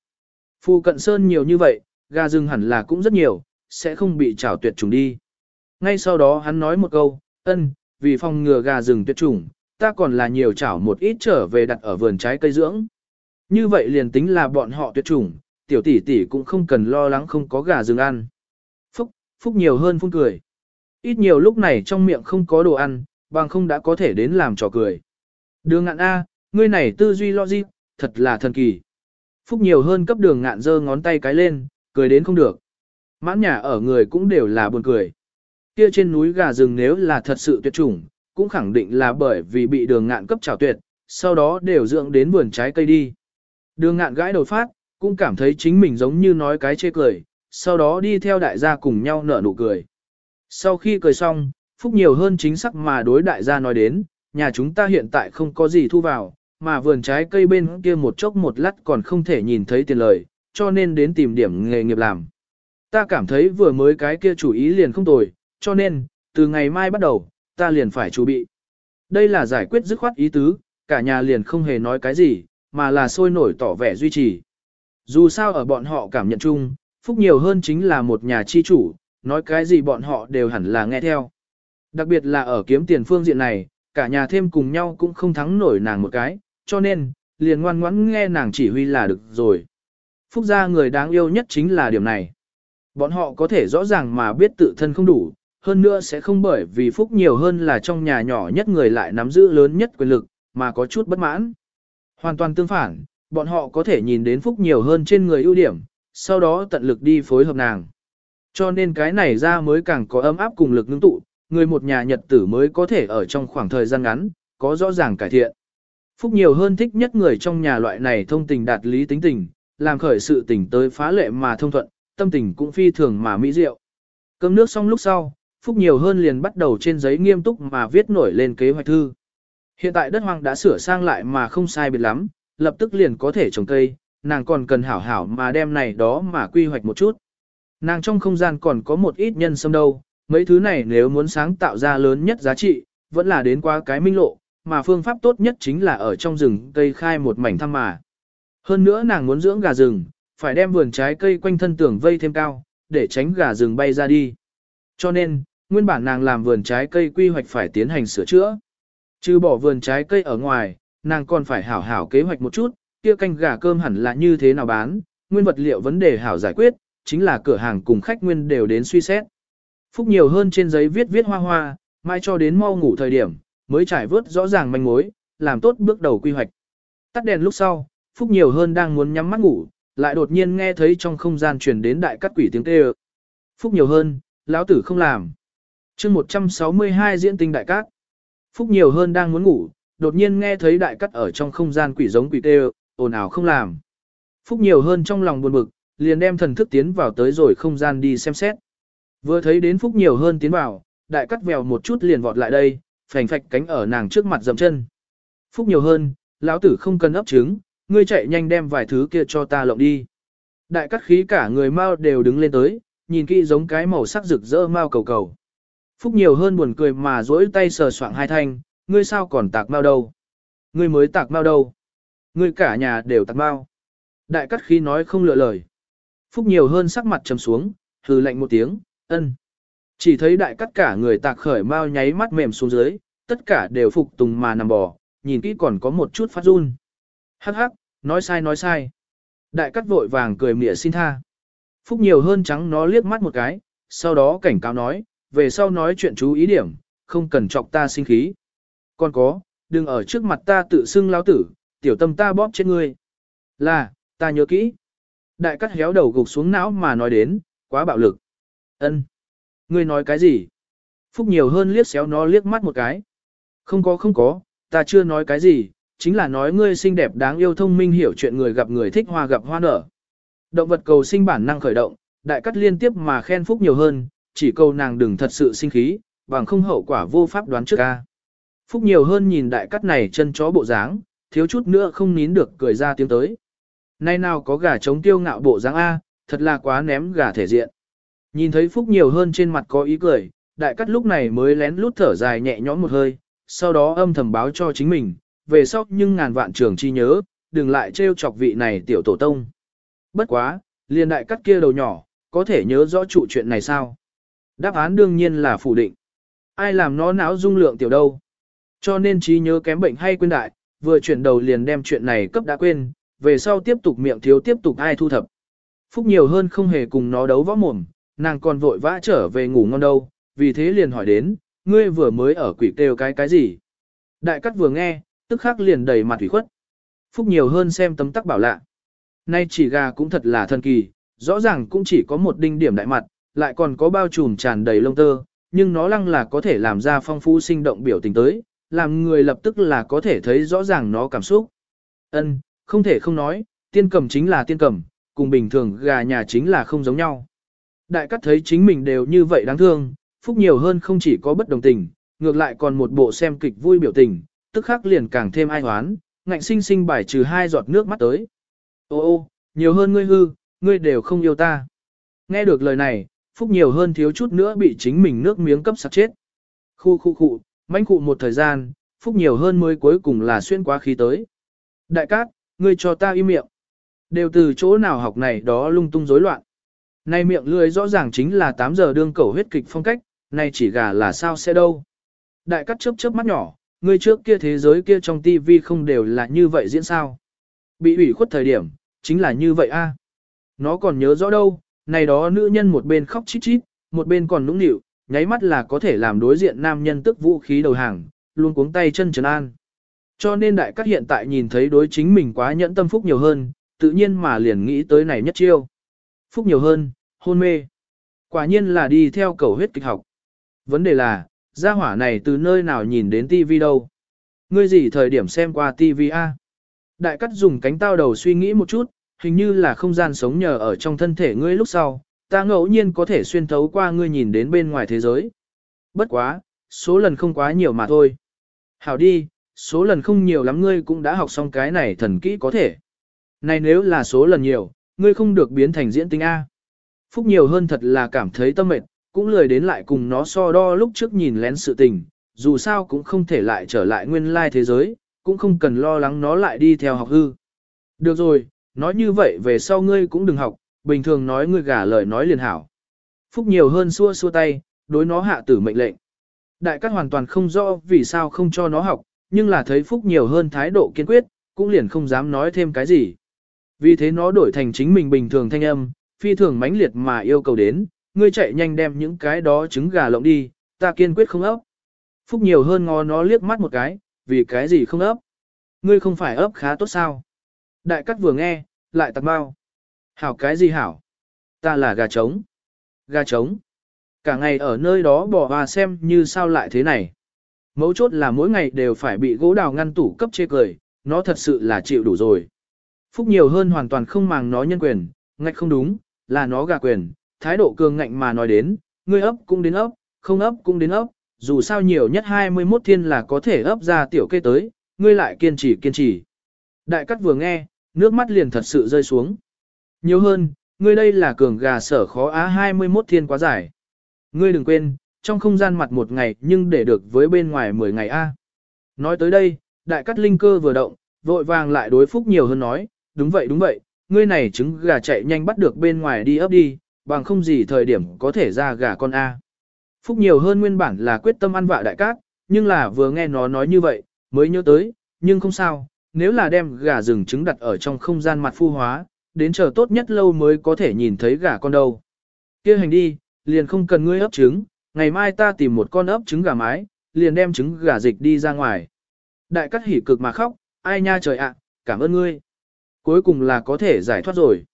Phu cận sơn nhiều như vậy, gà rừng hẳn là cũng rất nhiều, sẽ không bị chảo tuyệt chủng đi. Ngay sau đó hắn nói một câu, ân, vì phòng ngừa gà rừng tuyệt chủng, ta còn là nhiều chảo một ít trở về đặt ở vườn trái cây dưỡng. Như vậy liền tính là bọn họ tuyệt chủng, tiểu tỷ tỷ cũng không cần lo lắng không có gà rừng ăn. Phúc, Phúc nhiều hơn phun cười. Ít nhiều lúc này trong miệng không có đồ ăn, bằng không đã có thể đến làm trò cười. Đường ngạn A, ngươi này tư duy logic, thật là thần kỳ. Phúc nhiều hơn cấp đường ngạn giơ ngón tay cái lên, cười đến không được. Mãn nhà ở người cũng đều là buồn cười. Kia trên núi gà rừng nếu là thật sự tuyệt chủng, cũng khẳng định là bởi vì bị đường ngạn cấp trào tuyệt, sau đó đều dưỡng đến vườn trái cây đi. Đường ngạn gãi đầu phát, cũng cảm thấy chính mình giống như nói cái chê cười, sau đó đi theo đại gia cùng nhau nở nụ cười. Sau khi cười xong, Phúc nhiều hơn chính xác mà đối đại gia nói đến, nhà chúng ta hiện tại không có gì thu vào, mà vườn trái cây bên kia một chốc một lát còn không thể nhìn thấy tiền lời, cho nên đến tìm điểm nghề nghiệp làm. Ta cảm thấy vừa mới cái kia chủ ý liền không tồi, cho nên, từ ngày mai bắt đầu, ta liền phải chuẩn bị. Đây là giải quyết dứt khoát ý tứ, cả nhà liền không hề nói cái gì, mà là sôi nổi tỏ vẻ duy trì. Dù sao ở bọn họ cảm nhận chung, Phúc nhiều hơn chính là một nhà chi chủ, nói cái gì bọn họ đều hẳn là nghe theo. Đặc biệt là ở kiếm tiền phương diện này, cả nhà thêm cùng nhau cũng không thắng nổi nàng một cái, cho nên, liền ngoan ngoãn nghe nàng chỉ huy là được rồi. Phúc gia người đáng yêu nhất chính là điểm này. Bọn họ có thể rõ ràng mà biết tự thân không đủ, hơn nữa sẽ không bởi vì Phúc nhiều hơn là trong nhà nhỏ nhất người lại nắm giữ lớn nhất quyền lực, mà có chút bất mãn. Hoàn toàn tương phản, bọn họ có thể nhìn đến Phúc nhiều hơn trên người ưu điểm, sau đó tận lực đi phối hợp nàng. Cho nên cái này ra mới càng có ấm áp cùng lực ngưng tụ, người một nhà nhật tử mới có thể ở trong khoảng thời gian ngắn, có rõ ràng cải thiện. Phúc nhiều hơn thích nhất người trong nhà loại này thông tình đạt lý tính tình, làm khởi sự tình tới phá lệ mà thông thuận, tâm tình cũng phi thường mà mỹ diệu. Cơm nước xong lúc sau, Phúc nhiều hơn liền bắt đầu trên giấy nghiêm túc mà viết nổi lên kế hoạch thư. Hiện tại đất hoang đã sửa sang lại mà không sai biệt lắm, lập tức liền có thể trồng cây, nàng còn cần hảo hảo mà đem này đó mà quy hoạch một chút. Nàng trong không gian còn có một ít nhân sâm đâu, mấy thứ này nếu muốn sáng tạo ra lớn nhất giá trị, vẫn là đến qua cái minh lộ, mà phương pháp tốt nhất chính là ở trong rừng cây khai một mảnh thăm mà. Hơn nữa nàng muốn dưỡng gà rừng, phải đem vườn trái cây quanh thân tường vây thêm cao, để tránh gà rừng bay ra đi. Cho nên, nguyên bản nàng làm vườn trái cây quy hoạch phải tiến hành sửa chữa. Trừ bỏ vườn trái cây ở ngoài, nàng còn phải hảo hảo kế hoạch một chút, kia canh gà cơm hẳn là như thế nào bán, nguyên vật liệu vấn đề hảo giải quyết, chính là cửa hàng cùng khách nguyên đều đến suy xét. Phúc nhiều hơn trên giấy viết viết hoa hoa, mai cho đến mau ngủ thời điểm, mới trải vớt rõ ràng manh mối, làm tốt bước đầu quy hoạch. Tắt đèn lúc sau, Phúc nhiều hơn đang muốn nhắm mắt ngủ, lại đột nhiên nghe thấy trong không gian truyền đến đại cắt quỷ tiếng kêu. Phúc nhiều hơn, lão tử không làm. chương 162 diễn tinh đại cát. Phúc nhiều hơn đang muốn ngủ, đột nhiên nghe thấy đại cắt ở trong không gian quỷ giống quỷ tê, ồn ào không làm. Phúc nhiều hơn trong lòng buồn bực, liền đem thần thức tiến vào tới rồi không gian đi xem xét. Vừa thấy đến Phúc nhiều hơn tiến vào, đại cắt vèo một chút liền vọt lại đây, phành phạch cánh ở nàng trước mặt dầm chân. Phúc nhiều hơn, lão tử không cần ấp trứng, ngươi chạy nhanh đem vài thứ kia cho ta lộng đi. Đại cắt khí cả người mau đều đứng lên tới, nhìn kỹ giống cái màu sắc rực rỡ mau cầu cầu. Phúc nhiều hơn buồn cười mà duỗi tay sờ soạng hai thanh, ngươi sao còn tạc mau đâu? Ngươi mới tạc mau đâu? Ngươi cả nhà đều tạc mau. Đại cắt khí nói không lựa lời. Phúc nhiều hơn sắc mặt trầm xuống, hừ lạnh một tiếng, ân. Chỉ thấy đại cắt cả người tạc khởi mau nháy mắt mềm xuống dưới, tất cả đều phục tùng mà nằm bò, nhìn kỹ còn có một chút phát run. Hắc hắc, nói sai nói sai. Đại cắt vội vàng cười mỉa xin tha. Phúc nhiều hơn trắng nó liếc mắt một cái, sau đó cảnh cáo nói, về sau nói chuyện chú ý điểm, không cần chọc ta sinh khí. Còn có, đừng ở trước mặt ta tự xưng lao tử, tiểu tâm ta bóp trên ngươi. Là, ta nhớ kỹ. Đại cắt héo đầu gục xuống não mà nói đến, quá bạo lực. Ân, Ngươi nói cái gì? Phúc nhiều hơn liếc xéo nó liếc mắt một cái. Không có không có, ta chưa nói cái gì, chính là nói ngươi xinh đẹp đáng yêu thông minh hiểu chuyện người gặp người thích hoa gặp hoa nở. Động vật cầu sinh bản năng khởi động, đại cắt liên tiếp mà khen Phúc nhiều hơn, chỉ câu nàng đừng thật sự sinh khí, bằng không hậu quả vô pháp đoán trước ca. Phúc nhiều hơn nhìn đại cắt này chân chó bộ dáng, thiếu chút nữa không nín được cười ra tiếng tới. Nay nào có gà trống tiêu ngạo bộ dáng A, thật là quá ném gà thể diện. Nhìn thấy Phúc nhiều hơn trên mặt có ý cười, đại cắt lúc này mới lén lút thở dài nhẹ nhõm một hơi, sau đó âm thầm báo cho chính mình, về sau nhưng ngàn vạn trường chi nhớ, đừng lại trêu chọc vị này tiểu tổ tông. Bất quá, liền đại cắt kia đầu nhỏ, có thể nhớ rõ trụ chuyện này sao? Đáp án đương nhiên là phủ định. Ai làm nó não dung lượng tiểu đâu? Cho nên trí nhớ kém bệnh hay quên đại, vừa chuyển đầu liền đem chuyện này cấp đã quên, về sau tiếp tục miệng thiếu tiếp tục ai thu thập. Phúc nhiều hơn không hề cùng nó đấu võ mồm, nàng còn vội vã trở về ngủ ngon đâu, vì thế liền hỏi đến, ngươi vừa mới ở quỷ kêu cái cái gì? Đại cắt vừa nghe, tức khắc liền đầy mặt thủy khuất. Phúc nhiều hơn xem tấm tắc bảo lạ. Nay chỉ gà cũng thật là thần kỳ, rõ ràng cũng chỉ có một đinh điểm đại mặt, lại còn có bao trùm tràn đầy lông tơ, nhưng nó lăng là có thể làm ra phong phú sinh động biểu tình tới, làm người lập tức là có thể thấy rõ ràng nó cảm xúc. Ân, không thể không nói, tiên cầm chính là tiên cầm, cùng bình thường gà nhà chính là không giống nhau. Đại cắt thấy chính mình đều như vậy đáng thương, phúc nhiều hơn không chỉ có bất đồng tình, ngược lại còn một bộ xem kịch vui biểu tình, tức khắc liền càng thêm ai hoán, ngạnh sinh sinh bài trừ hai giọt nước mắt tới. Ô ô, nhiều hơn ngươi hư, ngươi đều không yêu ta. Nghe được lời này, phúc nhiều hơn thiếu chút nữa bị chính mình nước miếng cấp sạc chết. Khu khu khu, manh cụ một thời gian, phúc nhiều hơn mới cuối cùng là xuyên qua khí tới. Đại cát, ngươi cho ta im miệng. Đều từ chỗ nào học này đó lung tung rối loạn. Này miệng lưỡi rõ ràng chính là 8 giờ đương cầu huyết kịch phong cách, này chỉ gà là sao sẽ đâu. Đại cắt chớp chớp mắt nhỏ, người trước kia thế giới kia trong tivi không đều là như vậy diễn sao. Bị ủy khuất thời điểm, chính là như vậy a. Nó còn nhớ rõ đâu, này đó nữ nhân một bên khóc chít chít, một bên còn nũng nịu, nháy mắt là có thể làm đối diện nam nhân tức vũ khí đầu hàng, luôn cuống tay chân trấn an. Cho nên đại các hiện tại nhìn thấy đối chính mình quá nhẫn tâm phúc nhiều hơn, tự nhiên mà liền nghĩ tới này nhất chiêu. Phúc nhiều hơn, hôn mê. Quả nhiên là đi theo cầu huyết kịch học. Vấn đề là, gia hỏa này từ nơi nào nhìn đến TV đâu. Ngươi gì thời điểm xem qua TV a? Đại cắt dùng cánh tao đầu suy nghĩ một chút, hình như là không gian sống nhờ ở trong thân thể ngươi lúc sau, ta ngẫu nhiên có thể xuyên thấu qua ngươi nhìn đến bên ngoài thế giới. Bất quá, số lần không quá nhiều mà thôi. Hảo đi, số lần không nhiều lắm ngươi cũng đã học xong cái này thần kỹ có thể. Này nếu là số lần nhiều, ngươi không được biến thành diễn tinh A. Phúc nhiều hơn thật là cảm thấy tâm mệt, cũng lười đến lại cùng nó so đo lúc trước nhìn lén sự tình, dù sao cũng không thể lại trở lại nguyên lai thế giới, cũng không cần lo lắng nó lại đi theo học hư. Được rồi, nói như vậy về sau ngươi cũng đừng học, bình thường nói ngươi gả lời nói liền hảo. Phúc nhiều hơn xua xua tay, đối nó hạ tử mệnh lệnh. Đại cát hoàn toàn không rõ vì sao không cho nó học, nhưng là thấy Phúc nhiều hơn thái độ kiên quyết, cũng liền không dám nói thêm cái gì. Vì thế nó đổi thành chính mình bình thường thanh âm, phi thường mãnh liệt mà yêu cầu đến, ngươi chạy nhanh đem những cái đó trứng gà lộng đi, ta kiên quyết không ấp. Phúc nhiều hơn ngó nó liếc mắt một cái, vì cái gì không ấp. Ngươi không phải ấp khá tốt sao. Đại cắt vừa nghe, lại tặc bao. Hảo cái gì hảo? Ta là gà trống. Gà trống. Cả ngày ở nơi đó bỏ và xem như sao lại thế này. Mấu chốt là mỗi ngày đều phải bị gỗ đào ngăn tủ cấp chê cười, nó thật sự là chịu đủ rồi. Phúc nhiều hơn hoàn toàn không màng nó nhân quyền, ngạch không đúng, là nó gà quyền, thái độ cường ngạnh mà nói đến, ngươi ấp cũng đến ấp, không ấp cũng đến ấp, dù sao nhiều nhất 21 thiên là có thể ấp ra tiểu kê tới, ngươi lại kiên trì kiên trì. Đại cắt vừa nghe, nước mắt liền thật sự rơi xuống. Nhiều hơn, ngươi đây là cường gà sở khó á 21 thiên quá giải. Ngươi đừng quên, trong không gian mặt một ngày nhưng để được với bên ngoài 10 ngày A. Nói tới đây, đại cắt linh cơ vừa động, vội vàng lại đối phúc nhiều hơn nói, đúng vậy đúng vậy, ngươi này trứng gà chạy nhanh bắt được bên ngoài đi ấp đi, bằng không gì thời điểm có thể ra gà con A. Phúc nhiều hơn nguyên bản là quyết tâm ăn vạ đại cát, nhưng là vừa nghe nó nói như vậy, mới nhớ tới, nhưng không sao, nếu là đem gà rừng trứng đặt ở trong không gian mặt phu hóa, đến chờ tốt nhất lâu mới có thể nhìn thấy gà con đâu. kia hành đi, liền không cần ngươi ấp trứng, ngày mai ta tìm một con ấp trứng gà mái, liền đem trứng gà dịch đi ra ngoài. Đại cát hỉ cực mà khóc, ai nha trời ạ, cảm ơn ngươi. Cuối cùng là có thể giải thoát rồi.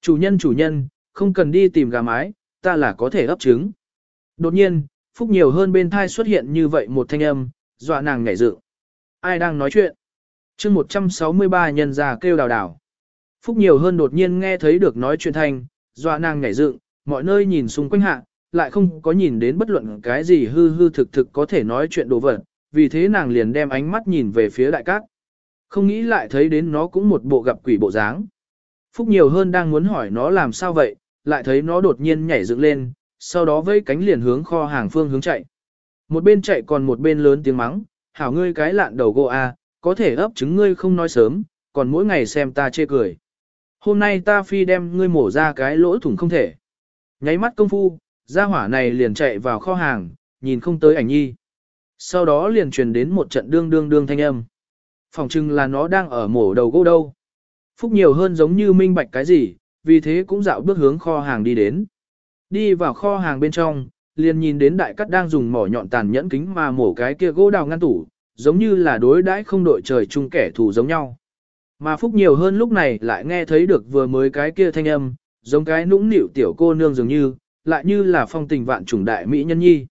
Chủ nhân chủ nhân, không cần đi tìm gà mái, ta là có thể ấp trứng. Đột nhiên, Phúc nhiều hơn bên thai xuất hiện như vậy một thanh âm, dọa nàng ngảy dự. Ai đang nói chuyện? Chương 163 nhân ra kêu đào đào. Phúc nhiều hơn đột nhiên nghe thấy được nói chuyện thanh, dọa nàng nhảy dựng, mọi nơi nhìn xung quanh hạ, lại không có nhìn đến bất luận cái gì hư hư thực thực có thể nói chuyện đồ vật, vì thế nàng liền đem ánh mắt nhìn về phía đại cát. Không nghĩ lại thấy đến nó cũng một bộ gặp quỷ bộ dáng. Phúc nhiều hơn đang muốn hỏi nó làm sao vậy, lại thấy nó đột nhiên nhảy dựng lên, sau đó vây cánh liền hướng kho hàng phương hướng chạy. Một bên chạy còn một bên lớn tiếng mắng, hảo ngươi cái lạn đầu gỗ a, có thể ấp trứng ngươi không nói sớm, còn mỗi ngày xem ta chê cười. Hôm nay ta phi đem ngươi mổ ra cái lỗ thủng không thể. Nháy mắt công phu, gia hỏa này liền chạy vào kho hàng, nhìn không tới ảnh nhi. Sau đó liền truyền đến một trận đương đương đương thanh âm. Phòng chừng là nó đang ở mổ đầu gỗ đâu. Phúc nhiều hơn giống như minh bạch cái gì, vì thế cũng dạo bước hướng kho hàng đi đến. Đi vào kho hàng bên trong, liền nhìn đến đại cắt đang dùng mỏ nhọn tàn nhẫn kính mà mổ cái kia gỗ đào ngăn tủ, giống như là đối đãi không đội trời chung kẻ thù giống nhau. Mà Phúc nhiều hơn lúc này lại nghe thấy được vừa mới cái kia thanh âm, giống cái nũng nịu tiểu cô nương dường như, lại như là phong tình vạn trùng đại mỹ nhân nhi.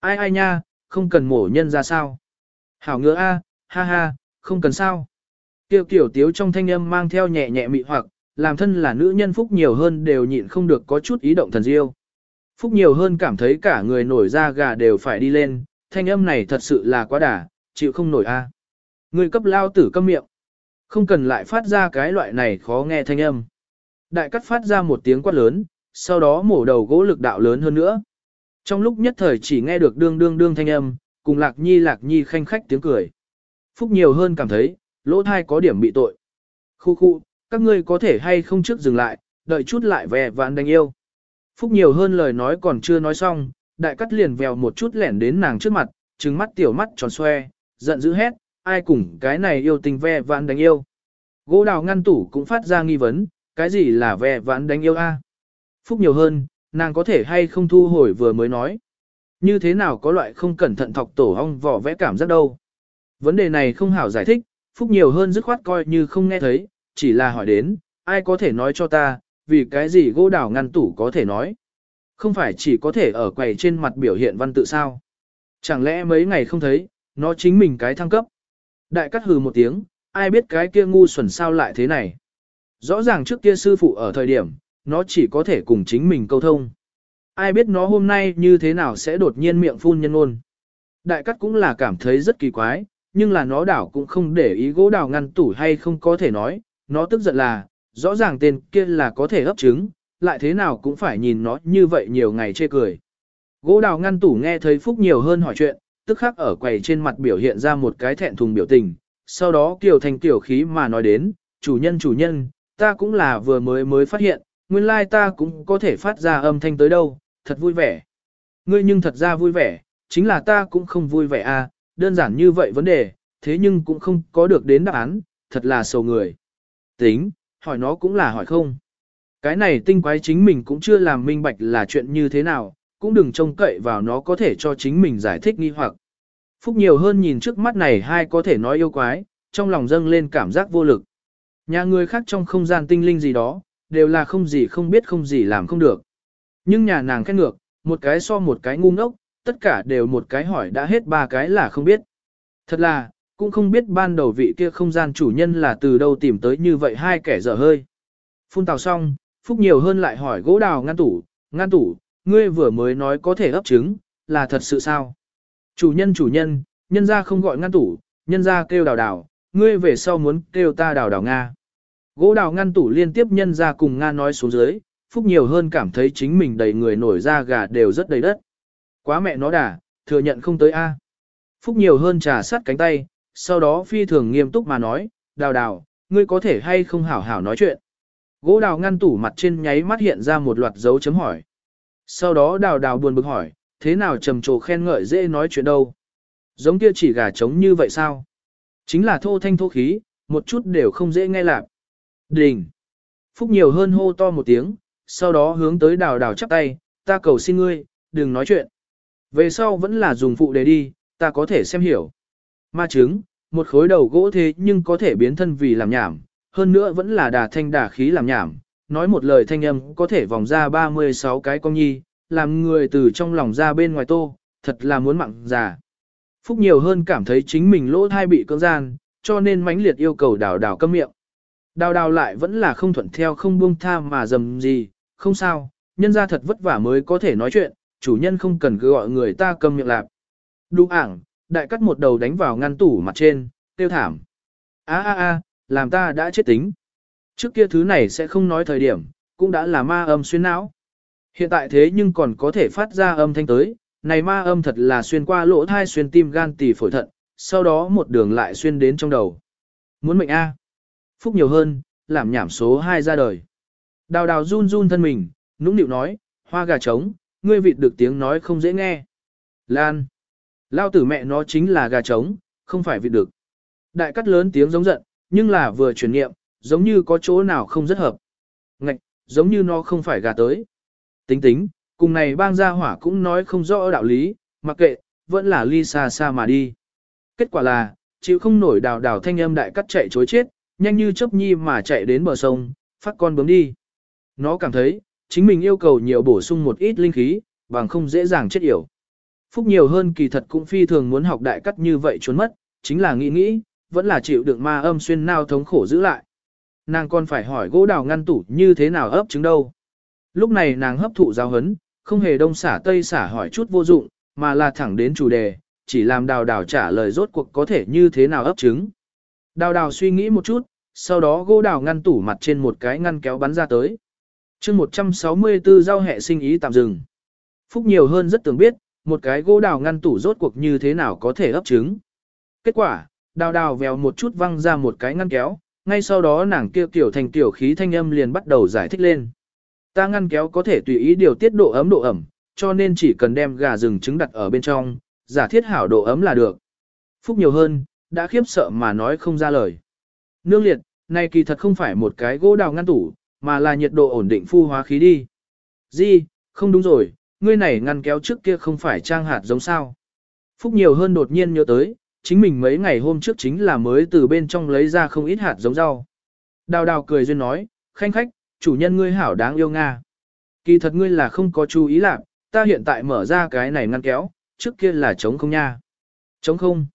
Ai ai nha, không cần mổ nhân ra sao. Hảo ngứa a, ha ha, không cần sao. Kiều kiểu tiếu trong thanh âm mang theo nhẹ nhẹ mị hoặc, làm thân là nữ nhân phúc nhiều hơn đều nhịn không được có chút ý động thần diêu. Phúc nhiều hơn cảm thấy cả người nổi da gà đều phải đi lên, thanh âm này thật sự là quá đà, chịu không nổi a. Người cấp lao tử câm miệng. Không cần lại phát ra cái loại này khó nghe thanh âm. Đại cắt phát ra một tiếng quát lớn, sau đó mổ đầu gỗ lực đạo lớn hơn nữa. Trong lúc nhất thời chỉ nghe được đương đương đương thanh âm, cùng lạc nhi lạc nhi khanh khách tiếng cười. Phúc nhiều hơn cảm thấy, lỗ thai có điểm bị tội. Khu khu, các ngươi có thể hay không trước dừng lại, đợi chút lại về vạn đánh yêu. Phúc nhiều hơn lời nói còn chưa nói xong, đại cắt liền vèo một chút lẻn đến nàng trước mặt, trừng mắt tiểu mắt tròn xoe, giận dữ hét, ai cùng cái này yêu tình ve vãn đánh yêu. Gỗ đào ngăn tủ cũng phát ra nghi vấn, cái gì là ve vãn đánh yêu a? Phúc nhiều hơn, nàng có thể hay không thu hồi vừa mới nói. Như thế nào có loại không cẩn thận thọc tổ hong vỏ vẽ cảm giác đâu. Vấn đề này không hảo giải thích, Phúc nhiều hơn dứt khoát coi như không nghe thấy, chỉ là hỏi đến, ai có thể nói cho ta, vì cái gì gỗ đào ngăn tủ có thể nói. Không phải chỉ có thể ở quầy trên mặt biểu hiện văn tự sao. Chẳng lẽ mấy ngày không thấy, nó chính mình cái thăng cấp. Đại cắt hừ một tiếng, ai biết cái kia ngu xuẩn sao lại thế này. Rõ ràng trước kia sư phụ ở thời điểm, nó chỉ có thể cùng chính mình câu thông. Ai biết nó hôm nay như thế nào sẽ đột nhiên miệng phun nhân ôn. Đại cắt cũng là cảm thấy rất kỳ quái, nhưng là nó đảo cũng không để ý gỗ đào ngăn tủ hay không có thể nói, nó tức giận là, rõ ràng tên kia là có thể ấp trứng, lại thế nào cũng phải nhìn nó như vậy nhiều ngày chê cười. Gỗ đào ngăn tủ nghe thấy Phúc nhiều hơn hỏi chuyện, tức khắc ở quầy trên mặt biểu hiện ra một cái thẹn thùng biểu tình, sau đó kiều thành tiểu khí mà nói đến, chủ nhân chủ nhân, ta cũng là vừa mới mới phát hiện, nguyên lai ta cũng có thể phát ra âm thanh tới đâu, thật vui vẻ. Ngươi nhưng thật ra vui vẻ, chính là ta cũng không vui vẻ à, đơn giản như vậy vấn đề, thế nhưng cũng không có được đến đáp án, thật là sầu người. Tính, hỏi nó cũng là hỏi không. Cái này tinh quái chính mình cũng chưa làm minh bạch là chuyện như thế nào, cũng đừng trông cậy vào nó có thể cho chính mình giải thích nghi hoặc. Phúc nhiều hơn nhìn trước mắt này hai có thể nói yêu quái, trong lòng dâng lên cảm giác vô lực. Nhà người khác trong không gian tinh linh gì đó, đều là không gì không biết không gì làm không được. Nhưng nhà nàng khét ngược, một cái so một cái ngu ngốc, tất cả đều một cái hỏi đã hết ba cái là không biết. Thật là, cũng không biết ban đầu vị kia không gian chủ nhân là từ đâu tìm tới như vậy hai kẻ dở hơi. Phun tào xong, Phúc nhiều hơn lại hỏi gỗ đào ngăn tủ, ngăn tủ, ngươi vừa mới nói có thể ấp trứng, là thật sự sao? Chủ nhân chủ nhân, nhân ra không gọi ngăn tủ, nhân ra kêu đào đào, ngươi về sau muốn kêu ta đào đào Nga. Gỗ đào ngăn tủ liên tiếp nhân ra cùng Nga nói xuống dưới, Phúc nhiều hơn cảm thấy chính mình đầy người nổi da gà đều rất đầy đất. Quá mẹ nó đà, thừa nhận không tới A. Phúc nhiều hơn trà sát cánh tay, sau đó phi thường nghiêm túc mà nói, đào đào, ngươi có thể hay không hảo hảo nói chuyện. Gỗ đào ngăn tủ mặt trên nháy mắt hiện ra một loạt dấu chấm hỏi. Sau đó đào đào buồn bực hỏi, thế nào trầm trồ khen ngợi dễ nói chuyện đâu. Giống kia chỉ gà trống như vậy sao? Chính là thô thanh thô khí, một chút đều không dễ nghe lạc. Đình! Phúc nhiều hơn hô to một tiếng, sau đó hướng tới đào đào chắp tay, ta cầu xin ngươi, đừng nói chuyện. Về sau vẫn là dùng phụ đề đi, ta có thể xem hiểu. Ma trứng, một khối đầu gỗ thế nhưng có thể biến thân vì làm nhảm, hơn nữa vẫn là đà thanh đà khí làm nhảm, nói một lời thanh âm có thể vòng ra 36 cái con nhi, làm người từ trong lòng ra bên ngoài tô, thật là muốn mặn già. Phúc nhiều hơn cảm thấy chính mình lỗ thai bị cưỡng gian, cho nên mãnh liệt yêu cầu đào đào câm miệng. Đào đào lại vẫn là không thuận theo không buông tha mà dầm gì, không sao, nhân ra thật vất vả mới có thể nói chuyện, chủ nhân không cần cứ gọi người ta câm miệng lạp. Đúng ảng, đại cắt một đầu đánh vào ngăn tủ mặt trên, tiêu thảm. a a a làm ta đã chết tính. Trước kia thứ này sẽ không nói thời điểm, cũng đã là ma âm xuyên não. Hiện tại thế nhưng còn có thể phát ra âm thanh tới, này ma âm thật là xuyên qua lỗ thai xuyên tim gan tỳ phổi thận, sau đó một đường lại xuyên đến trong đầu. Muốn mệnh A. Phúc nhiều hơn, làm nhảm số 2 ra đời. Đào đào run run thân mình, nũng nịu nói, hoa gà trống, ngươi vịt được tiếng nói không dễ nghe. Lan. Lao tử mẹ nó chính là gà trống, không phải vịt được. Đại cắt lớn tiếng giống giận, nhưng là vừa chuyển niệm, giống như có chỗ nào không rất hợp. Ngạch, giống như nó không phải gà tới. Tính tính, cùng này bang gia hỏa cũng nói không rõ đạo lý, mặc kệ, vẫn là ly xa xa mà đi. Kết quả là, chịu không nổi đào đào thanh âm đại cắt chạy chối chết, nhanh như chớp nhi mà chạy đến bờ sông, phát con bướm đi. Nó cảm thấy, chính mình yêu cầu nhiều bổ sung một ít linh khí, bằng không dễ dàng chết yểu. Phúc nhiều hơn kỳ thật cũng phi thường muốn học đại cắt như vậy trốn mất, chính là nghĩ nghĩ, vẫn là chịu đựng ma âm xuyên nao thống khổ giữ lại. Nàng còn phải hỏi gỗ đào ngăn tủ như thế nào ấp trứng đâu. Lúc này nàng hấp thụ giáo hấn, không hề đông xả tây xả hỏi chút vô dụng, mà là thẳng đến chủ đề, chỉ làm đào đào trả lời rốt cuộc có thể như thế nào ấp trứng. Đào đào suy nghĩ một chút, sau đó gỗ đào ngăn tủ mặt trên một cái ngăn kéo bắn ra tới. chương 164 giao hệ sinh ý tạm dừng. Phúc nhiều hơn rất tưởng biết, một cái gỗ đào ngăn tủ rốt cuộc như thế nào có thể ấp trứng. Kết quả, đào đào vèo một chút văng ra một cái ngăn kéo, ngay sau đó nàng kia tiểu thành tiểu khí thanh âm liền bắt đầu giải thích lên. Ta ngăn kéo có thể tùy ý điều tiết độ ấm độ ẩm, cho nên chỉ cần đem gà rừng trứng đặt ở bên trong, giả thiết hảo độ ấm là được. Phúc nhiều hơn, đã khiếp sợ mà nói không ra lời. Nương liệt, này kỳ thật không phải một cái gỗ đào ngăn tủ, mà là nhiệt độ ổn định phu hóa khí đi. Di, không đúng rồi, ngươi này ngăn kéo trước kia không phải trang hạt giống sao. Phúc nhiều hơn đột nhiên nhớ tới, chính mình mấy ngày hôm trước chính là mới từ bên trong lấy ra không ít hạt giống rau. Đào đào cười duyên nói, khanh khách, chủ nhân ngươi hảo đáng yêu Nga. Kỳ thật ngươi là không có chú ý lạc, ta hiện tại mở ra cái này ngăn kéo, trước kia là trống không nha. Trống không.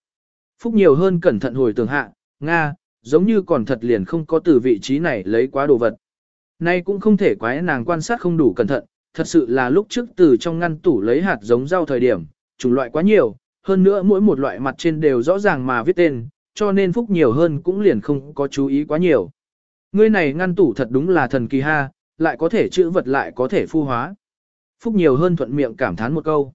Phúc nhiều hơn cẩn thận hồi tưởng hạ, Nga, giống như còn thật liền không có từ vị trí này lấy quá đồ vật. Nay cũng không thể quái nàng quan sát không đủ cẩn thận, thật sự là lúc trước từ trong ngăn tủ lấy hạt giống rau thời điểm, chủng loại quá nhiều, hơn nữa mỗi một loại mặt trên đều rõ ràng mà viết tên, cho nên phúc nhiều hơn cũng liền không có chú ý quá nhiều. Ngươi này ngăn tủ thật đúng là thần kỳ ha, lại có thể chữ vật lại có thể phu hóa. Phúc nhiều hơn thuận miệng cảm thán một câu.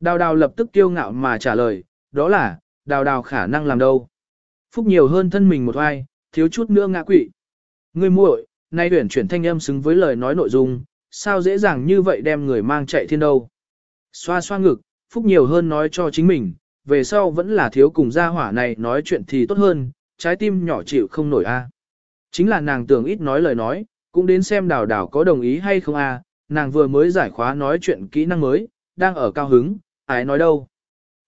Đào đào lập tức kiêu ngạo mà trả lời, đó là, đào đào khả năng làm đâu. Phúc nhiều hơn thân mình một ai, thiếu chút nữa ngã quỵ. Ngươi muội, nay tuyển chuyển thanh âm xứng với lời nói nội dung, sao dễ dàng như vậy đem người mang chạy thiên đâu. Xoa xoa ngực, Phúc nhiều hơn nói cho chính mình, về sau vẫn là thiếu cùng gia hỏa này nói chuyện thì tốt hơn, trái tim nhỏ chịu không nổi a. Chính là nàng tưởng ít nói lời nói, cũng đến xem đào đào có đồng ý hay không a. nàng vừa mới giải khóa nói chuyện kỹ năng mới, đang ở cao hứng, ai nói đâu.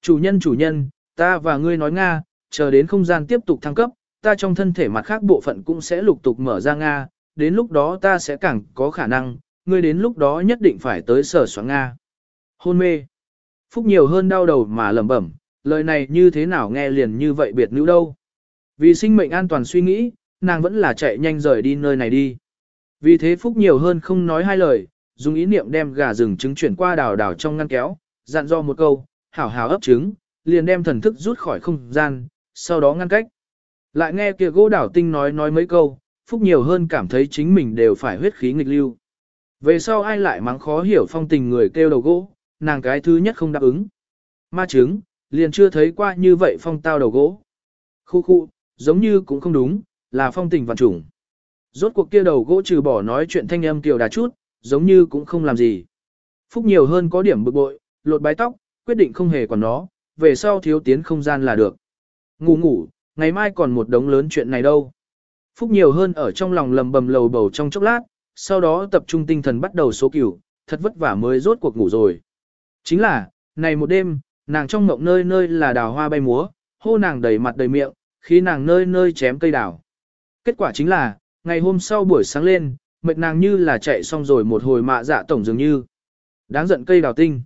Chủ nhân chủ nhân, ta và ngươi nói Nga, chờ đến không gian tiếp tục thăng cấp, ta trong thân thể mặt khác bộ phận cũng sẽ lục tục mở ra Nga, đến lúc đó ta sẽ càng có khả năng, ngươi đến lúc đó nhất định phải tới sở soạn Nga. Hôn mê. Phúc nhiều hơn đau đầu mà lẩm bẩm, lời này như thế nào nghe liền như vậy biệt nữ đâu. Vì sinh mệnh an toàn suy nghĩ, nàng vẫn là chạy nhanh rời đi nơi này đi. Vì thế Phúc nhiều hơn không nói hai lời, dùng ý niệm đem gà rừng trứng chuyển qua đào đào trong ngăn kéo, dặn do một câu, hảo hảo ấp trứng, liền đem thần thức rút khỏi không gian, sau đó ngăn cách. Lại nghe kia gỗ đảo tinh nói nói mấy câu, Phúc nhiều hơn cảm thấy chính mình đều phải huyết khí nghịch lưu. Về sau ai lại mắng khó hiểu phong tình người kêu đầu gỗ, nàng cái thứ nhất không đáp ứng. Ma trứng, liền chưa thấy qua như vậy phong tao đầu gỗ. Khu khu, giống như cũng không đúng, là phong tình vạn trùng. Rốt cuộc kia đầu gỗ trừ bỏ nói chuyện thanh âm kiều đà chút, giống như cũng không làm gì. Phúc nhiều hơn có điểm bực bội, lột bái tóc, quyết định không hề còn nó, về sau thiếu tiến không gian là được. Ngủ ngủ, ngày mai còn một đống lớn chuyện này đâu. Phúc nhiều hơn ở trong lòng lầm bầm lầu bầu trong chốc lát, sau đó tập trung tinh thần bắt đầu số cửu, thật vất vả mới rốt cuộc ngủ rồi. Chính là, này một đêm, nàng trong mộng nơi nơi là đào hoa bay múa, hô nàng đầy mặt đầy miệng, khi nàng nơi nơi chém cây đào. Kết quả chính là, ngày hôm sau buổi sáng lên, mệt nàng như là chạy xong rồi một hồi mạ dạ tổng dường như. Đáng giận cây đào tinh.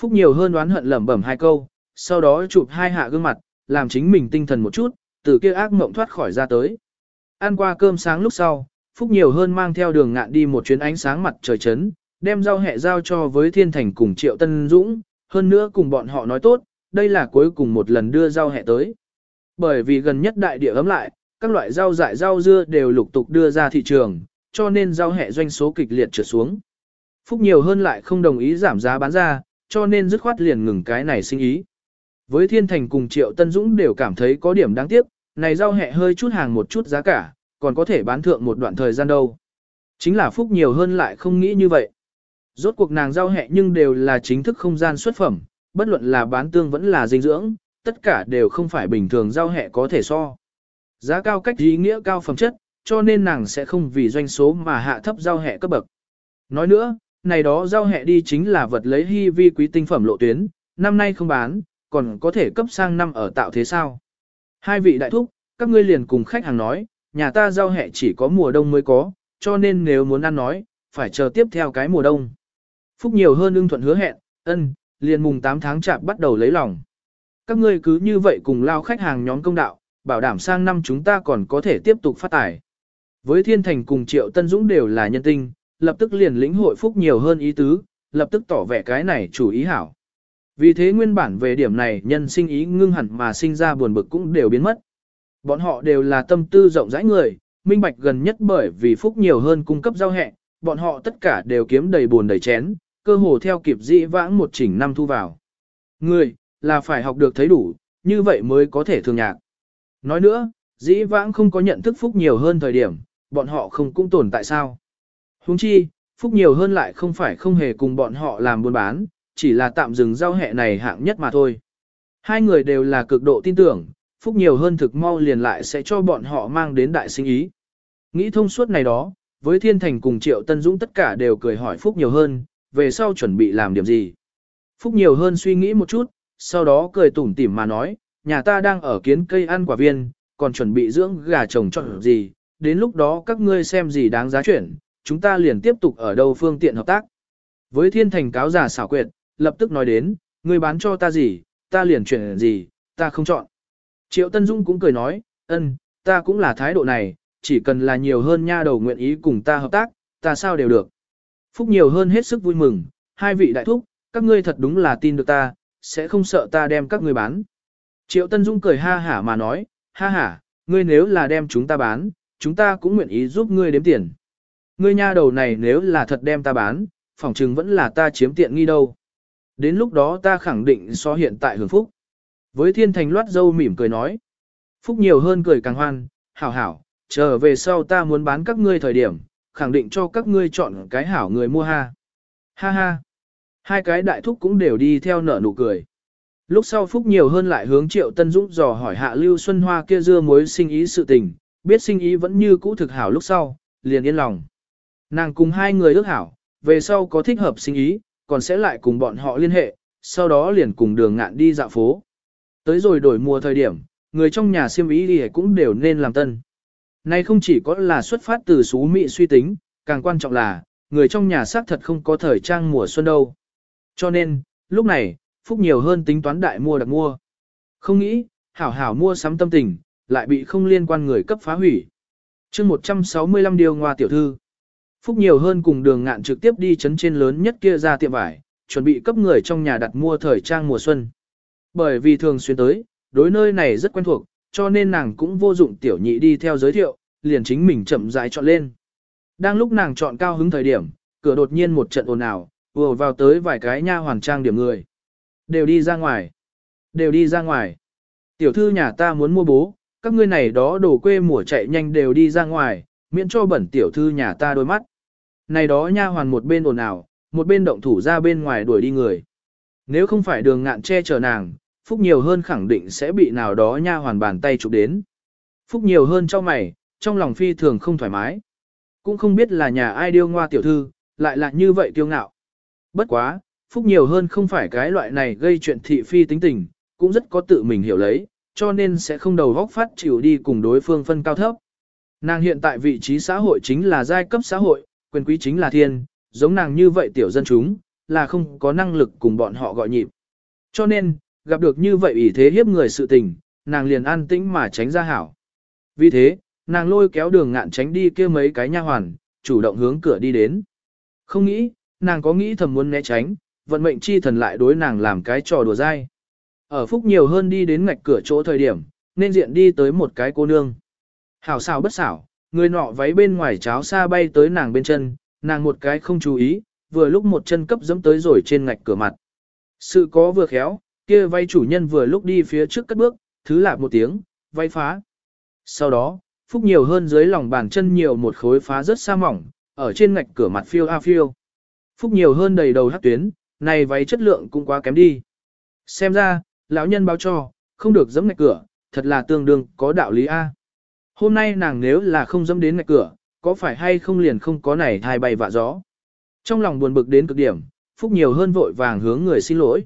Phúc nhiều hơn đoán hận lẩm bẩm hai câu, sau đó chụp hai hạ gương mặt, làm chính mình tinh thần một chút, từ kia ác mộng thoát khỏi ra tới. Ăn qua cơm sáng lúc sau, Phúc nhiều hơn mang theo đường ngạn đi một chuyến ánh sáng mặt trời chấn, đem giao hẹ giao cho với Thiên Thành cùng Triệu Tân Dũng, hơn nữa cùng bọn họ nói tốt, đây là cuối cùng một lần đưa giao hẹ tới. Bởi vì gần nhất đại địa ấm lại, các loại rau dại rau dưa đều lục tục đưa ra thị trường, cho nên giao hẹ doanh số kịch liệt trượt xuống. Phúc nhiều hơn lại không đồng ý giảm giá bán ra, cho nên dứt khoát liền ngừng cái này sinh ý. Với Thiên Thành cùng Triệu Tân Dũng đều cảm thấy có điểm đáng tiếc, này rau hẹ hơi chút hàng một chút giá cả, còn có thể bán thượng một đoạn thời gian đâu. Chính là Phúc nhiều hơn lại không nghĩ như vậy. Rốt cuộc nàng giao hẹ nhưng đều là chính thức không gian xuất phẩm, bất luận là bán tương vẫn là dinh dưỡng, tất cả đều không phải bình thường giao hẹ có thể so. Giá cao cách ý nghĩa cao phẩm chất, cho nên nàng sẽ không vì doanh số mà hạ thấp giao hẹ cấp bậc. Nói nữa, này đó giao hẹ đi chính là vật lấy hy vi quý tinh phẩm lộ tuyến, năm nay không bán, còn có thể cấp sang năm ở tạo thế sao. Hai vị đại thúc, các ngươi liền cùng khách hàng nói, nhà ta giao hẹ chỉ có mùa đông mới có, cho nên nếu muốn ăn nói, phải chờ tiếp theo cái mùa đông. Phúc nhiều hơn ưng thuận hứa hẹn, ân, liền mùng 8 tháng chạp bắt đầu lấy lòng. Các ngươi cứ như vậy cùng lao khách hàng nhóm công đạo, bảo đảm sang năm chúng ta còn có thể tiếp tục phát tải. Với Thiên Thành cùng Triệu Tân Dũng đều là nhân tinh, lập tức liền lĩnh hội phúc nhiều hơn ý tứ, lập tức tỏ vẻ cái này chủ ý hảo. Vì thế nguyên bản về điểm này nhân sinh ý ngưng hẳn mà sinh ra buồn bực cũng đều biến mất. Bọn họ đều là tâm tư rộng rãi người, minh bạch gần nhất bởi vì phúc nhiều hơn cung cấp giao hẹ, bọn họ tất cả đều kiếm đầy buồn đầy chén, cơ hồ theo kịp dĩ vãng một chỉnh năm thu vào. Người, là phải học được thấy đủ, như vậy mới có thể thường nhạc. Nói nữa, dĩ vãng không có nhận thức phúc nhiều hơn thời điểm, bọn họ không cũng tồn tại sao. Huống chi, phúc nhiều hơn lại không phải không hề cùng bọn họ làm buôn bán, chỉ là tạm dừng giao hẹ này hạng nhất mà thôi. Hai người đều là cực độ tin tưởng, phúc nhiều hơn thực mau liền lại sẽ cho bọn họ mang đến đại sinh ý. Nghĩ thông suốt này đó, với Thiên Thành cùng Triệu Tân Dũng tất cả đều cười hỏi phúc nhiều hơn, về sau chuẩn bị làm điểm gì. Phúc nhiều hơn suy nghĩ một chút, sau đó cười tủm tỉm mà nói, nhà ta đang ở kiến cây ăn quả viên, còn chuẩn bị dưỡng gà trồng chọn gì, đến lúc đó các ngươi xem gì đáng giá chuyển, chúng ta liền tiếp tục ở đâu phương tiện hợp tác. Với thiên thành cáo giả xảo quyệt, lập tức nói đến, ngươi bán cho ta gì, ta liền chuyển gì, ta không chọn. Triệu Tân Dung cũng cười nói, ân, ta cũng là thái độ này, chỉ cần là nhiều hơn nha đầu nguyện ý cùng ta hợp tác, ta sao đều được. Phúc nhiều hơn hết sức vui mừng, hai vị đại thúc, các ngươi thật đúng là tin được ta, sẽ không sợ ta đem các ngươi bán. Triệu Tân Dung cười ha hả mà nói, ha hả, ngươi nếu là đem chúng ta bán, chúng ta cũng nguyện ý giúp ngươi đếm tiền. Ngươi nha đầu này nếu là thật đem ta bán, phỏng chừng vẫn là ta chiếm tiện nghi đâu. Đến lúc đó ta khẳng định so hiện tại hưởng phúc. Với thiên thành loát dâu mỉm cười nói. Phúc nhiều hơn cười càng hoan, hảo hảo, trở về sau ta muốn bán các ngươi thời điểm, khẳng định cho các ngươi chọn cái hảo người mua ha. Ha ha. Hai cái đại thúc cũng đều đi theo nở nụ cười. Lúc sau Phúc nhiều hơn lại hướng Triệu Tân Dũng dò hỏi hạ Lưu Xuân Hoa kia dưa mối sinh ý sự tình, biết sinh ý vẫn như cũ thực hảo lúc sau, liền yên lòng. Nàng cùng hai người ước hảo, về sau có thích hợp sinh ý, còn sẽ lại cùng bọn họ liên hệ, sau đó liền cùng đường ngạn đi dạo phố. Tới rồi đổi mùa thời điểm, người trong nhà siêm ý thì cũng đều nên làm tân. Này không chỉ có là xuất phát từ xú mị suy tính, càng quan trọng là, người trong nhà xác thật không có thời trang mùa xuân đâu. Cho nên, lúc này, Phúc nhiều hơn tính toán đại mua đặc mua. Không nghĩ, hảo hảo mua sắm tâm tình, lại bị không liên quan người cấp phá hủy. chương 165 điều ngoa tiểu thư. Phúc nhiều hơn cùng đường ngạn trực tiếp đi chấn trên lớn nhất kia ra tiệm vải, chuẩn bị cấp người trong nhà đặt mua thời trang mùa xuân. Bởi vì thường xuyên tới, đối nơi này rất quen thuộc, cho nên nàng cũng vô dụng tiểu nhị đi theo giới thiệu, liền chính mình chậm rãi chọn lên. Đang lúc nàng chọn cao hứng thời điểm, cửa đột nhiên một trận ồn ào, vừa vào tới vài cái nha hoàn trang điểm người. Đều đi ra ngoài. Đều đi ra ngoài. Tiểu thư nhà ta muốn mua bố, các ngươi này đó đổ quê mùa chạy nhanh đều đi ra ngoài, miễn cho bẩn tiểu thư nhà ta đôi mắt. Này đó nha hoàn một bên ồn ào, một bên động thủ ra bên ngoài đuổi đi người. Nếu không phải đường ngạn che chở nàng, Phúc nhiều hơn khẳng định sẽ bị nào đó nha hoàn bàn tay chụp đến. Phúc nhiều hơn cho mày, trong lòng phi thường không thoải mái. Cũng không biết là nhà ai điêu ngoa tiểu thư, lại là như vậy tiêu ngạo. Bất quá, Phúc nhiều hơn không phải cái loại này gây chuyện thị phi tính tình, cũng rất có tự mình hiểu lấy, cho nên sẽ không đầu góc phát chịu đi cùng đối phương phân cao thấp. Nàng hiện tại vị trí xã hội chính là giai cấp xã hội, quyền quý chính là thiên, giống nàng như vậy tiểu dân chúng, là không có năng lực cùng bọn họ gọi nhịp. Cho nên, gặp được như vậy ủy thế hiếp người sự tình, nàng liền an tĩnh mà tránh ra hảo. Vì thế, nàng lôi kéo đường ngạn tránh đi kia mấy cái nha hoàn, chủ động hướng cửa đi đến. Không nghĩ, nàng có nghĩ thầm muốn né tránh, vận mệnh chi thần lại đối nàng làm cái trò đùa dai. Ở phúc nhiều hơn đi đến ngạch cửa chỗ thời điểm, nên diện đi tới một cái cô nương. Hảo xảo bất xảo, người nọ váy bên ngoài cháo xa bay tới nàng bên chân, nàng một cái không chú ý, vừa lúc một chân cấp dẫm tới rồi trên ngạch cửa mặt. Sự có vừa khéo, kia vay chủ nhân vừa lúc đi phía trước cất bước, thứ lạp một tiếng, vay phá. Sau đó, phúc nhiều hơn dưới lòng bàn chân nhiều một khối phá rất xa mỏng, ở trên ngạch cửa mặt phiêu a phiêu. Phúc nhiều hơn đầy đầu hát tuyến, này váy chất lượng cũng quá kém đi. Xem ra, lão nhân báo cho, không được dẫm ngạch cửa, thật là tương đương có đạo lý A. Hôm nay nàng nếu là không dẫm đến ngạch cửa, có phải hay không liền không có này thai bay vạ gió. Trong lòng buồn bực đến cực điểm, Phúc nhiều hơn vội vàng hướng người xin lỗi.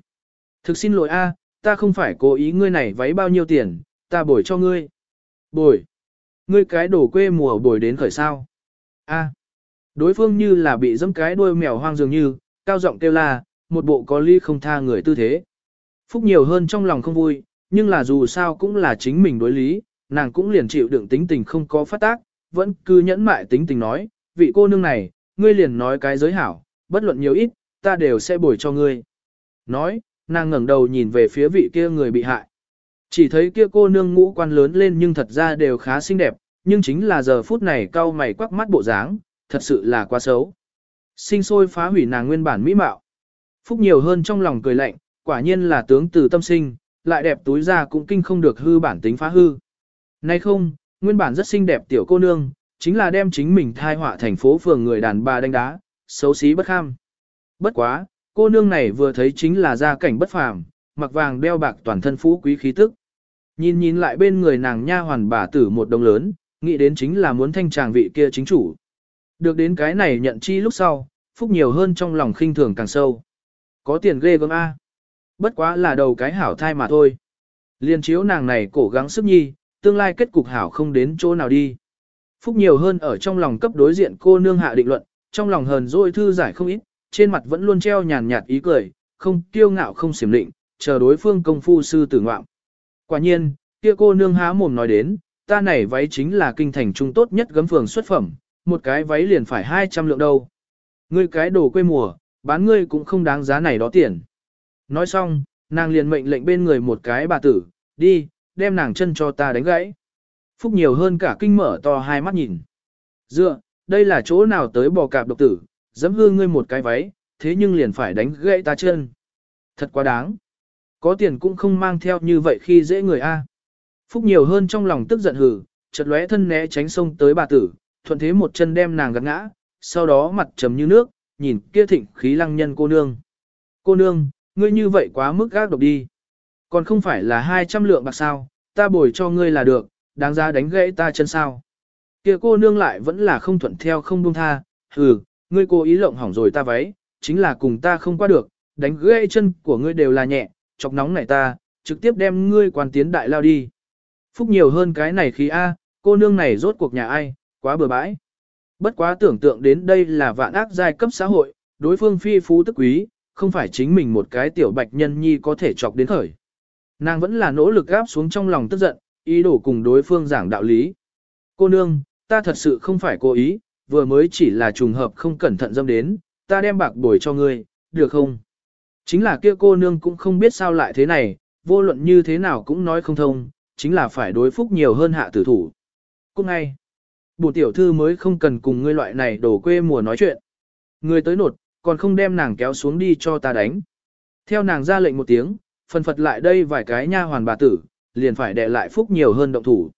Thực xin lỗi A, ta không phải cố ý ngươi này váy bao nhiêu tiền, ta bồi cho ngươi. Bồi. Ngươi cái đổ quê mùa bồi đến khởi sao. A. Đối phương như là bị dẫm cái đuôi mèo hoang dường như, cao giọng kêu la, một bộ có ly không tha người tư thế. Phúc nhiều hơn trong lòng không vui, nhưng là dù sao cũng là chính mình đối lý, nàng cũng liền chịu đựng tính tình không có phát tác, vẫn cứ nhẫn mại tính tình nói, vị cô nương này, ngươi liền nói cái giới hảo, bất luận nhiều ít, ta đều sẽ bồi cho ngươi. Nói, nàng ngẩng đầu nhìn về phía vị kia người bị hại. Chỉ thấy kia cô nương ngũ quan lớn lên nhưng thật ra đều khá xinh đẹp, nhưng chính là giờ phút này cau mày quắc mắt bộ dáng, thật sự là quá xấu. Sinh sôi phá hủy nàng nguyên bản mỹ mạo. Phúc nhiều hơn trong lòng cười lạnh, quả nhiên là tướng từ tâm sinh, lại đẹp túi ra cũng kinh không được hư bản tính phá hư. Nay không, nguyên bản rất xinh đẹp tiểu cô nương, chính là đem chính mình thai họa thành phố phường người đàn bà đánh đá, xấu xí bất kham. Bất quá, cô nương này vừa thấy chính là gia cảnh bất phàm, mặc vàng đeo bạc toàn thân phú quý khí tức. Nhìn nhìn lại bên người nàng nha hoàn bà tử một đồng lớn, nghĩ đến chính là muốn thanh tràng vị kia chính chủ. Được đến cái này nhận chi lúc sau, phúc nhiều hơn trong lòng khinh thường càng sâu. Có tiền ghê gớm A. Bất quá là đầu cái hảo thai mà thôi. Liên chiếu nàng này cố gắng sức nhi, tương lai kết cục hảo không đến chỗ nào đi. Phúc nhiều hơn ở trong lòng cấp đối diện cô nương hạ định luận, trong lòng hờn dỗi thư giải không ít, trên mặt vẫn luôn treo nhàn nhạt ý cười, không kiêu ngạo không xiểm định, chờ đối phương công phu sư tử ngoạm. Quả nhiên, kia cô nương há mồm nói đến, ta này váy chính là kinh thành trung tốt nhất gấm phường xuất phẩm, một cái váy liền phải 200 lượng đâu. Ngươi cái đồ quê mùa, bán ngươi cũng không đáng giá này đó tiền. Nói xong, nàng liền mệnh lệnh bên người một cái bà tử, đi, đem nàng chân cho ta đánh gãy. Phúc nhiều hơn cả kinh mở to hai mắt nhìn. Dựa, đây là chỗ nào tới bò cạp độc tử, dẫm hư ngươi một cái váy, thế nhưng liền phải đánh gãy ta chân. Thật quá đáng. Có tiền cũng không mang theo như vậy khi dễ người A. Phúc nhiều hơn trong lòng tức giận hừ, chợt lóe thân né tránh sông tới bà tử, thuận thế một chân đem nàng gạt ngã, sau đó mặt trầm như nước, nhìn kia thịnh khí lăng nhân cô nương. Cô nương, ngươi như vậy quá mức gác độc đi. Còn không phải là 200 lượng bạc sao, ta bồi cho ngươi là được, đáng ra đánh gãy ta chân sao. Kia cô nương lại vẫn là không thuận theo không buông tha, hừ, ngươi cố ý lộng hỏng rồi ta váy, chính là cùng ta không qua được, đánh gãy chân của ngươi đều là nhẹ, chọc nóng này ta, trực tiếp đem ngươi quan tiến đại lao đi. Phúc nhiều hơn cái này khí A, cô nương này rốt cuộc nhà ai, quá bừa bãi. Bất quá tưởng tượng đến đây là vạn ác giai cấp xã hội, đối phương phi phú tức quý, không phải chính mình một cái tiểu bạch nhân nhi có thể chọc đến khởi. Nàng vẫn là nỗ lực gáp xuống trong lòng tức giận, ý đồ cùng đối phương giảng đạo lý. Cô nương, ta thật sự không phải cố ý, vừa mới chỉ là trùng hợp không cẩn thận dâm đến, ta đem bạc bồi cho ngươi, được không? Chính là kia cô nương cũng không biết sao lại thế này, vô luận như thế nào cũng nói không thông, chính là phải đối phúc nhiều hơn hạ tử thủ. Cũng ngay, bổ tiểu thư mới không cần cùng ngươi loại này đổ quê mùa nói chuyện. Người tới nột, còn không đem nàng kéo xuống đi cho ta đánh. Theo nàng ra lệnh một tiếng, phần phật lại đây vài cái nha hoàn bà tử, liền phải đè lại phúc nhiều hơn động thủ.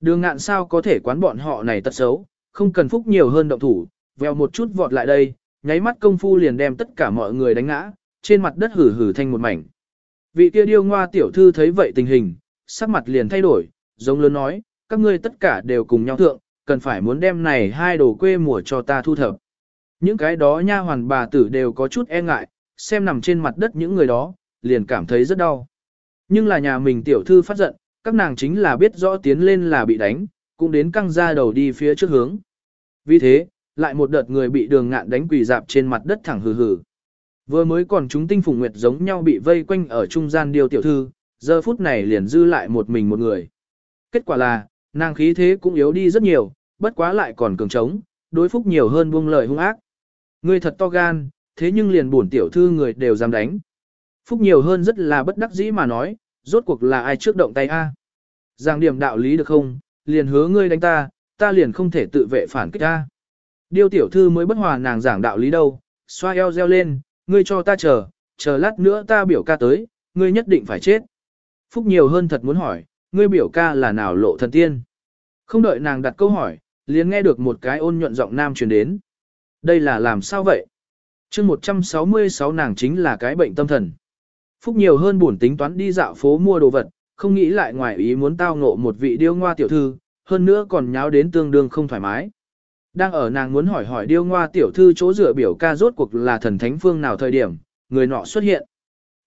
Đường ngạn sao có thể quán bọn họ này tật xấu, không cần phúc nhiều hơn động thủ, veo một chút vọt lại đây, nháy mắt công phu liền đem tất cả mọi người đánh ngã, trên mặt đất hử hử thành một mảnh. Vị kia điêu ngoa tiểu thư thấy vậy tình hình, sắc mặt liền thay đổi, giống lớn nói, các ngươi tất cả đều cùng nhau thượng, cần phải muốn đem này hai đồ quê mùa cho ta thu thập. Những cái đó nha hoàn bà tử đều có chút e ngại, xem nằm trên mặt đất những người đó, liền cảm thấy rất đau. Nhưng là nhà mình tiểu thư phát giận, các nàng chính là biết rõ tiến lên là bị đánh, cũng đến căng ra đầu đi phía trước hướng. Vì thế, lại một đợt người bị đường ngạn đánh quỳ dạp trên mặt đất thẳng hừ hừ. Vừa mới còn chúng tinh phùng nguyệt giống nhau bị vây quanh ở trung gian điều tiểu thư, giờ phút này liền dư lại một mình một người. Kết quả là, nàng khí thế cũng yếu đi rất nhiều, bất quá lại còn cường trống, đối phúc nhiều hơn buông lời hung ác. Người thật to gan, thế nhưng liền bổn tiểu thư người đều dám đánh. Phúc nhiều hơn rất là bất đắc dĩ mà nói, rốt cuộc là ai trước động tay a? Giang điểm đạo lý được không, liền hứa ngươi đánh ta, ta liền không thể tự vệ phản kích ta. Điêu tiểu thư mới bất hòa nàng giảng đạo lý đâu, xoa eo reo lên, ngươi cho ta chờ, chờ lát nữa ta biểu ca tới, ngươi nhất định phải chết. Phúc nhiều hơn thật muốn hỏi, ngươi biểu ca là nào lộ thần tiên? Không đợi nàng đặt câu hỏi, liền nghe được một cái ôn nhuận giọng nam truyền đến. Đây là làm sao vậy? chương 166 nàng chính là cái bệnh tâm thần. Phúc nhiều hơn buồn tính toán đi dạo phố mua đồ vật, không nghĩ lại ngoài ý muốn tao ngộ một vị điêu ngoa tiểu thư, hơn nữa còn nháo đến tương đương không thoải mái. Đang ở nàng muốn hỏi hỏi điêu ngoa tiểu thư chỗ dựa biểu ca rốt cuộc là thần thánh phương nào thời điểm, người nọ xuất hiện.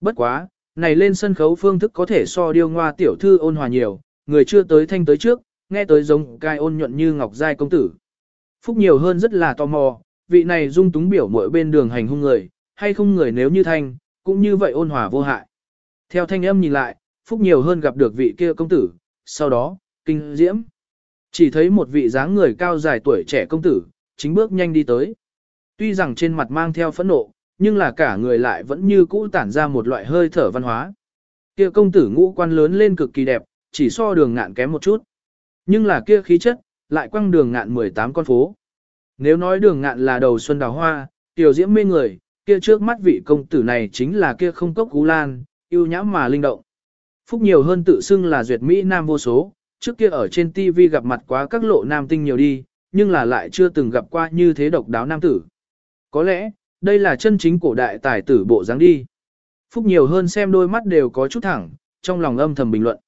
Bất quá, này lên sân khấu phương thức có thể so điêu ngoa tiểu thư ôn hòa nhiều, người chưa tới thanh tới trước, nghe tới giống cai ôn nhuận như ngọc giai công tử. Phúc nhiều hơn rất là tò mò, vị này dung túng biểu mỗi bên đường hành hung người, hay không người nếu như thanh, cũng như vậy ôn hòa vô hại. Theo thanh âm nhìn lại, phúc nhiều hơn gặp được vị kia công tử, sau đó, kinh diễm. Chỉ thấy một vị dáng người cao dài tuổi trẻ công tử, chính bước nhanh đi tới. Tuy rằng trên mặt mang theo phẫn nộ, nhưng là cả người lại vẫn như cũ tản ra một loại hơi thở văn hóa. Kia công tử ngũ quan lớn lên cực kỳ đẹp, chỉ so đường ngạn kém một chút. Nhưng là kia khí chất, lại quăng đường ngạn 18 con phố. Nếu nói đường ngạn là đầu xuân đào hoa, tiểu diễm mê người, kia trước mắt vị công tử này chính là kia không cốc cú lan, yêu nhãm mà linh động. Phúc nhiều hơn tự xưng là duyệt Mỹ Nam vô số, trước kia ở trên TV gặp mặt quá các lộ nam tinh nhiều đi, nhưng là lại chưa từng gặp qua như thế độc đáo nam tử. Có lẽ, đây là chân chính cổ đại tài tử bộ dáng đi. Phúc nhiều hơn xem đôi mắt đều có chút thẳng, trong lòng âm thầm bình luận.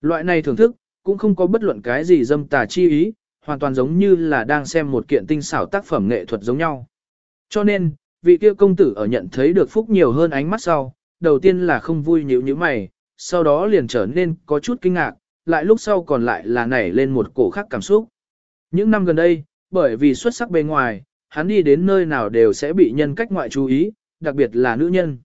Loại này thưởng thức, cũng không có bất luận cái gì dâm tà chi ý, hoàn toàn giống như là đang xem một kiện tinh xảo tác phẩm nghệ thuật giống nhau. Cho nên, vị kia công tử ở nhận thấy được Phúc nhiều hơn ánh mắt sau, đầu tiên là không vui nhíu như mày, sau đó liền trở nên có chút kinh ngạc, lại lúc sau còn lại là nảy lên một cổ khác cảm xúc. Những năm gần đây, bởi vì xuất sắc bề ngoài, hắn đi đến nơi nào đều sẽ bị nhân cách ngoại chú ý, đặc biệt là nữ nhân.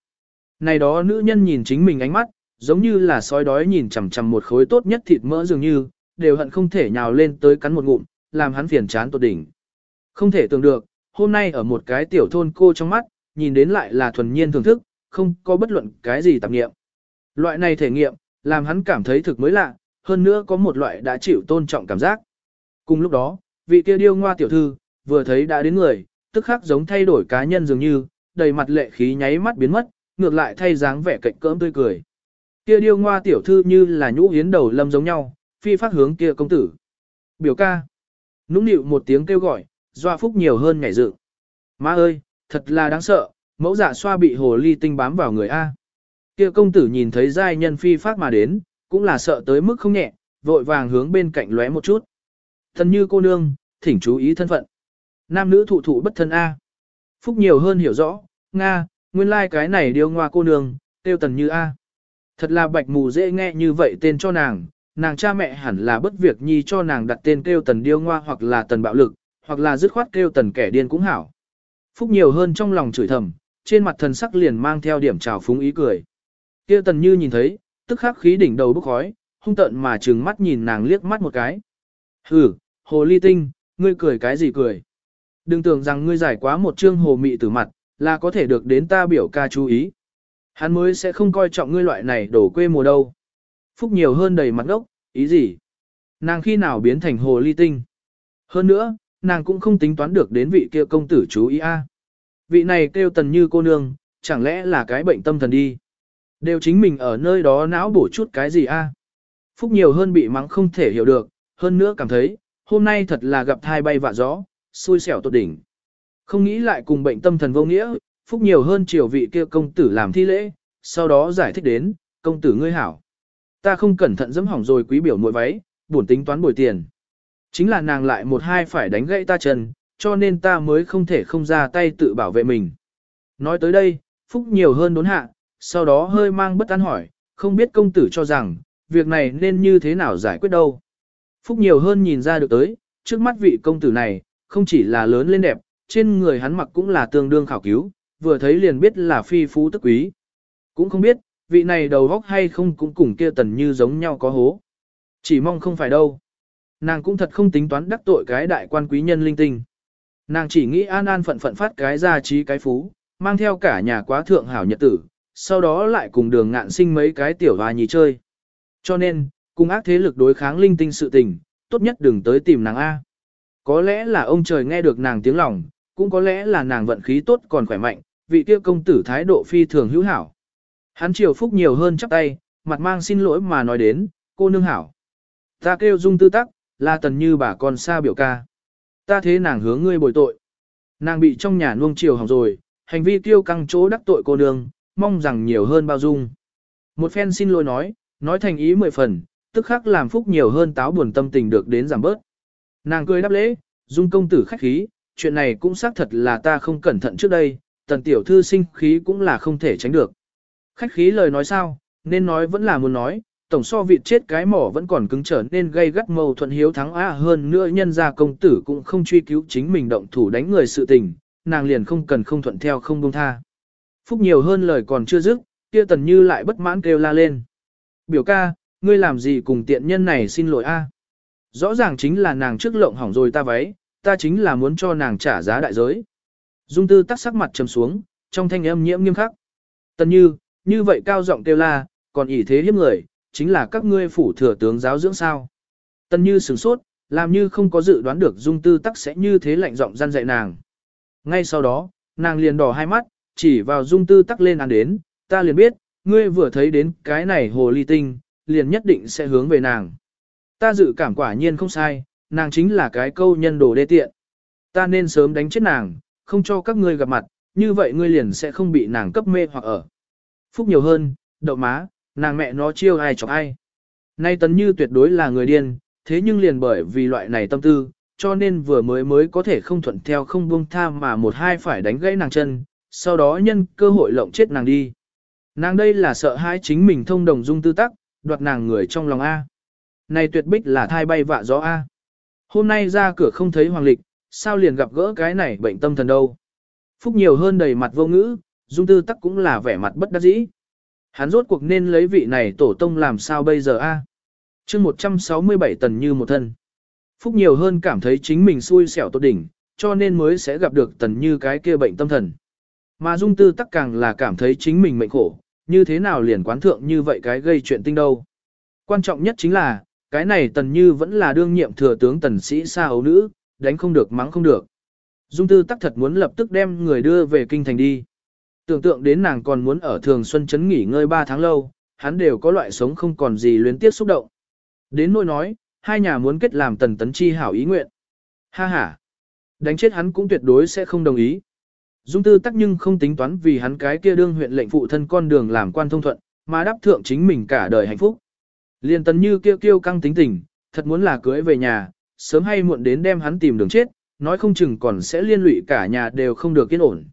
Này đó nữ nhân nhìn chính mình ánh mắt, giống như là sói đói nhìn chằm chằm một khối tốt nhất thịt mỡ dường như, đều hận không thể nhào lên tới cắn một ngụm, làm hắn phiền chán tột đỉnh. Không thể tưởng được, hôm nay ở một cái tiểu thôn cô trong mắt, nhìn đến lại là thuần nhiên thưởng thức, không có bất luận cái gì tạp nghiệm. Loại này thể nghiệm, làm hắn cảm thấy thực mới lạ, hơn nữa có một loại đã chịu tôn trọng cảm giác. Cùng lúc đó, vị kia điêu ngoa tiểu thư, vừa thấy đã đến người, tức khắc giống thay đổi cá nhân dường như, đầy mặt lệ khí nháy mắt biến mất, ngược lại thay dáng vẻ cạnh cỡm tươi cười. Kia điêu ngoa tiểu thư như là nhũ hiến đầu lâm giống nhau, phi phát hướng kia công tử. Biểu ca. Nũng nịu một tiếng kêu gọi, doa phúc nhiều hơn nhảy dự. Má ơi, thật là đáng sợ, mẫu dạ xoa bị hồ ly tinh bám vào người A. Kia công tử nhìn thấy giai nhân phi phát mà đến, cũng là sợ tới mức không nhẹ, vội vàng hướng bên cạnh lóe một chút. Thân như cô nương, thỉnh chú ý thân phận. Nam nữ thụ thụ bất thân A. Phúc nhiều hơn hiểu rõ, Nga, nguyên lai like cái này điêu ngoa cô nương, tiêu tần như A. Thật là bạch mù dễ nghe như vậy tên cho nàng, nàng cha mẹ hẳn là bất việc nhi cho nàng đặt tên kêu tần điêu ngoa hoặc là tần bạo lực, hoặc là dứt khoát kêu tần kẻ điên cũng hảo. Phúc nhiều hơn trong lòng chửi thầm, trên mặt thần sắc liền mang theo điểm trào phúng ý cười. Kia tần như nhìn thấy, tức khắc khí đỉnh đầu bốc khói, hung tợn mà trừng mắt nhìn nàng liếc mắt một cái. Hừ, hồ ly tinh, ngươi cười cái gì cười? Đừng tưởng rằng ngươi giải quá một chương hồ mị tử mặt, là có thể được đến ta biểu ca chú ý. Hắn mới sẽ không coi trọng ngươi loại này đổ quê mùa đâu. Phúc nhiều hơn đầy mặt gốc, ý gì? Nàng khi nào biến thành hồ ly tinh? Hơn nữa, nàng cũng không tính toán được đến vị kia công tử chú ý a. Vị này kêu tần như cô nương, chẳng lẽ là cái bệnh tâm thần đi? Đều chính mình ở nơi đó não bổ chút cái gì a? Phúc nhiều hơn bị mắng không thể hiểu được, hơn nữa cảm thấy, hôm nay thật là gặp thai bay vạ gió, xui xẻo tột đỉnh. Không nghĩ lại cùng bệnh tâm thần vô nghĩa, Phúc nhiều hơn chiều vị kia công tử làm thi lễ, sau đó giải thích đến, công tử ngươi hảo. Ta không cẩn thận dẫm hỏng rồi quý biểu muội váy, buồn tính toán bồi tiền. Chính là nàng lại một hai phải đánh gãy ta chân, cho nên ta mới không thể không ra tay tự bảo vệ mình. Nói tới đây, Phúc nhiều hơn đốn hạ, sau đó hơi mang bất an hỏi, không biết công tử cho rằng, việc này nên như thế nào giải quyết đâu. Phúc nhiều hơn nhìn ra được tới, trước mắt vị công tử này, không chỉ là lớn lên đẹp, trên người hắn mặc cũng là tương đương khảo cứu, vừa thấy liền biết là phi phú tức quý. Cũng không biết, vị này đầu góc hay không cũng cùng kia tần như giống nhau có hố. Chỉ mong không phải đâu. Nàng cũng thật không tính toán đắc tội cái đại quan quý nhân linh tinh. Nàng chỉ nghĩ an an phận phận phát cái ra trí cái phú, mang theo cả nhà quá thượng hảo nhật tử, sau đó lại cùng đường ngạn sinh mấy cái tiểu hòa nhì chơi. Cho nên, cùng ác thế lực đối kháng linh tinh sự tình, tốt nhất đừng tới tìm nàng A. Có lẽ là ông trời nghe được nàng tiếng lòng, cũng có lẽ là nàng vận khí tốt còn khỏe mạnh, vị kia công tử thái độ phi thường hữu hảo. Hắn chiều phúc nhiều hơn chắp tay, mặt mang xin lỗi mà nói đến, cô nương hảo. Ta kêu dung tư tắc, là tần như bà con xa biểu ca. Ta thế nàng hướng ngươi bồi tội. Nàng bị trong nhà nuông chiều hỏng rồi, hành vi tiêu căng chỗ đắc tội cô nương, mong rằng nhiều hơn bao dung. Một phen xin lỗi nói, nói thành ý mười phần, tức khắc làm phúc nhiều hơn táo buồn tâm tình được đến giảm bớt. Nàng cười đáp lễ, dung công tử khách khí, chuyện này cũng xác thật là ta không cẩn thận trước đây, tần tiểu thư sinh khí cũng là không thể tránh được. Khách khí lời nói sao, nên nói vẫn là muốn nói, tổng so vịt chết cái mỏ vẫn còn cứng trở nên gây gắt mâu thuẫn hiếu thắng á hơn nữa nhân gia công tử cũng không truy cứu chính mình động thủ đánh người sự tình, nàng liền không cần không thuận theo không buông tha. Phúc nhiều hơn lời còn chưa dứt, kia tần như lại bất mãn kêu la lên. Biểu ca, ngươi làm gì cùng tiện nhân này xin lỗi a? Rõ ràng chính là nàng trước lộng hỏng rồi ta váy, ta chính là muốn cho nàng trả giá đại giới. Dung tư tắc sắc mặt trầm xuống, trong thanh âm nhiễm nghiêm khắc. Tần như, như vậy cao giọng kêu la, còn ỷ thế hiếp người, chính là các ngươi phủ thừa tướng giáo dưỡng sao. Tần như sửng sốt, làm như không có dự đoán được dung tư tắc sẽ như thế lạnh giọng gian dạy nàng. Ngay sau đó, nàng liền đỏ hai mắt, chỉ vào dung tư tắc lên ăn đến, ta liền biết, ngươi vừa thấy đến cái này hồ ly tinh, liền nhất định sẽ hướng về nàng. Ta dự cảm quả nhiên không sai, nàng chính là cái câu nhân đồ đê tiện. Ta nên sớm đánh chết nàng, không cho các ngươi gặp mặt, như vậy ngươi liền sẽ không bị nàng cấp mê hoặc ở. Phúc nhiều hơn, đậu má, nàng mẹ nó chiêu ai chọc ai. Nay tấn như tuyệt đối là người điên, thế nhưng liền bởi vì loại này tâm tư, cho nên vừa mới mới có thể không thuận theo không buông tha mà một hai phải đánh gãy nàng chân, sau đó nhân cơ hội lộng chết nàng đi. Nàng đây là sợ hãi chính mình thông đồng dung tư tắc, đoạt nàng người trong lòng A. Này tuyệt bích là thai bay vạ gió A. Hôm nay ra cửa không thấy hoàng lịch, sao liền gặp gỡ cái này bệnh tâm thần đâu. Phúc nhiều hơn đầy mặt vô ngữ, dung tư tắc cũng là vẻ mặt bất đắc dĩ. Hắn rốt cuộc nên lấy vị này tổ tông làm sao bây giờ a? chương 167 tần như một thân. Phúc nhiều hơn cảm thấy chính mình xui xẻo tốt đỉnh, cho nên mới sẽ gặp được tần như cái kia bệnh tâm thần. Mà dung tư tắc càng là cảm thấy chính mình mệnh khổ, như thế nào liền quán thượng như vậy cái gây chuyện tinh đâu. Quan trọng nhất chính là, cái này tần như vẫn là đương nhiệm thừa tướng tần sĩ xa ấu nữ, đánh không được mắng không được. Dung tư tắc thật muốn lập tức đem người đưa về kinh thành đi. Tưởng tượng đến nàng còn muốn ở thường xuân chấn nghỉ ngơi 3 tháng lâu, hắn đều có loại sống không còn gì luyến tiếc xúc động. Đến nỗi nói, hai nhà muốn kết làm tần tấn chi hảo ý nguyện. Ha ha, đánh chết hắn cũng tuyệt đối sẽ không đồng ý. Dung tư tắc nhưng không tính toán vì hắn cái kia đương huyện lệnh phụ thân con đường làm quan thông thuận, mà đáp thượng chính mình cả đời hạnh phúc. Liên tần như kêu kêu căng tính tình, thật muốn là cưới về nhà, sớm hay muộn đến đem hắn tìm đường chết, nói không chừng còn sẽ liên lụy cả nhà đều không được yên ổn.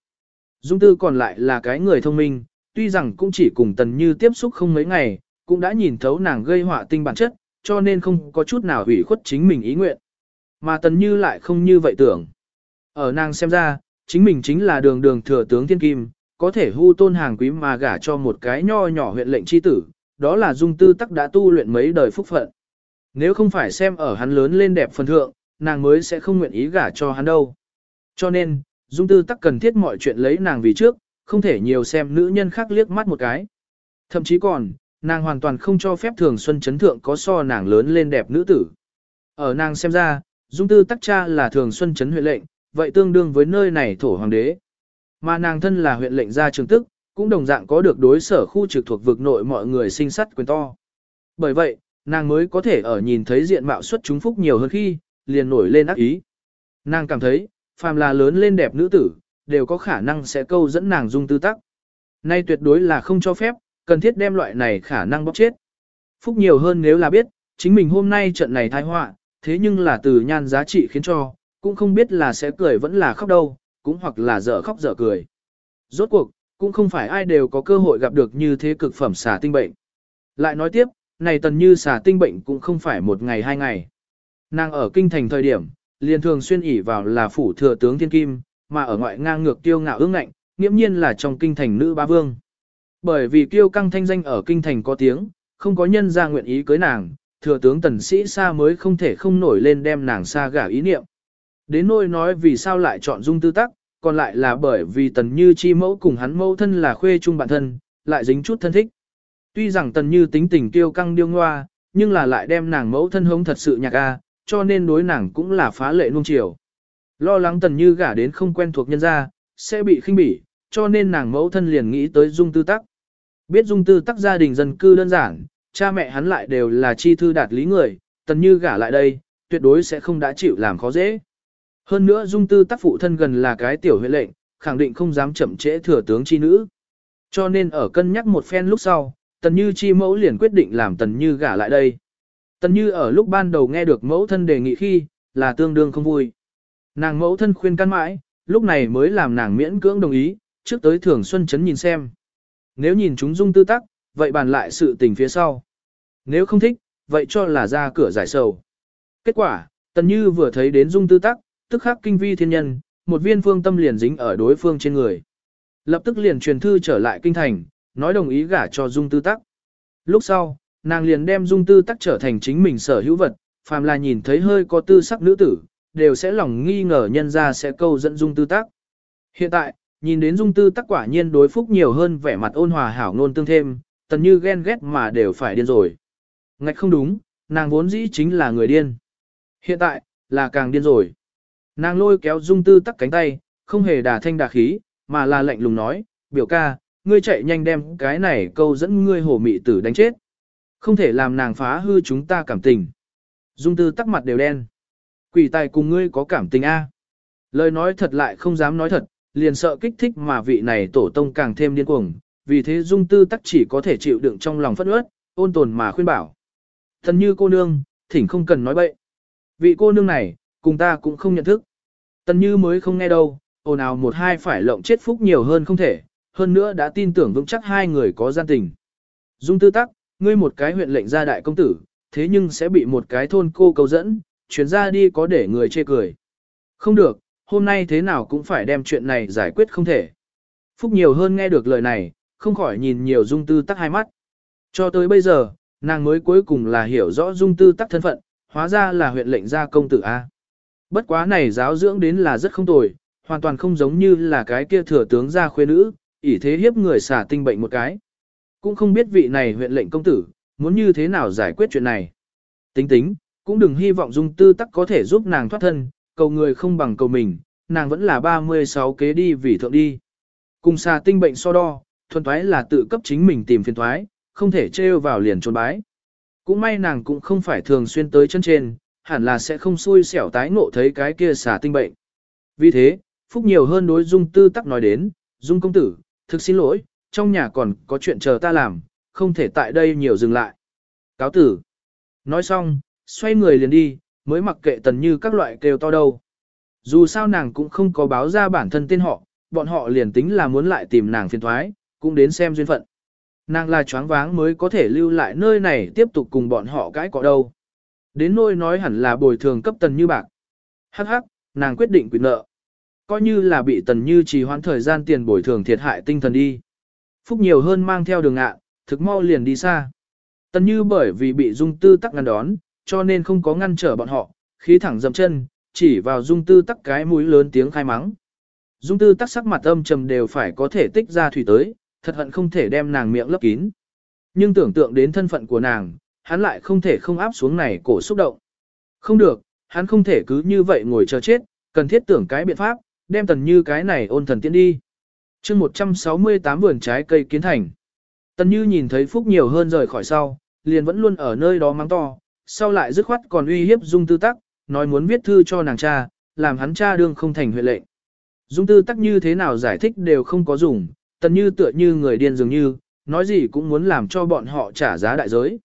Dung tư còn lại là cái người thông minh, tuy rằng cũng chỉ cùng tần như tiếp xúc không mấy ngày, cũng đã nhìn thấu nàng gây họa tinh bản chất, cho nên không có chút nào hủy khuất chính mình ý nguyện. Mà tần như lại không như vậy tưởng. Ở nàng xem ra, chính mình chính là đường đường thừa tướng thiên kim, có thể hưu tôn hàng quý mà gả cho một cái nho nhỏ huyện lệnh chi tử, đó là dung tư tắc đã tu luyện mấy đời phúc phận. Nếu không phải xem ở hắn lớn lên đẹp phần thượng, nàng mới sẽ không nguyện ý gả cho hắn đâu. Cho nên, dung tư tắc cần thiết mọi chuyện lấy nàng vì trước, không thể nhiều xem nữ nhân khác liếc mắt một cái. Thậm chí còn, nàng hoàn toàn không cho phép thường xuân chấn thượng có so nàng lớn lên đẹp nữ tử. Ở nàng xem ra, dung tư tắc cha là thường xuân chấn huyện lệnh, vậy tương đương với nơi này thổ hoàng đế. Mà nàng thân là huyện lệnh gia trường tức, cũng đồng dạng có được đối sở khu trực thuộc vực nội mọi người sinh sắt quyền to. Bởi vậy, nàng mới có thể ở nhìn thấy diện mạo xuất chúng phúc nhiều hơn khi, liền nổi lên ác ý. Nàng cảm thấy, phàm là lớn lên đẹp nữ tử, đều có khả năng sẽ câu dẫn nàng dung tư tắc. Nay tuyệt đối là không cho phép, cần thiết đem loại này khả năng bóc chết. Phúc nhiều hơn nếu là biết, chính mình hôm nay trận này tai họa, thế nhưng là từ nhan giá trị khiến cho, cũng không biết là sẽ cười vẫn là khóc đâu, cũng hoặc là dở khóc dở cười. Rốt cuộc, cũng không phải ai đều có cơ hội gặp được như thế cực phẩm xà tinh bệnh. Lại nói tiếp, này tần như xà tinh bệnh cũng không phải một ngày hai ngày. Nàng ở kinh thành thời điểm, liền thường xuyên ỉ vào là phủ thừa tướng thiên kim, mà ở ngoại ngang ngược tiêu ngạo ương ngạnh, nghiễm nhiên là trong kinh thành nữ ba vương. Bởi vì kiêu căng thanh danh ở kinh thành có tiếng, không có nhân ra nguyện ý cưới nàng, thừa tướng tần sĩ xa mới không thể không nổi lên đem nàng xa gả ý niệm. Đến nôi nói vì sao lại chọn dung tư tắc, còn lại là bởi vì tần như chi mẫu cùng hắn mẫu thân là khuê chung bản thân, lại dính chút thân thích. Tuy rằng tần như tính tình kiêu căng điêu ngoa, nhưng là lại đem nàng mẫu thân hống thật sự nhạc a, cho nên đối nàng cũng là phá lệ nuông chiều. Lo lắng tần như gả đến không quen thuộc nhân gia, sẽ bị khinh bỉ, cho nên nàng mẫu thân liền nghĩ tới dung tư tắc. Biết dung tư tắc gia đình dân cư đơn giản, cha mẹ hắn lại đều là chi thư đạt lý người, tần như gả lại đây, tuyệt đối sẽ không đã chịu làm khó dễ. Hơn nữa dung tư tác phụ thân gần là cái tiểu huyện lệnh, khẳng định không dám chậm trễ thừa tướng chi nữ. Cho nên ở cân nhắc một phen lúc sau, tần như chi mẫu liền quyết định làm tần như gả lại đây. Tần như ở lúc ban đầu nghe được mẫu thân đề nghị khi, là tương đương không vui. Nàng mẫu thân khuyên can mãi, lúc này mới làm nàng miễn cưỡng đồng ý, trước tới thường xuân chấn nhìn xem. Nếu nhìn chúng dung tư tắc, vậy bàn lại sự tình phía sau. Nếu không thích, vậy cho là ra cửa giải sầu. Kết quả, tần như vừa thấy đến dung tư tắc, tức khắc kinh vi thiên nhân, một viên phương tâm liền dính ở đối phương trên người. Lập tức liền truyền thư trở lại kinh thành, nói đồng ý gả cho Dung Tư Tắc. Lúc sau, nàng liền đem Dung Tư Tắc trở thành chính mình sở hữu vật, phàm là nhìn thấy hơi có tư sắc nữ tử, đều sẽ lòng nghi ngờ nhân ra sẽ câu dẫn Dung Tư Tắc. Hiện tại, nhìn đến Dung Tư Tắc quả nhiên đối phúc nhiều hơn vẻ mặt ôn hòa hảo ngôn tương thêm, tần như ghen ghét mà đều phải điên rồi. Ngạch không đúng, nàng vốn dĩ chính là người điên. Hiện tại, là càng điên rồi. Nàng lôi kéo Dung Tư Tắc cánh tay, không hề đà thanh đà khí, mà là lạnh lùng nói, biểu ca, ngươi chạy nhanh đem cái này câu dẫn ngươi hổ mị tử đánh chết. Không thể làm nàng phá hư chúng ta cảm tình. Dung tư tắc mặt đều đen. Quỷ tài cùng ngươi có cảm tình A. Lời nói thật lại không dám nói thật, liền sợ kích thích mà vị này tổ tông càng thêm điên cuồng, vì thế dung tư tắc chỉ có thể chịu đựng trong lòng phất ướt, ôn tồn mà khuyên bảo. Thần như cô nương, thỉnh không cần nói bậy. Vị cô nương này, cùng ta cũng không nhận thức. Tần như mới không nghe đâu, ồn ào một hai phải lộng chết phúc nhiều hơn không thể, hơn nữa đã tin tưởng vững chắc hai người có gian tình. Dung tư tắc, ngươi một cái huyện lệnh gia đại công tử, thế nhưng sẽ bị một cái thôn cô cầu dẫn, chuyến ra đi có để người chê cười. Không được, hôm nay thế nào cũng phải đem chuyện này giải quyết không thể. Phúc nhiều hơn nghe được lời này, không khỏi nhìn nhiều dung tư tắc hai mắt. Cho tới bây giờ, nàng mới cuối cùng là hiểu rõ dung tư tắc thân phận, hóa ra là huyện lệnh gia công tử A. Bất quá này giáo dưỡng đến là rất không tồi, hoàn toàn không giống như là cái kia thừa tướng gia khuê nữ, ỷ thế hiếp người xả tinh bệnh một cái. Cũng không biết vị này huyện lệnh công tử, muốn như thế nào giải quyết chuyện này. Tính tính, cũng đừng hy vọng dung tư tắc có thể giúp nàng thoát thân, cầu người không bằng cầu mình, nàng vẫn là 36 kế đi vì thượng đi. Cùng xà tinh bệnh so đo, thuần thoái là tự cấp chính mình tìm phiền thoái, không thể trêu vào liền trốn bái. Cũng may nàng cũng không phải thường xuyên tới chân trên, hẳn là sẽ không xui xẻo tái ngộ thấy cái kia xả tinh bệnh. Vì thế, Phúc nhiều hơn đối Dung Tư Tắc nói đến, Dung công tử, thực xin lỗi, trong nhà còn có chuyện chờ ta làm, không thể tại đây nhiều dừng lại. Cáo tử. Nói xong, xoay người liền đi, mới mặc kệ tần như các loại kêu to đâu. Dù sao nàng cũng không có báo ra bản thân tên họ, bọn họ liền tính là muốn lại tìm nàng phiền thoái, cũng đến xem duyên phận. Nàng là choáng váng mới có thể lưu lại nơi này tiếp tục cùng bọn họ cãi cọ đâu. Đến nôi nói hẳn là bồi thường cấp tần như bạc. Hắc hắc, nàng quyết định quyền nợ coi như là bị tần như trì hoãn thời gian tiền bồi thường thiệt hại tinh thần đi. Phúc nhiều hơn mang theo đường ạ, thực mau liền đi xa. Tần như bởi vì bị dung tư tắc ngăn đón, cho nên không có ngăn trở bọn họ, khí thẳng dậm chân, chỉ vào dung tư tắc cái mũi lớn tiếng khai mắng. Dung tư tắc sắc mặt âm trầm đều phải có thể tích ra thủy tới, thật hận không thể đem nàng miệng lấp kín. Nhưng tưởng tượng đến thân phận của nàng, hắn lại không thể không áp xuống này cổ xúc động. Không được, hắn không thể cứ như vậy ngồi chờ chết, cần thiết tưởng cái biện pháp, đem tần như cái này ôn thần tiến đi. chương 168 vườn trái cây kiến thành. Tần như nhìn thấy Phúc nhiều hơn rời khỏi sau, liền vẫn luôn ở nơi đó mắng to, sau lại dứt khoát còn uy hiếp Dung Tư Tắc, nói muốn viết thư cho nàng cha, làm hắn cha đương không thành huệ lệnh. Dung Tư Tắc như thế nào giải thích đều không có dùng, tần như tựa như người điên dường như, nói gì cũng muốn làm cho bọn họ trả giá đại giới.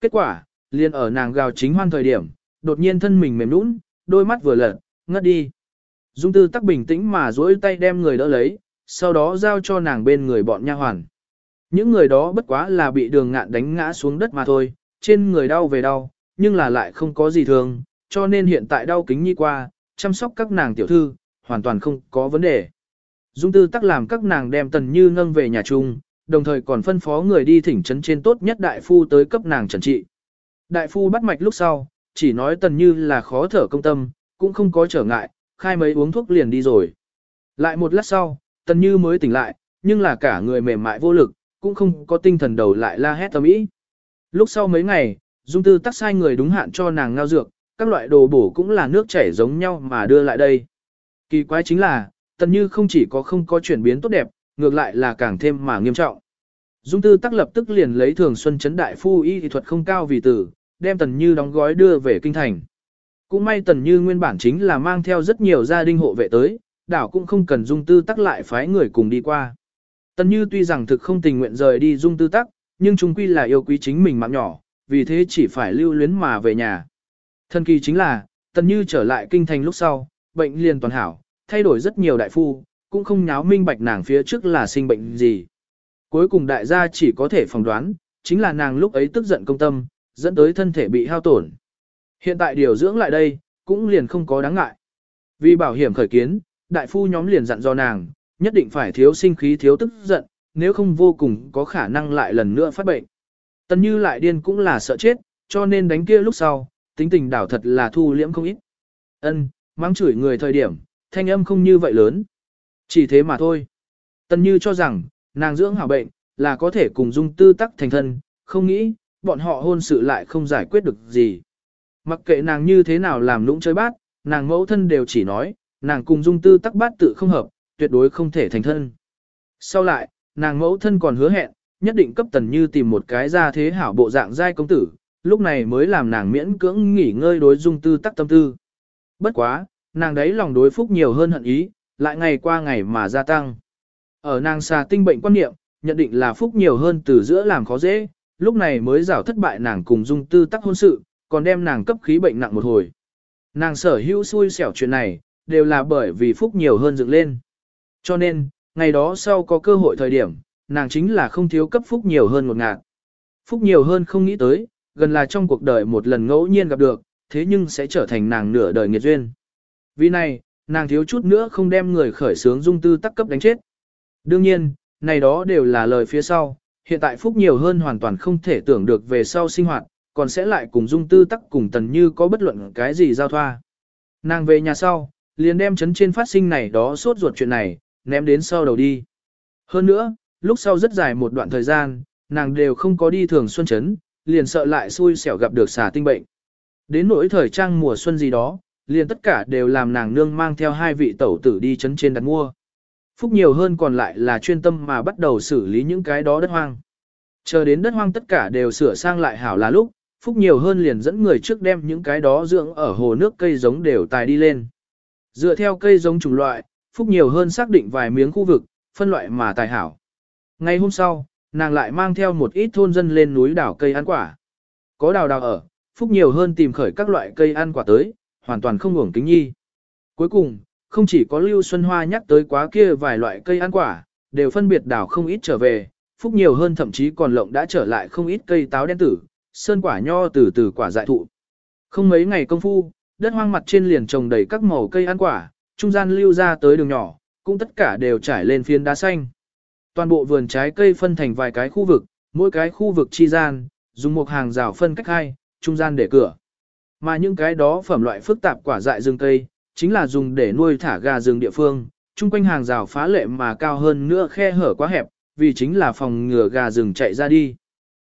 Kết quả, liền ở nàng gào chính hoan thời điểm, đột nhiên thân mình mềm nũng, đôi mắt vừa lật, ngất đi. Dung tư tắc bình tĩnh mà duỗi tay đem người đỡ lấy, sau đó giao cho nàng bên người bọn nha hoàn. Những người đó bất quá là bị đường ngạn đánh ngã xuống đất mà thôi, trên người đau về đau, nhưng là lại không có gì thường, cho nên hiện tại đau kính nhi qua, chăm sóc các nàng tiểu thư, hoàn toàn không có vấn đề. Dung tư tắc làm các nàng đem tần như nâng về nhà chung, đồng thời còn phân phó người đi thỉnh trấn trên tốt nhất đại phu tới cấp nàng trần trị. Đại phu bắt mạch lúc sau, chỉ nói tần như là khó thở công tâm, cũng không có trở ngại, khai mấy uống thuốc liền đi rồi. Lại một lát sau, tần như mới tỉnh lại, nhưng là cả người mềm mại vô lực, cũng không có tinh thần đầu lại la hét tầm ý. Lúc sau mấy ngày, Dung Tư tắc sai người đúng hạn cho nàng ngao dược, các loại đồ bổ cũng là nước chảy giống nhau mà đưa lại đây. Kỳ quái chính là, tần như không chỉ có không có chuyển biến tốt đẹp, ngược lại là càng thêm mà nghiêm trọng. Dung Tư tắc lập tức liền lấy thường xuân chấn đại phu y thì thuật không cao vì tử, đem tần như đóng gói đưa về kinh thành. Cũng may tần như nguyên bản chính là mang theo rất nhiều gia đình hộ vệ tới, đảo cũng không cần dung tư tắc lại phái người cùng đi qua. Tần như tuy rằng thực không tình nguyện rời đi dung tư tắc, nhưng chúng quy là yêu quý chính mình mạng nhỏ, vì thế chỉ phải lưu luyến mà về nhà. Thần kỳ chính là, tần như trở lại kinh thành lúc sau, bệnh liền toàn hảo, thay đổi rất nhiều đại phu, cũng không nháo minh bạch nàng phía trước là sinh bệnh gì. Cuối cùng đại gia chỉ có thể phỏng đoán, chính là nàng lúc ấy tức giận công tâm, dẫn tới thân thể bị hao tổn. Hiện tại điều dưỡng lại đây, cũng liền không có đáng ngại. Vì bảo hiểm khởi kiến, đại phu nhóm liền dặn do nàng, nhất định phải thiếu sinh khí thiếu tức giận, nếu không vô cùng có khả năng lại lần nữa phát bệnh. Tần như lại điên cũng là sợ chết, cho nên đánh kia lúc sau, tính tình đảo thật là thu liễm không ít. Ân, mắng chửi người thời điểm, thanh âm không như vậy lớn. Chỉ thế mà thôi. Tần như cho rằng, nàng dưỡng hảo bệnh, là có thể cùng dung tư tắc thành thân, không nghĩ, bọn họ hôn sự lại không giải quyết được gì. Mặc kệ nàng như thế nào làm lũng chơi bát, nàng mẫu thân đều chỉ nói, nàng cùng dung tư tắc bát tự không hợp, tuyệt đối không thể thành thân. Sau lại, nàng mẫu thân còn hứa hẹn, nhất định cấp tần như tìm một cái ra thế hảo bộ dạng giai công tử, lúc này mới làm nàng miễn cưỡng nghỉ ngơi đối dung tư tắc tâm tư. Bất quá, nàng đấy lòng đối phúc nhiều hơn hận ý, lại ngày qua ngày mà gia tăng. Ở nàng xà tinh bệnh quan niệm, nhận định là phúc nhiều hơn từ giữa làm khó dễ, lúc này mới rảo thất bại nàng cùng dung tư tắc hôn sự, còn đem nàng cấp khí bệnh nặng một hồi. Nàng sở hữu xui xẻo chuyện này, đều là bởi vì phúc nhiều hơn dựng lên. Cho nên, ngày đó sau có cơ hội thời điểm, nàng chính là không thiếu cấp phúc nhiều hơn một ngạc. Phúc nhiều hơn không nghĩ tới, gần là trong cuộc đời một lần ngẫu nhiên gặp được, thế nhưng sẽ trở thành nàng nửa đời nghiệt duyên. Vì này, nàng thiếu chút nữa không đem người khởi sướng dung tư tắc cấp đánh chết. Đương nhiên, này đó đều là lời phía sau, hiện tại Phúc nhiều hơn hoàn toàn không thể tưởng được về sau sinh hoạt, còn sẽ lại cùng dung tư tắc cùng tần như có bất luận cái gì giao thoa. Nàng về nhà sau, liền đem chấn trên phát sinh này đó suốt ruột chuyện này, ném đến sau đầu đi. Hơn nữa, lúc sau rất dài một đoạn thời gian, nàng đều không có đi thường xuân chấn, liền sợ lại xui xẻo gặp được xà tinh bệnh. Đến nỗi thời trang mùa xuân gì đó, liền tất cả đều làm nàng nương mang theo hai vị tẩu tử đi chấn trên đặt mua. Phúc nhiều hơn còn lại là chuyên tâm mà bắt đầu xử lý những cái đó đất hoang. Chờ đến đất hoang tất cả đều sửa sang lại hảo là lúc, Phúc nhiều hơn liền dẫn người trước đem những cái đó dưỡng ở hồ nước cây giống đều tài đi lên. Dựa theo cây giống chủng loại, Phúc nhiều hơn xác định vài miếng khu vực, phân loại mà tài hảo. Ngày hôm sau, nàng lại mang theo một ít thôn dân lên núi đảo cây ăn quả. Có đào đào ở, Phúc nhiều hơn tìm khởi các loại cây ăn quả tới, hoàn toàn không ngủng kính nhi. Cuối cùng, không chỉ có Lưu Xuân Hoa nhắc tới quá kia vài loại cây ăn quả, đều phân biệt đảo không ít trở về, Phúc nhiều hơn thậm chí còn lộng đã trở lại không ít cây táo đen tử, sơn quả nho từ từ quả dại thụ. Không mấy ngày công phu, đất hoang mặt trên liền trồng đầy các màu cây ăn quả, trung gian lưu ra tới đường nhỏ, cũng tất cả đều trải lên phiến đá xanh. Toàn bộ vườn trái cây phân thành vài cái khu vực, mỗi cái khu vực chi gian, dùng một hàng rào phân cách hai, trung gian để cửa. Mà những cái đó phẩm loại phức tạp quả dại rừng cây, chính là dùng để nuôi thả gà rừng địa phương, chung quanh hàng rào phá lệ mà cao hơn nữa khe hở quá hẹp, vì chính là phòng ngừa gà rừng chạy ra đi.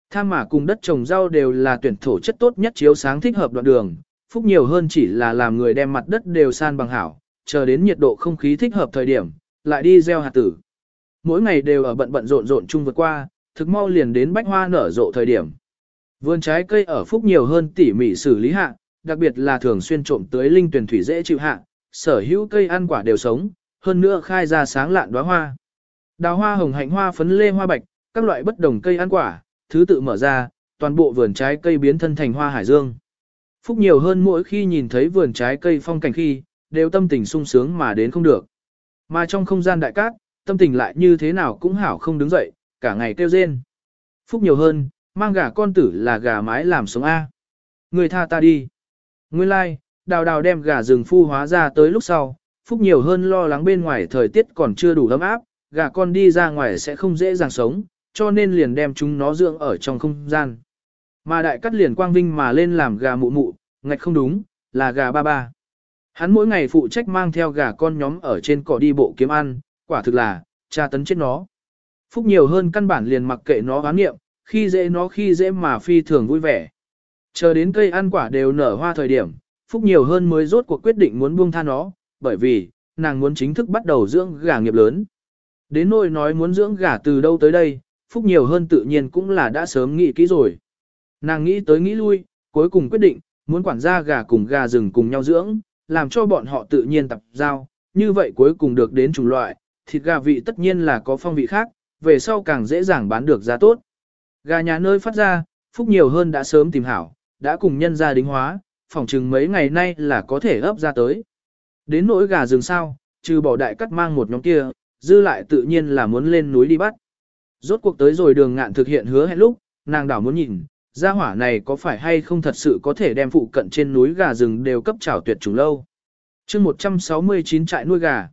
Tham mà cùng đất trồng rau đều là tuyển thổ chất tốt nhất chiếu sáng thích hợp đoạn đường, phúc nhiều hơn chỉ là làm người đem mặt đất đều san bằng hảo, chờ đến nhiệt độ không khí thích hợp thời điểm, lại đi gieo hạt tử. Mỗi ngày đều ở bận bận rộn rộn chung vượt qua, thực mau liền đến bách hoa nở rộ thời điểm. Vườn trái cây ở phúc nhiều hơn tỉ mỉ xử lý hạ, đặc biệt là thường xuyên trộm tới linh tuyển thủy dễ chịu hạ, sở hữu cây ăn quả đều sống, hơn nữa khai ra sáng lạn đóa hoa. Đào hoa hồng hạnh hoa phấn lê hoa bạch, các loại bất đồng cây ăn quả, thứ tự mở ra, toàn bộ vườn trái cây biến thân thành hoa hải dương. Phúc nhiều hơn mỗi khi nhìn thấy vườn trái cây phong cảnh khi, đều tâm tình sung sướng mà đến không được. Mà trong không gian đại cát, tâm tình lại như thế nào cũng hảo không đứng dậy, cả ngày kêu rên. Phúc nhiều hơn, mang gà con tử là gà mái làm sống A. Người tha ta đi. Nguyên lai, like, đào đào đem gà rừng phu hóa ra tới lúc sau, Phúc nhiều hơn lo lắng bên ngoài thời tiết còn chưa đủ ấm áp, gà con đi ra ngoài sẽ không dễ dàng sống, cho nên liền đem chúng nó dưỡng ở trong không gian. Mà đại cắt liền quang vinh mà lên làm gà mụ mụ, ngạch không đúng, là gà ba ba. Hắn mỗi ngày phụ trách mang theo gà con nhóm ở trên cỏ đi bộ kiếm ăn, quả thực là, cha tấn chết nó. Phúc nhiều hơn căn bản liền mặc kệ nó hoán nghiệm, khi dễ nó khi dễ mà phi thường vui vẻ. Chờ đến cây ăn quả đều nở hoa thời điểm, Phúc nhiều hơn mới rốt cuộc quyết định muốn buông tha nó, bởi vì, nàng muốn chính thức bắt đầu dưỡng gà nghiệp lớn. Đến nỗi nói muốn dưỡng gà từ đâu tới đây, Phúc nhiều hơn tự nhiên cũng là đã sớm nghĩ kỹ rồi. Nàng nghĩ tới nghĩ lui, cuối cùng quyết định, muốn quản gia gà cùng gà rừng cùng nhau dưỡng, làm cho bọn họ tự nhiên tập giao, như vậy cuối cùng được đến chủng loại, thịt gà vị tất nhiên là có phong vị khác, về sau càng dễ dàng bán được giá tốt. Gà nhà nơi phát ra, Phúc nhiều hơn đã sớm tìm hảo, đã cùng nhân gia đính hóa, phòng chừng mấy ngày nay là có thể ấp ra tới. Đến nỗi gà rừng sao, trừ bỏ đại cắt mang một nhóm kia, dư lại tự nhiên là muốn lên núi đi bắt. Rốt cuộc tới rồi đường ngạn thực hiện hứa hẹn lúc, nàng đảo muốn nhìn, gia hỏa này có phải hay không thật sự có thể đem phụ cận trên núi gà rừng đều cấp trảo tuyệt chủng lâu. chương 169 trại nuôi gà.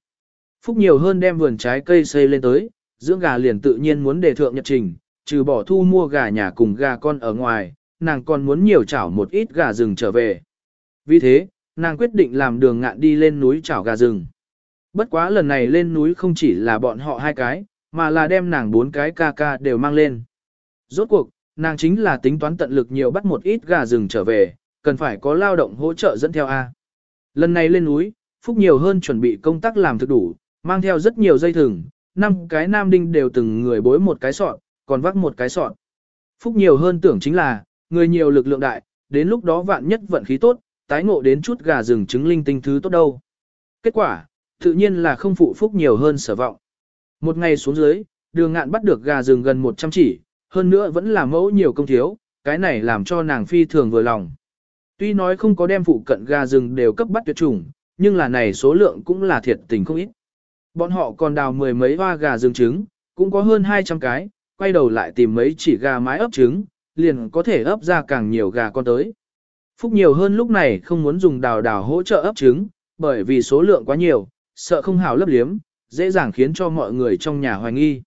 Phúc nhiều hơn đem vườn trái cây xây lên tới, dưỡng gà liền tự nhiên muốn đề thượng nhật trình, trừ bỏ thu mua gà nhà cùng gà con ở ngoài, nàng còn muốn nhiều chảo một ít gà rừng trở về. Vì thế, nàng quyết định làm đường ngạn đi lên núi chảo gà rừng. Bất quá lần này lên núi không chỉ là bọn họ hai cái, mà là đem nàng bốn cái ca ca đều mang lên. Rốt cuộc, nàng chính là tính toán tận lực nhiều bắt một ít gà rừng trở về, cần phải có lao động hỗ trợ dẫn theo A. Lần này lên núi, Phúc nhiều hơn chuẩn bị công tác làm thực đủ, mang theo rất nhiều dây thừng, năm cái nam đinh đều từng người bối một cái sọt, còn vác một cái sọt. Phúc nhiều hơn tưởng chính là, người nhiều lực lượng đại, đến lúc đó vạn nhất vận khí tốt, tái ngộ đến chút gà rừng trứng linh tinh thứ tốt đâu. Kết quả, tự nhiên là không phụ Phúc nhiều hơn sở vọng. Một ngày xuống dưới, đường ngạn bắt được gà rừng gần 100 chỉ, hơn nữa vẫn là mẫu nhiều công thiếu, cái này làm cho nàng phi thường vừa lòng. Tuy nói không có đem phụ cận gà rừng đều cấp bắt tuyệt chủng, nhưng là này số lượng cũng là thiệt tình không ít. Bọn họ còn đào mười mấy hoa gà rừng trứng, cũng có hơn 200 cái, quay đầu lại tìm mấy chỉ gà mái ấp trứng, liền có thể ấp ra càng nhiều gà con tới. Phúc nhiều hơn lúc này không muốn dùng đào đào hỗ trợ ấp trứng, bởi vì số lượng quá nhiều, sợ không hào lấp liếm, dễ dàng khiến cho mọi người trong nhà hoài nghi.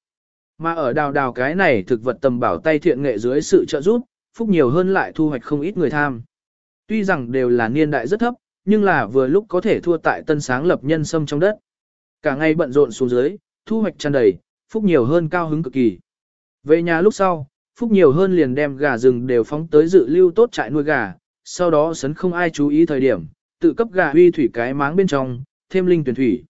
Mà ở đào đào cái này thực vật tầm bảo tay thiện nghệ dưới sự trợ giúp, Phúc nhiều hơn lại thu hoạch không ít người tham. Tuy rằng đều là niên đại rất thấp, nhưng là vừa lúc có thể thua tại tân sáng lập nhân sâm trong đất. Cả ngày bận rộn xuống dưới, thu hoạch tràn đầy, Phúc nhiều hơn cao hứng cực kỳ. Về nhà lúc sau, Phúc nhiều hơn liền đem gà rừng đều phóng tới dự lưu tốt trại nuôi gà, sau đó sấn không ai chú ý thời điểm, tự cấp gà huy thủy cái máng bên trong, thêm linh tuyển thủy.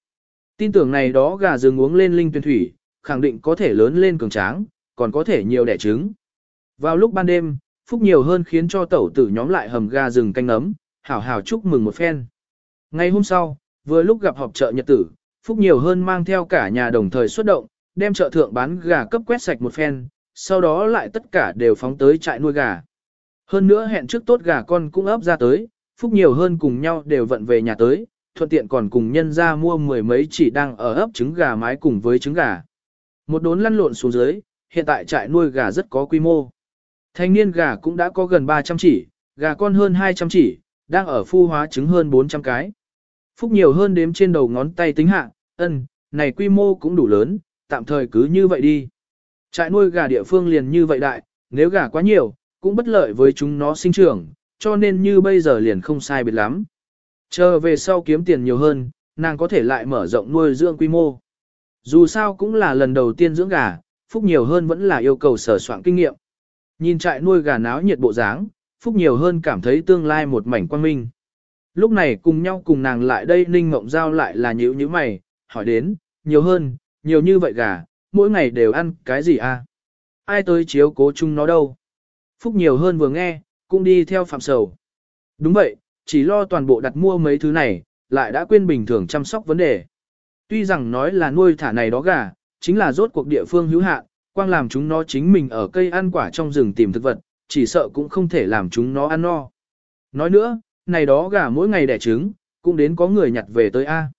Tin tưởng này đó gà rừng uống lên linh tuyển thủy, khẳng định có thể lớn lên cường tráng, còn có thể nhiều đẻ trứng. Vào lúc ban đêm, Phúc nhiều hơn khiến cho tẩu tử nhóm lại hầm gà rừng canh ấm, hảo hảo chúc mừng một phen. Ngày hôm sau, vừa lúc gặp họp chợ nhật tử, Phúc nhiều hơn mang theo cả nhà đồng thời xuất động, đem chợ thượng bán gà cấp quét sạch một phen, sau đó lại tất cả đều phóng tới trại nuôi gà. Hơn nữa hẹn trước tốt gà con cũng ấp ra tới, Phúc nhiều hơn cùng nhau đều vận về nhà tới, thuận tiện còn cùng nhân ra mua mười mấy chỉ đang ở ấp trứng gà mái cùng với trứng gà. Một đốn lăn lộn xuống dưới, hiện tại trại nuôi gà rất có quy mô. Thanh niên gà cũng đã có gần 300 chỉ, gà con hơn 200 chỉ, đang ở phu hóa trứng hơn 400 cái. Phúc nhiều hơn đếm trên đầu ngón tay tính hạ, ân, này quy mô cũng đủ lớn, tạm thời cứ như vậy đi. Trại nuôi gà địa phương liền như vậy đại, nếu gà quá nhiều, cũng bất lợi với chúng nó sinh trưởng, cho nên như bây giờ liền không sai biệt lắm. Chờ về sau kiếm tiền nhiều hơn, nàng có thể lại mở rộng nuôi dưỡng quy mô. Dù sao cũng là lần đầu tiên dưỡng gà, Phúc nhiều hơn vẫn là yêu cầu sở soạn kinh nghiệm. Nhìn trại nuôi gà náo nhiệt bộ dáng, Phúc nhiều hơn cảm thấy tương lai một mảnh quang minh. Lúc này cùng nhau cùng nàng lại đây Ninh Ngộng Giao lại là nhữ như mày, hỏi đến, nhiều hơn, nhiều như vậy gà, mỗi ngày đều ăn cái gì à? Ai tới chiếu cố chung nó đâu? Phúc nhiều hơn vừa nghe, cũng đi theo phạm sầu. Đúng vậy, chỉ lo toàn bộ đặt mua mấy thứ này, lại đã quên bình thường chăm sóc vấn đề. Tuy rằng nói là nuôi thả này đó gà, chính là rốt cuộc địa phương hữu hạn, quang làm chúng nó chính mình ở cây ăn quả trong rừng tìm thực vật, chỉ sợ cũng không thể làm chúng nó ăn no. Nói nữa, này đó gà mỗi ngày đẻ trứng, cũng đến có người nhặt về tới A.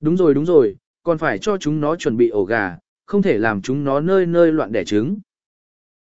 Đúng rồi đúng rồi, còn phải cho chúng nó chuẩn bị ổ gà, không thể làm chúng nó nơi nơi loạn đẻ trứng.